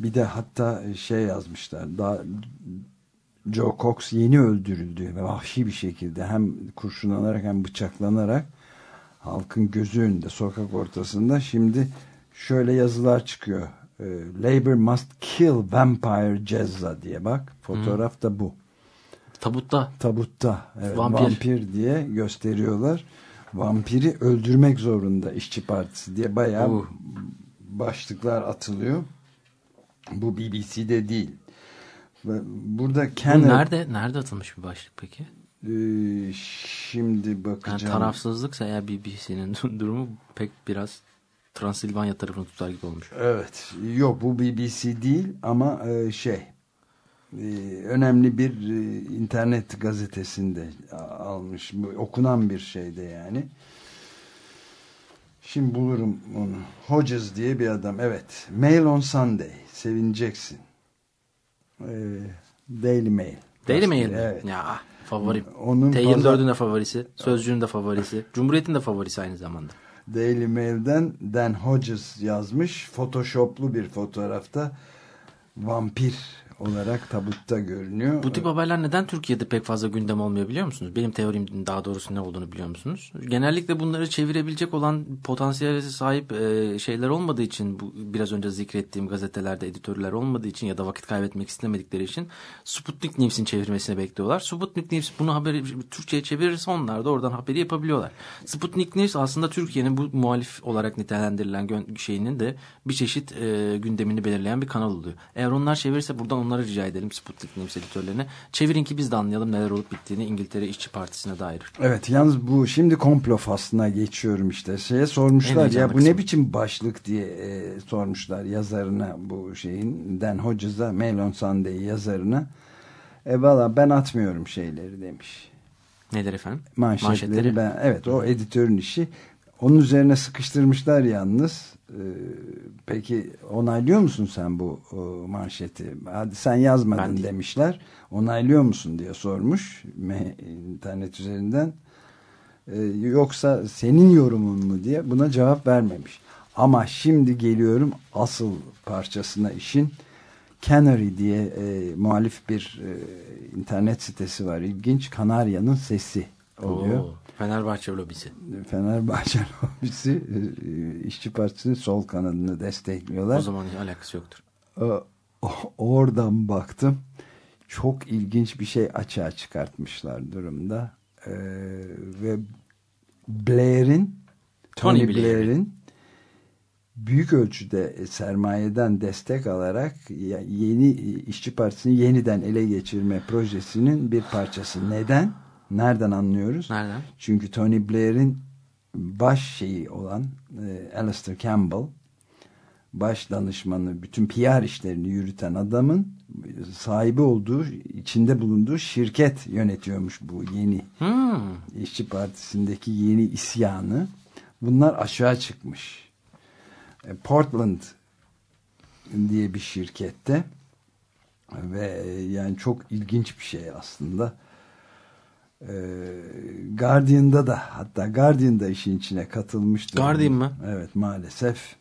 bir de hatta şey yazmışlar daha Joe Cox yeni öldürüldü ve vahşi bir şekilde hem kurşunlanarak hem bıçaklanarak halkın gözü önünde sokak ortasında. Şimdi şöyle yazılar çıkıyor. E, Labor must kill vampire Cezza diye bak. Fotoğraf da bu Tabutta. tabutta evet, Vampir. vampir. diye gösteriyorlar. Vampiri öldürmek zorunda işçi partisi diye bayağı Oh. başlıklar atılıyor. Bu BBC'de değil. Burada Bu Kenner nerede nerede atılmış bir başlık peki? Ee, şimdi Yani bakacağım. tarafsızlıksa eğer BBC'nin <laughs> durumu pek biraz Transilvanya tarafını tutar gibi olmuş. Evet. Yok bu BBC değil ama e, şey önemli bir e, internet gazetesinde almış. Okunan bir şeyde yani. Şimdi bulurum onu. Hodges diye bir adam. Evet. Mail on Sunday. Sevineceksin. E, Daily Mail. Daily Mail? Evet. Ya favorim. Onun T24'ün pazar- de favorisi. Sözcü'nün de favorisi. Cumhuriyet'in de favorisi aynı zamanda. Daily Mail'den Dan Hodges yazmış. Photoshoplu bir fotoğrafta vampir olarak tabutta görünüyor. Bu tip haberler neden Türkiye'de pek fazla gündem olmuyor biliyor musunuz? Benim teorim daha doğrusu ne olduğunu biliyor musunuz? Genellikle bunları çevirebilecek olan potansiyele sahip e, şeyler olmadığı için bu biraz önce zikrettiğim gazetelerde editörler olmadığı için ya da vakit kaybetmek istemedikleri için Sputnik News'in çevirmesini bekliyorlar. Sputnik News bunu haberi Türkçe'ye çevirirse onlar da oradan haberi yapabiliyorlar. Sputnik News aslında Türkiye'nin bu muhalif olarak nitelendirilen şeyinin de bir çeşit e, gündemini belirleyen bir kanal oluyor. Eğer onlar çevirirse buradan onlara rica edelim Sputnik News editörlerine. Çevirin ki biz de anlayalım neler olup bittiğini İngiltere İşçi Partisi'ne dair. Evet yalnız bu şimdi komplo faslına geçiyorum işte. Şeye sormuşlar ya bu kısmı. ne biçim başlık diye e, sormuşlar yazarına bu şeyin Dan Hodges'a Mail on Sunday yazarına. E valla ben atmıyorum şeyleri demiş. Neler efendim? Manşetleri, ben evet o editörün işi. Onun üzerine sıkıştırmışlar yalnız. Ee, peki onaylıyor musun sen bu o, manşeti? Hadi sen yazmadın Ben demişler. Onaylıyor musun diye sormuş internet üzerinden. Ee, yoksa senin yorumun mu diye buna cevap vermemiş. Ama şimdi geliyorum asıl parçasına işin. Canary diye e, muhalif bir e, internet sitesi var. İlginç. Kanarya'nın sesi oluyor. Oo, Fenerbahçe lobisi. Fenerbahçe <laughs> lobisi e, İşçi Partisi'nin sol kanadını destekliyorlar. O zaman hiç alakası yoktur. E, o- oradan baktım. çok ilginç bir şey açığa çıkartmışlar durumda. Ee, ve Blair'in Tony Tony, Blair'in. Büyük ölçüde sermayeden destek alarak yeni işçi partisini yeniden ele geçirme projesinin bir parçası. Neden? Nereden anlıyoruz? Nereden? Çünkü Tony Blair'in baş şeyi olan e, Alistair Campbell baş danışmanı bütün PR işlerini yürüten adamın sahibi olduğu içinde bulunduğu şirket yönetiyormuş bu yeni Hmm. İşçi Partisi'ndeki yeni isyanı bunlar aşağı çıkmış. E, Portland diye bir şirkette ve e, yani çok ilginç bir şey aslında. E, Guardian'da da hatta Guardian'da işin içine katılmıştı. Guardian mı? Evet maalesef.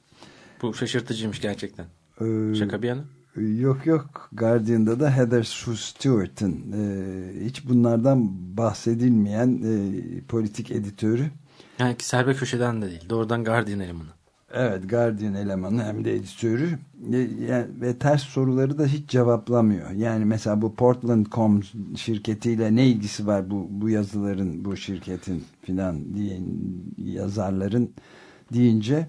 Bu şaşırtıcıymış gerçekten. Ee, Şaka bir yana. Yok yok Guardian'da da Heather Stewart'ın e, hiç bunlardan bahsedilmeyen e, politik editörü Yani ki serbe köşeden de değil. Doğrudan Guardian elemanı. Evet Guardian elemanı hem de editörü yani, ve ters soruları da hiç cevaplamıyor. Yani mesela bu Portland.com şirketiyle ne ilgisi var bu, bu yazıların bu şirketin filan diye yazarların deyince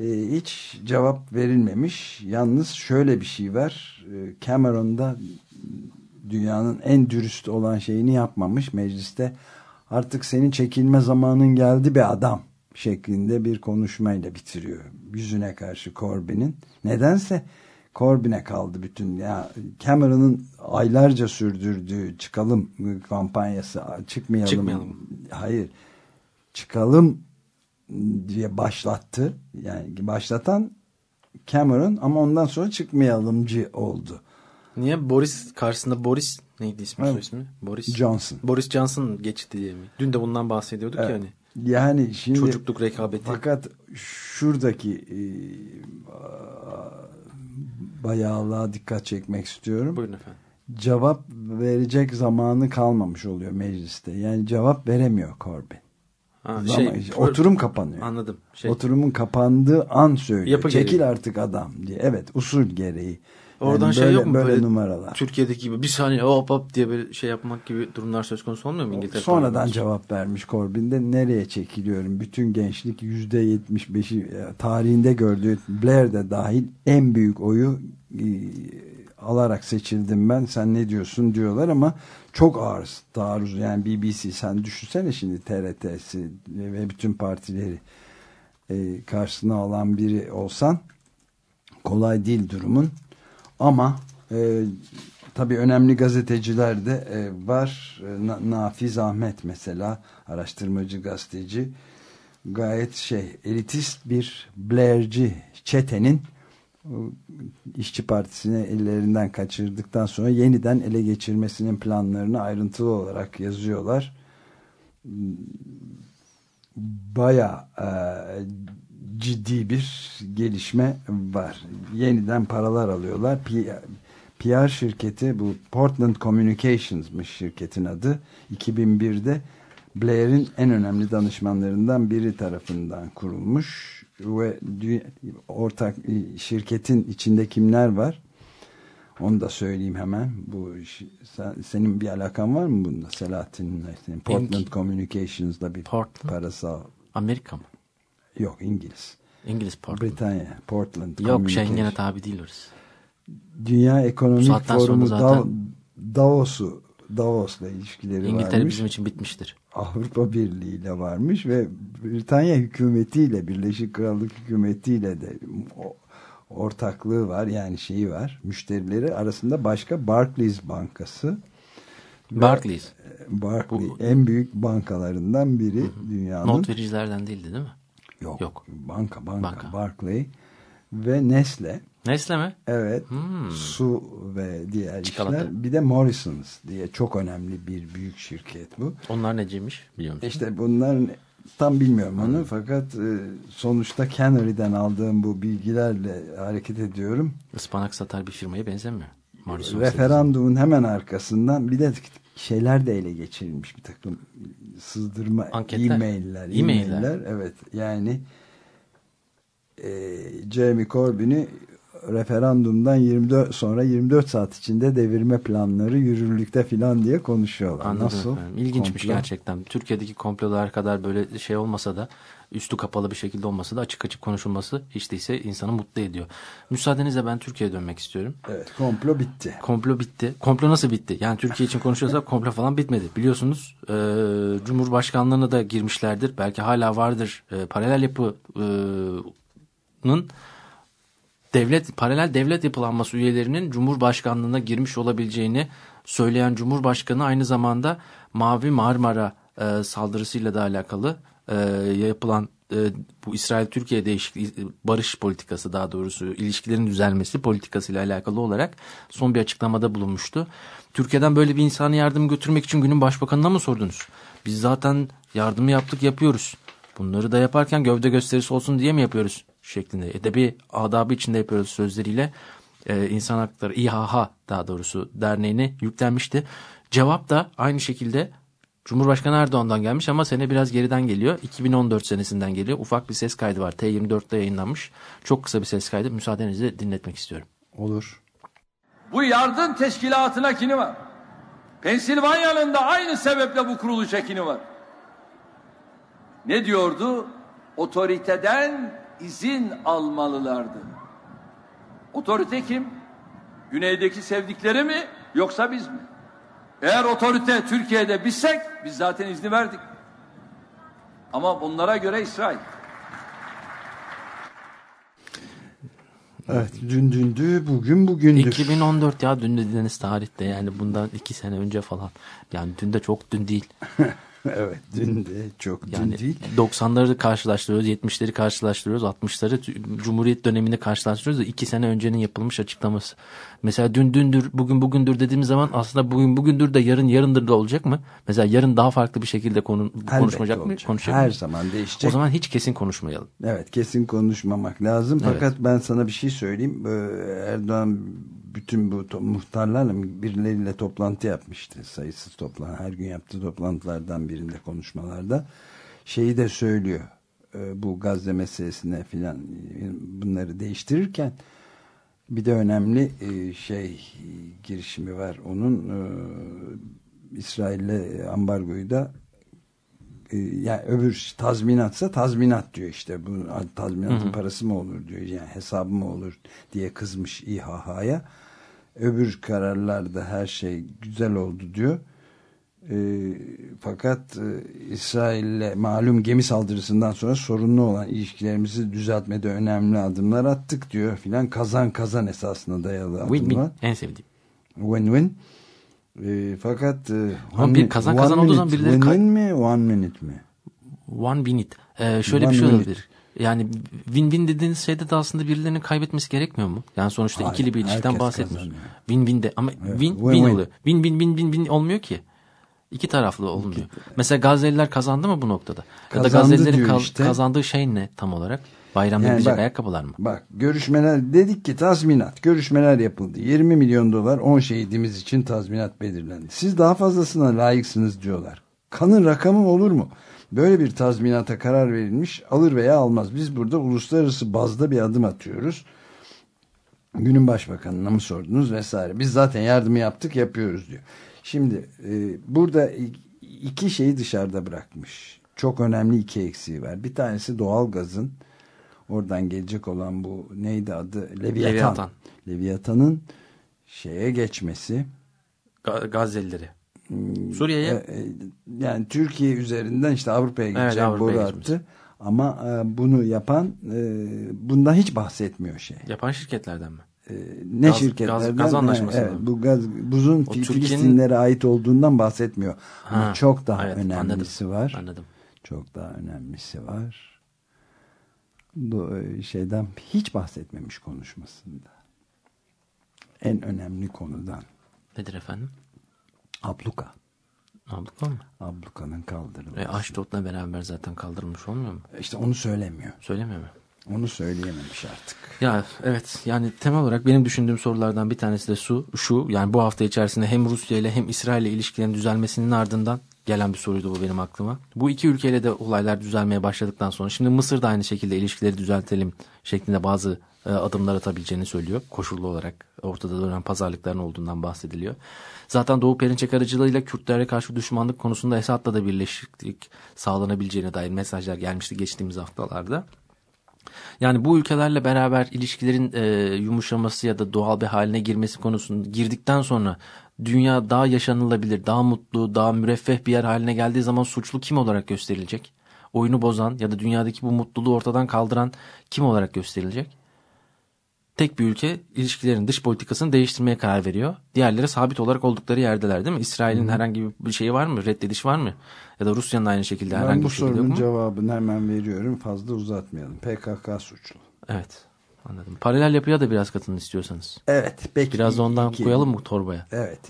e, hiç cevap verilmemiş. Yalnız şöyle bir şey var. E, Cameron'da dünyanın en dürüst olan şeyini yapmamış mecliste. Artık senin çekilme zamanın geldi be adam şeklinde bir konuşmayla bitiriyor. Yüzüne karşı Corbyn'in. Nedense Corbyn'e kaldı bütün. Ya Cameron'ın aylarca sürdürdüğü çıkalım kampanyası çıkmayalım. Çıkmayalım. Hayır. Çıkalım diye başlattı. Yani başlatan Cameron ama ondan sonra çıkmayalımcı oldu. Niye? Boris karşısında Boris neydi ismi Evet. ismi? Boris Johnson. Boris Johnson geçti diye mi? Dün de bundan bahsediyorduk Evet. ya hani. Yani şimdi Çocukluk rekabeti. fakat şuradaki e, bayağılığa dikkat çekmek istiyorum. Buyurun efendim. Cevap verecek zamanı kalmamış oluyor mecliste. Yani cevap veremiyor Corbyn. Ha, Zaman- şey, oturum kapanıyor. Anladım. Şey, Oturumun kapandığı an söylüyor. Yapı Çekil gereği. artık adam diye. Evet usul gereği. Oradan Yani şey böyle- yok mu? Böyle, Böyle numaralar. Türkiye'deki gibi bir saniye hop hop diye böyle şey yapmak gibi durumlar söz konusu olmuyor mu İngiltere? Sonradan parlamentosu? cevap vermiş Corbyn de nereye çekiliyorum? Bütün gençlik yüzde yetmiş beşi e, tarihinde gördüğü Blair de dahil en büyük oyu e, alarak seçildim ben. Sen ne diyorsun diyorlar ama çok ağır taarruz. Yani BBC sen düşünsene şimdi TRT'si ve bütün partileri e, karşısına alan biri olsan kolay değil durumun. Ama e, tabii önemli gazeteciler de e, var. E, Na- Nafiz Ahmet mesela araştırmacı gazeteci gayet şey elitist bir Blair'ci çetenin işçi partisini ellerinden kaçırdıktan sonra yeniden ele geçirmesinin planlarını ayrıntılı olarak yazıyorlar. Baya e, ciddi bir gelişme var. Yeniden paralar alıyorlar. PR şirketi bu Portland Communications'mış şirketin adı. 2001'de Blair'in en önemli danışmanlarından biri tarafından kurulmuş ve ortak e, şirketin içinde kimler var? Onu da söyleyeyim hemen. Bu sen- senin bir alakan var mı bunda Selahattin'le? Portland Communications'da bir Portland. parasal Amerika mı? Yok İngiliz. İngiliz Portland. Britanya, Portland. Yok. Schengen'e tabi değil orası. Dünya Ekonomik Forumu zaten- Dav- Davos'u Davos'la ilişkileri İngiltere varmış. bizim için bitmiştir. Avrupa Birliği ile varmış ve Britanya hükümetiyle Birleşik Krallık hükümetiyle de ortaklığı var yani şeyi var müşterileri arasında başka Barclays Bankası Barclays. Barclays Bu- en büyük bankalarından biri dünyanın Not vericilerden değildi değil mi? Yok, yok. banka banka, Banka. Barclay ve Nestle Nesle mi? Evet. Hmm. Su ve diğer Çikolata. işler. Bir de Morrison's diye çok önemli bir büyük şirket bu. Onlar neciymiş biliyor musun? İşte bunların tam bilmiyorum onu fakat e, sonuçta Cannery'den aldığım bu bilgilerle hareket ediyorum. Ispanak satar bir firmaya benzemiyor. Morrison Referandumun hemen arkasından bir de şeyler de ele geçirilmiş bir takım sızdırma e-mailler. E-mailler. e-mailler, Evet yani e, Jeremy Corbyn'i referandumdan 24 sonra 24 saat içinde devirme planları yürürlükte filan diye konuşuyorlar. Anladım Nasıl? efendim. İlginçmiş Komplo? gerçekten. Türkiye'deki komplolar kadar böyle şey olmasa da üstü kapalı bir şekilde olmasa da açık açık konuşulması hiç değilse insanı mutlu ediyor. Müsaadenizle ben Türkiye'ye dönmek istiyorum. Evet komplo bitti. Komplo bitti. Komplo nasıl bitti? Yani Türkiye için konuşuyorsak <laughs> komplo falan bitmedi. Biliyorsunuz e, Cumhurbaşkanlığına da girmişlerdir. Belki hala vardır. E, paralel yapının devlet paralel devlet yapılanması üyelerinin Cumhurbaşkanlığına girmiş olabileceğini söyleyen Cumhurbaşkanı aynı zamanda Mavi Marmara e, saldırısıyla da alakalı e, yapılan e, bu İsrail-Türkiye değişikliği barış politikası daha doğrusu ilişkilerin düzelmesi politikasıyla alakalı olarak son bir açıklamada bulunmuştu. Türkiye'den böyle bir insani yardım götürmek için günün başbakanına mı sordunuz? Biz zaten yardımı yaptık yapıyoruz. Bunları da yaparken gövde gösterisi olsun diye mi yapıyoruz? şeklinde edebi adabı içinde yapıyoruz sözleriyle e, insan hakları İHH daha doğrusu derneğine yüklenmişti. Cevap da aynı şekilde Cumhurbaşkanı Erdoğan'dan gelmiş ama sene biraz geriden geliyor. 2014 senesinden geliyor. Ufak bir ses kaydı var. T24'te yayınlanmış. Çok kısa bir ses kaydı. Müsaadenizle dinletmek istiyorum. Olur. Bu yardım teşkilatına kini var. Pensilvanya'nın da aynı sebeple bu kuruluş ekini var. Ne diyordu? Otoriteden izin almalılardı. Otorite kim? Güneydeki sevdikleri mi yoksa biz mi? Eğer otorite Türkiye'de bizsek biz zaten izni verdik. Ama bunlara göre İsrail. Evet dün dündü bugün bugündür. 2014 ya dün dediğiniz tarihte yani bundan iki sene önce falan. Yani dün de çok dün değil. <laughs> <laughs> evet dün de çok Yani dün değil. 90'ları karşılaştırıyoruz, 70'leri karşılaştırıyoruz, 60'ları t- Cumhuriyet dönemini karşılaştırıyoruz da iki sene öncenin yapılmış açıklaması. Mesela dün dündür, bugün bugündür dediğimiz zaman aslında bugün bugündür de yarın yarındır da olacak mı? Mesela yarın daha farklı bir şekilde konu, Elbette konuşmayacak mı? Konuşacak Her mı? zaman değişecek. O zaman hiç kesin konuşmayalım. Evet kesin konuşmamak lazım. Fakat ben sana bir şey söyleyeyim. Ee, Erdoğan bütün bu muhtarlarla birileriyle toplantı yapmıştı. Sayısız toplantı. Her gün yaptığı toplantılardan birinde konuşmalarda. Şeyi de söylüyor. Ee, Bu Gazze meselesine filan e, bunları değiştirirken bir de önemli e, şey e, girişimi var. Onun e, İsrail'le ambargoyu da e, yani öbür tazminatsa tazminat diyor işte bu tazminatın parası mı olur diyor yani hesabı mı olur diye kızmış İHH'ya öbür kararlarda her şey güzel oldu diyor E, fakat e, İsrail'le malum gemi saldırısından sonra sorunlu olan ilişkilerimizi düzeltmede önemli adımlar attık diyor filan kazan kazan esasına dayalı Win adımlar win en sevdiğim. win-win E, fakat e, one bir kazan kazan olduğu zaman birileri win-win kay- mi one minute mi One minute. Ee, şöyle One bir şey minute. olabilir. Yani win-win dediğiniz şeyde de aslında birilerinin kaybetmesi gerekmiyor mu? Yani sonuçta Hayır, ikili bir ilişkiden bahsetmiyoruz. Win-win de ama Evet, win, win-win. win oluyor. Win win win win win olmuyor ki. İki taraflı olmuyor. Mesela Gazze'liler kazandı mı bu noktada? ya da Kazandı diyor kal- işte. kazandığı şey ne tam olarak? Bayramda Yani gidecek bak- ayakkabılar mı? Bak görüşmeler dedik ki tazminat görüşmeler yapıldı 20 milyon dolar 10 şehidimiz için tazminat belirlendi siz daha fazlasına layıksınız diyorlar kanın rakamı olur mu böyle bir tazminata karar verilmiş alır veya almaz. Biz burada uluslararası bazda bir adım atıyoruz. Günün başbakanına mı sordunuz vesaire. Biz zaten yardımı yaptık yapıyoruz diyor. Şimdi e, burada iki şeyi dışarıda bırakmış. Çok önemli iki eksiği var. Bir tanesi doğal gazın oradan gelecek olan bu neydi adı? Leviathan. Leviathan. Leviathan'ın şeye geçmesi. Ga- Gazze'lileri. Suriye'ye e, e, yani Türkiye üzerinden işte Avrupa'ya Evet, gidecek Avrupa'ya boru geçmesi. attı. Ama e, bunu yapan e, bundan hiç bahsetmiyor şey. yapan şirketlerden mi? E, ne Gaz- şirketlerden? gaz- gaz e, anlaşması evet, bu gaz buzun Filistinlere ait olduğundan bahsetmiyor. Ama Ha, çok daha evet, önemlisi anladım, var. Anladım. Çok daha önemlisi var. Bu e, şeyden hiç bahsetmemiş konuşmasında. En önemli konudan. Nedir efendim? Abluka. Abluka mı? Ablukanın kaldırılması. E, Aşdod'la beraber zaten kaldırılmış olmuyor mu? İşte onu söylemiyor. Söylemiyor mu? Onu söyleyememiş artık. Ya evet yani temel olarak benim düşündüğüm sorulardan bir tanesi de su, şu yani bu hafta içerisinde hem Rusya ile hem İsrail ile ilişkilerin düzelmesinin ardından gelen bir soruydu bu benim aklıma. Bu iki ülkeyle de olaylar düzelmeye başladıktan sonra şimdi Mısır da aynı şekilde ilişkileri düzeltelim şeklinde bazı e, adımlar atabileceğini söylüyor. Koşullu olarak ortada dönen pazarlıkların olduğundan bahsediliyor. Zaten Doğu Perinçek aracılığıyla Kürtlere karşı düşmanlık konusunda Esad'la da birleşiklik sağlanabileceğine dair mesajlar gelmişti geçtiğimiz haftalarda. Yani bu ülkelerle beraber ilişkilerin e, yumuşaması ya da doğal bir haline girmesi konusunda girdikten sonra dünya daha yaşanılabilir, daha mutlu, daha müreffeh bir yer haline geldiği zaman suçlu kim olarak gösterilecek? Oyunu bozan ya da dünyadaki bu mutluluğu ortadan kaldıran kim olarak gösterilecek? Tek bir ülke ilişkilerin dış politikasını değiştirmeye karar veriyor. Diğerleri sabit olarak oldukları yerdeler değil mi? İsrail'in herhangi bir şeyi var mı? Reddediş var mı? Ya da Rusya'nın aynı şekilde Ben herhangi bu bir şekilde yok sorunun mu? cevabını hemen veriyorum. Fazla uzatmayalım. PKK suçlu. Evet. Anladım. Paralel yapıya da biraz katılın istiyorsanız. Evet. Peki. Biraz da ondan İki- koyalım mı torbaya? Evet.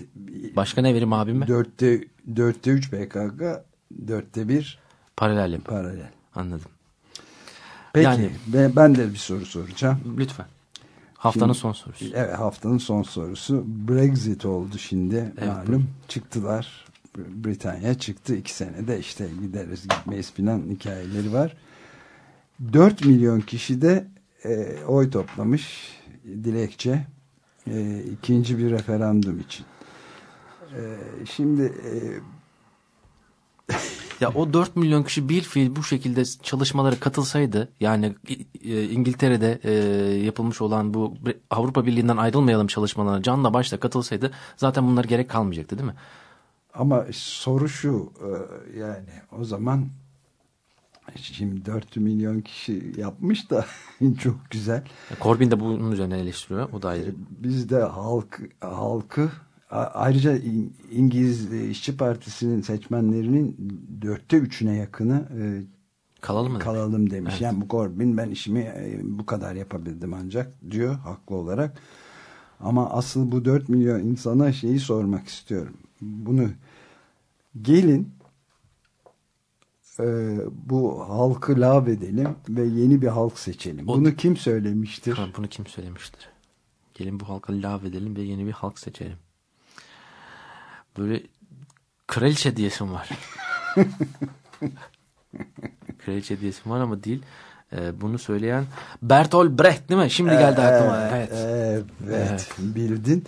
Başka ne vereyim abime? Dörtte, dörtte üç PKK, dörtte bir Paralel yapı. paralel. Anladım. Peki. Yani- ben, ben de bir soru soracağım. Lütfen. Haftanın Şimdi- son sorusu. Evet haftanın son sorusu. Brexit oldu şimdi. Evet, malum çıktılar. Br- Britanya çıktı. iki senede işte gideriz gitmeyiz filan hikayeleri var. 4 milyon kişi de e, oy toplamış dilekçe e, ikinci bir referandum için. E, şimdi e, <laughs> Ya o 4 milyon kişi bir fiil bu şekilde çalışmalara katılsaydı yani e, İngiltere'de e, yapılmış olan bu Avrupa Birliği'nden ayrılmayalım çalışmalarına canla başla katılsaydı zaten bunlar gerek kalmayacaktı değil mi? ama soru şu e, yani o zaman şimdi 4 milyon kişi yapmış da <laughs> çok güzel. Corbyn de bunun üzerine eleştiriyor. O da ayrı. Biz de halk halkı ayrıca İngiliz İşçi Partisi'nin seçmenlerinin dörtte üçüne yakını e, Kalalım mı? kalalım demiş. Evet. Yani bu Corbyn ben işimi e, bu kadar yapabildim ancak diyor haklı olarak. Ama asıl bu 4 milyon insana şeyi sormak istiyorum. Bunu gelin e, bu halkı lav edelim ve yeni bir halk seçelim. O- Bunu kim söylemiştir? Bunu kim söylemiştir? Gelin bu halka lav edelim ve yeni bir halk seçelim. Böyle kraliçe diyesim var. <laughs> kraliçe diyesim var ama değil. Ee, bunu söyleyen Bertolt Brecht değil mi? Şimdi geldi aklıma. Evet. Evet, Evet. bildin.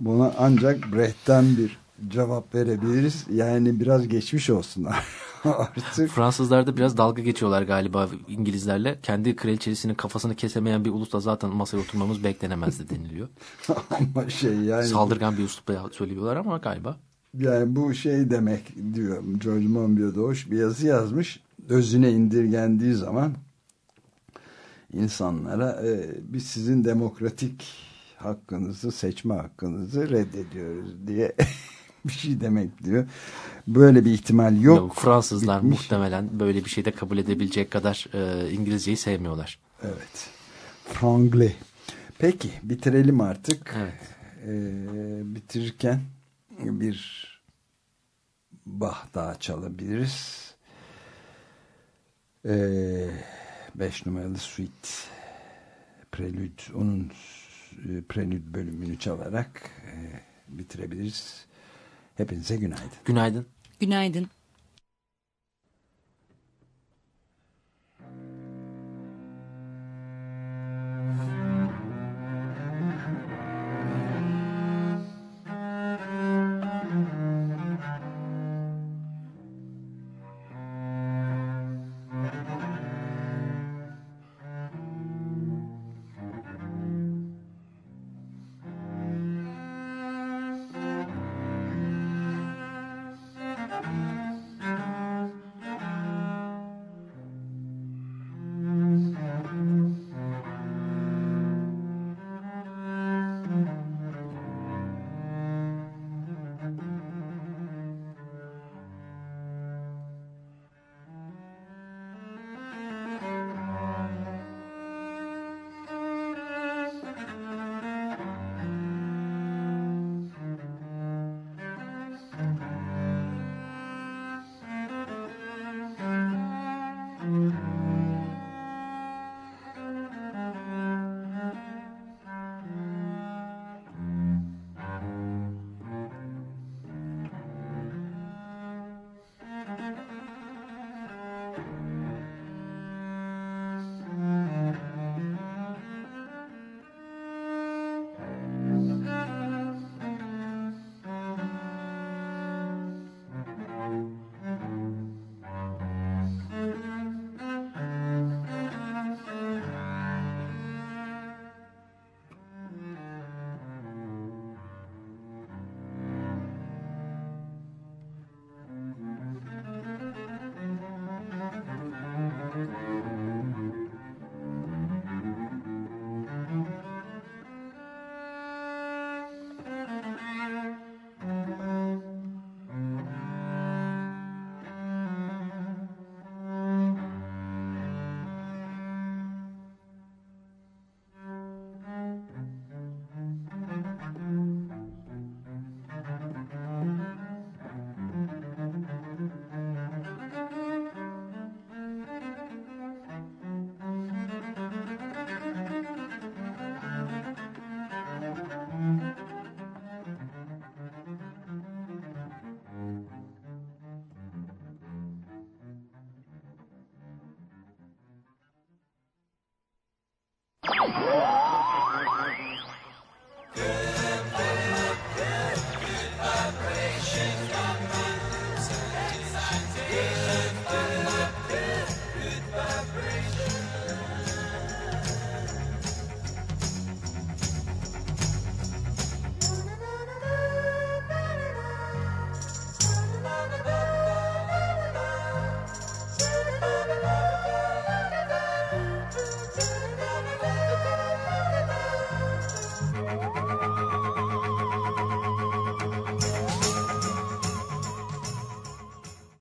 Buna ancak Brecht'ten bir cevap verebiliriz. Yani biraz geçmiş olsun <laughs> artık. Fransızlar da biraz dalga geçiyorlar galiba İngilizlerle. Kendi kraliçesinin kafasını kesemeyen bir ulusla zaten masaya oturmamız beklenemezdi deniliyor. <laughs> Ama şey yani Saldırgan bir üslupla söylüyorlar ama galiba. Yani bu şey demek diyor George Monbiot Doğuş bir yazı yazmış. Özüne indirgendiği zaman insanlara e, biz sizin demokratik hakkınızı, seçme hakkınızı reddediyoruz diye <laughs> bir şey demek diyor. Böyle bir ihtimal yok. Ya, Fransızlar Bitmiş. muhtemelen böyle bir şeyde kabul edebilecek kadar e, İngilizceyi sevmiyorlar. Evet. Franglais. Peki bitirelim artık. Evet. Ee, bitirirken bir bah daha çalabiliriz. Ee, beş numaralı suite prelüt onun e, prelüt bölümünü çalarak e, bitirebiliriz. Hepinize günaydın. Günaydın. Günaydın.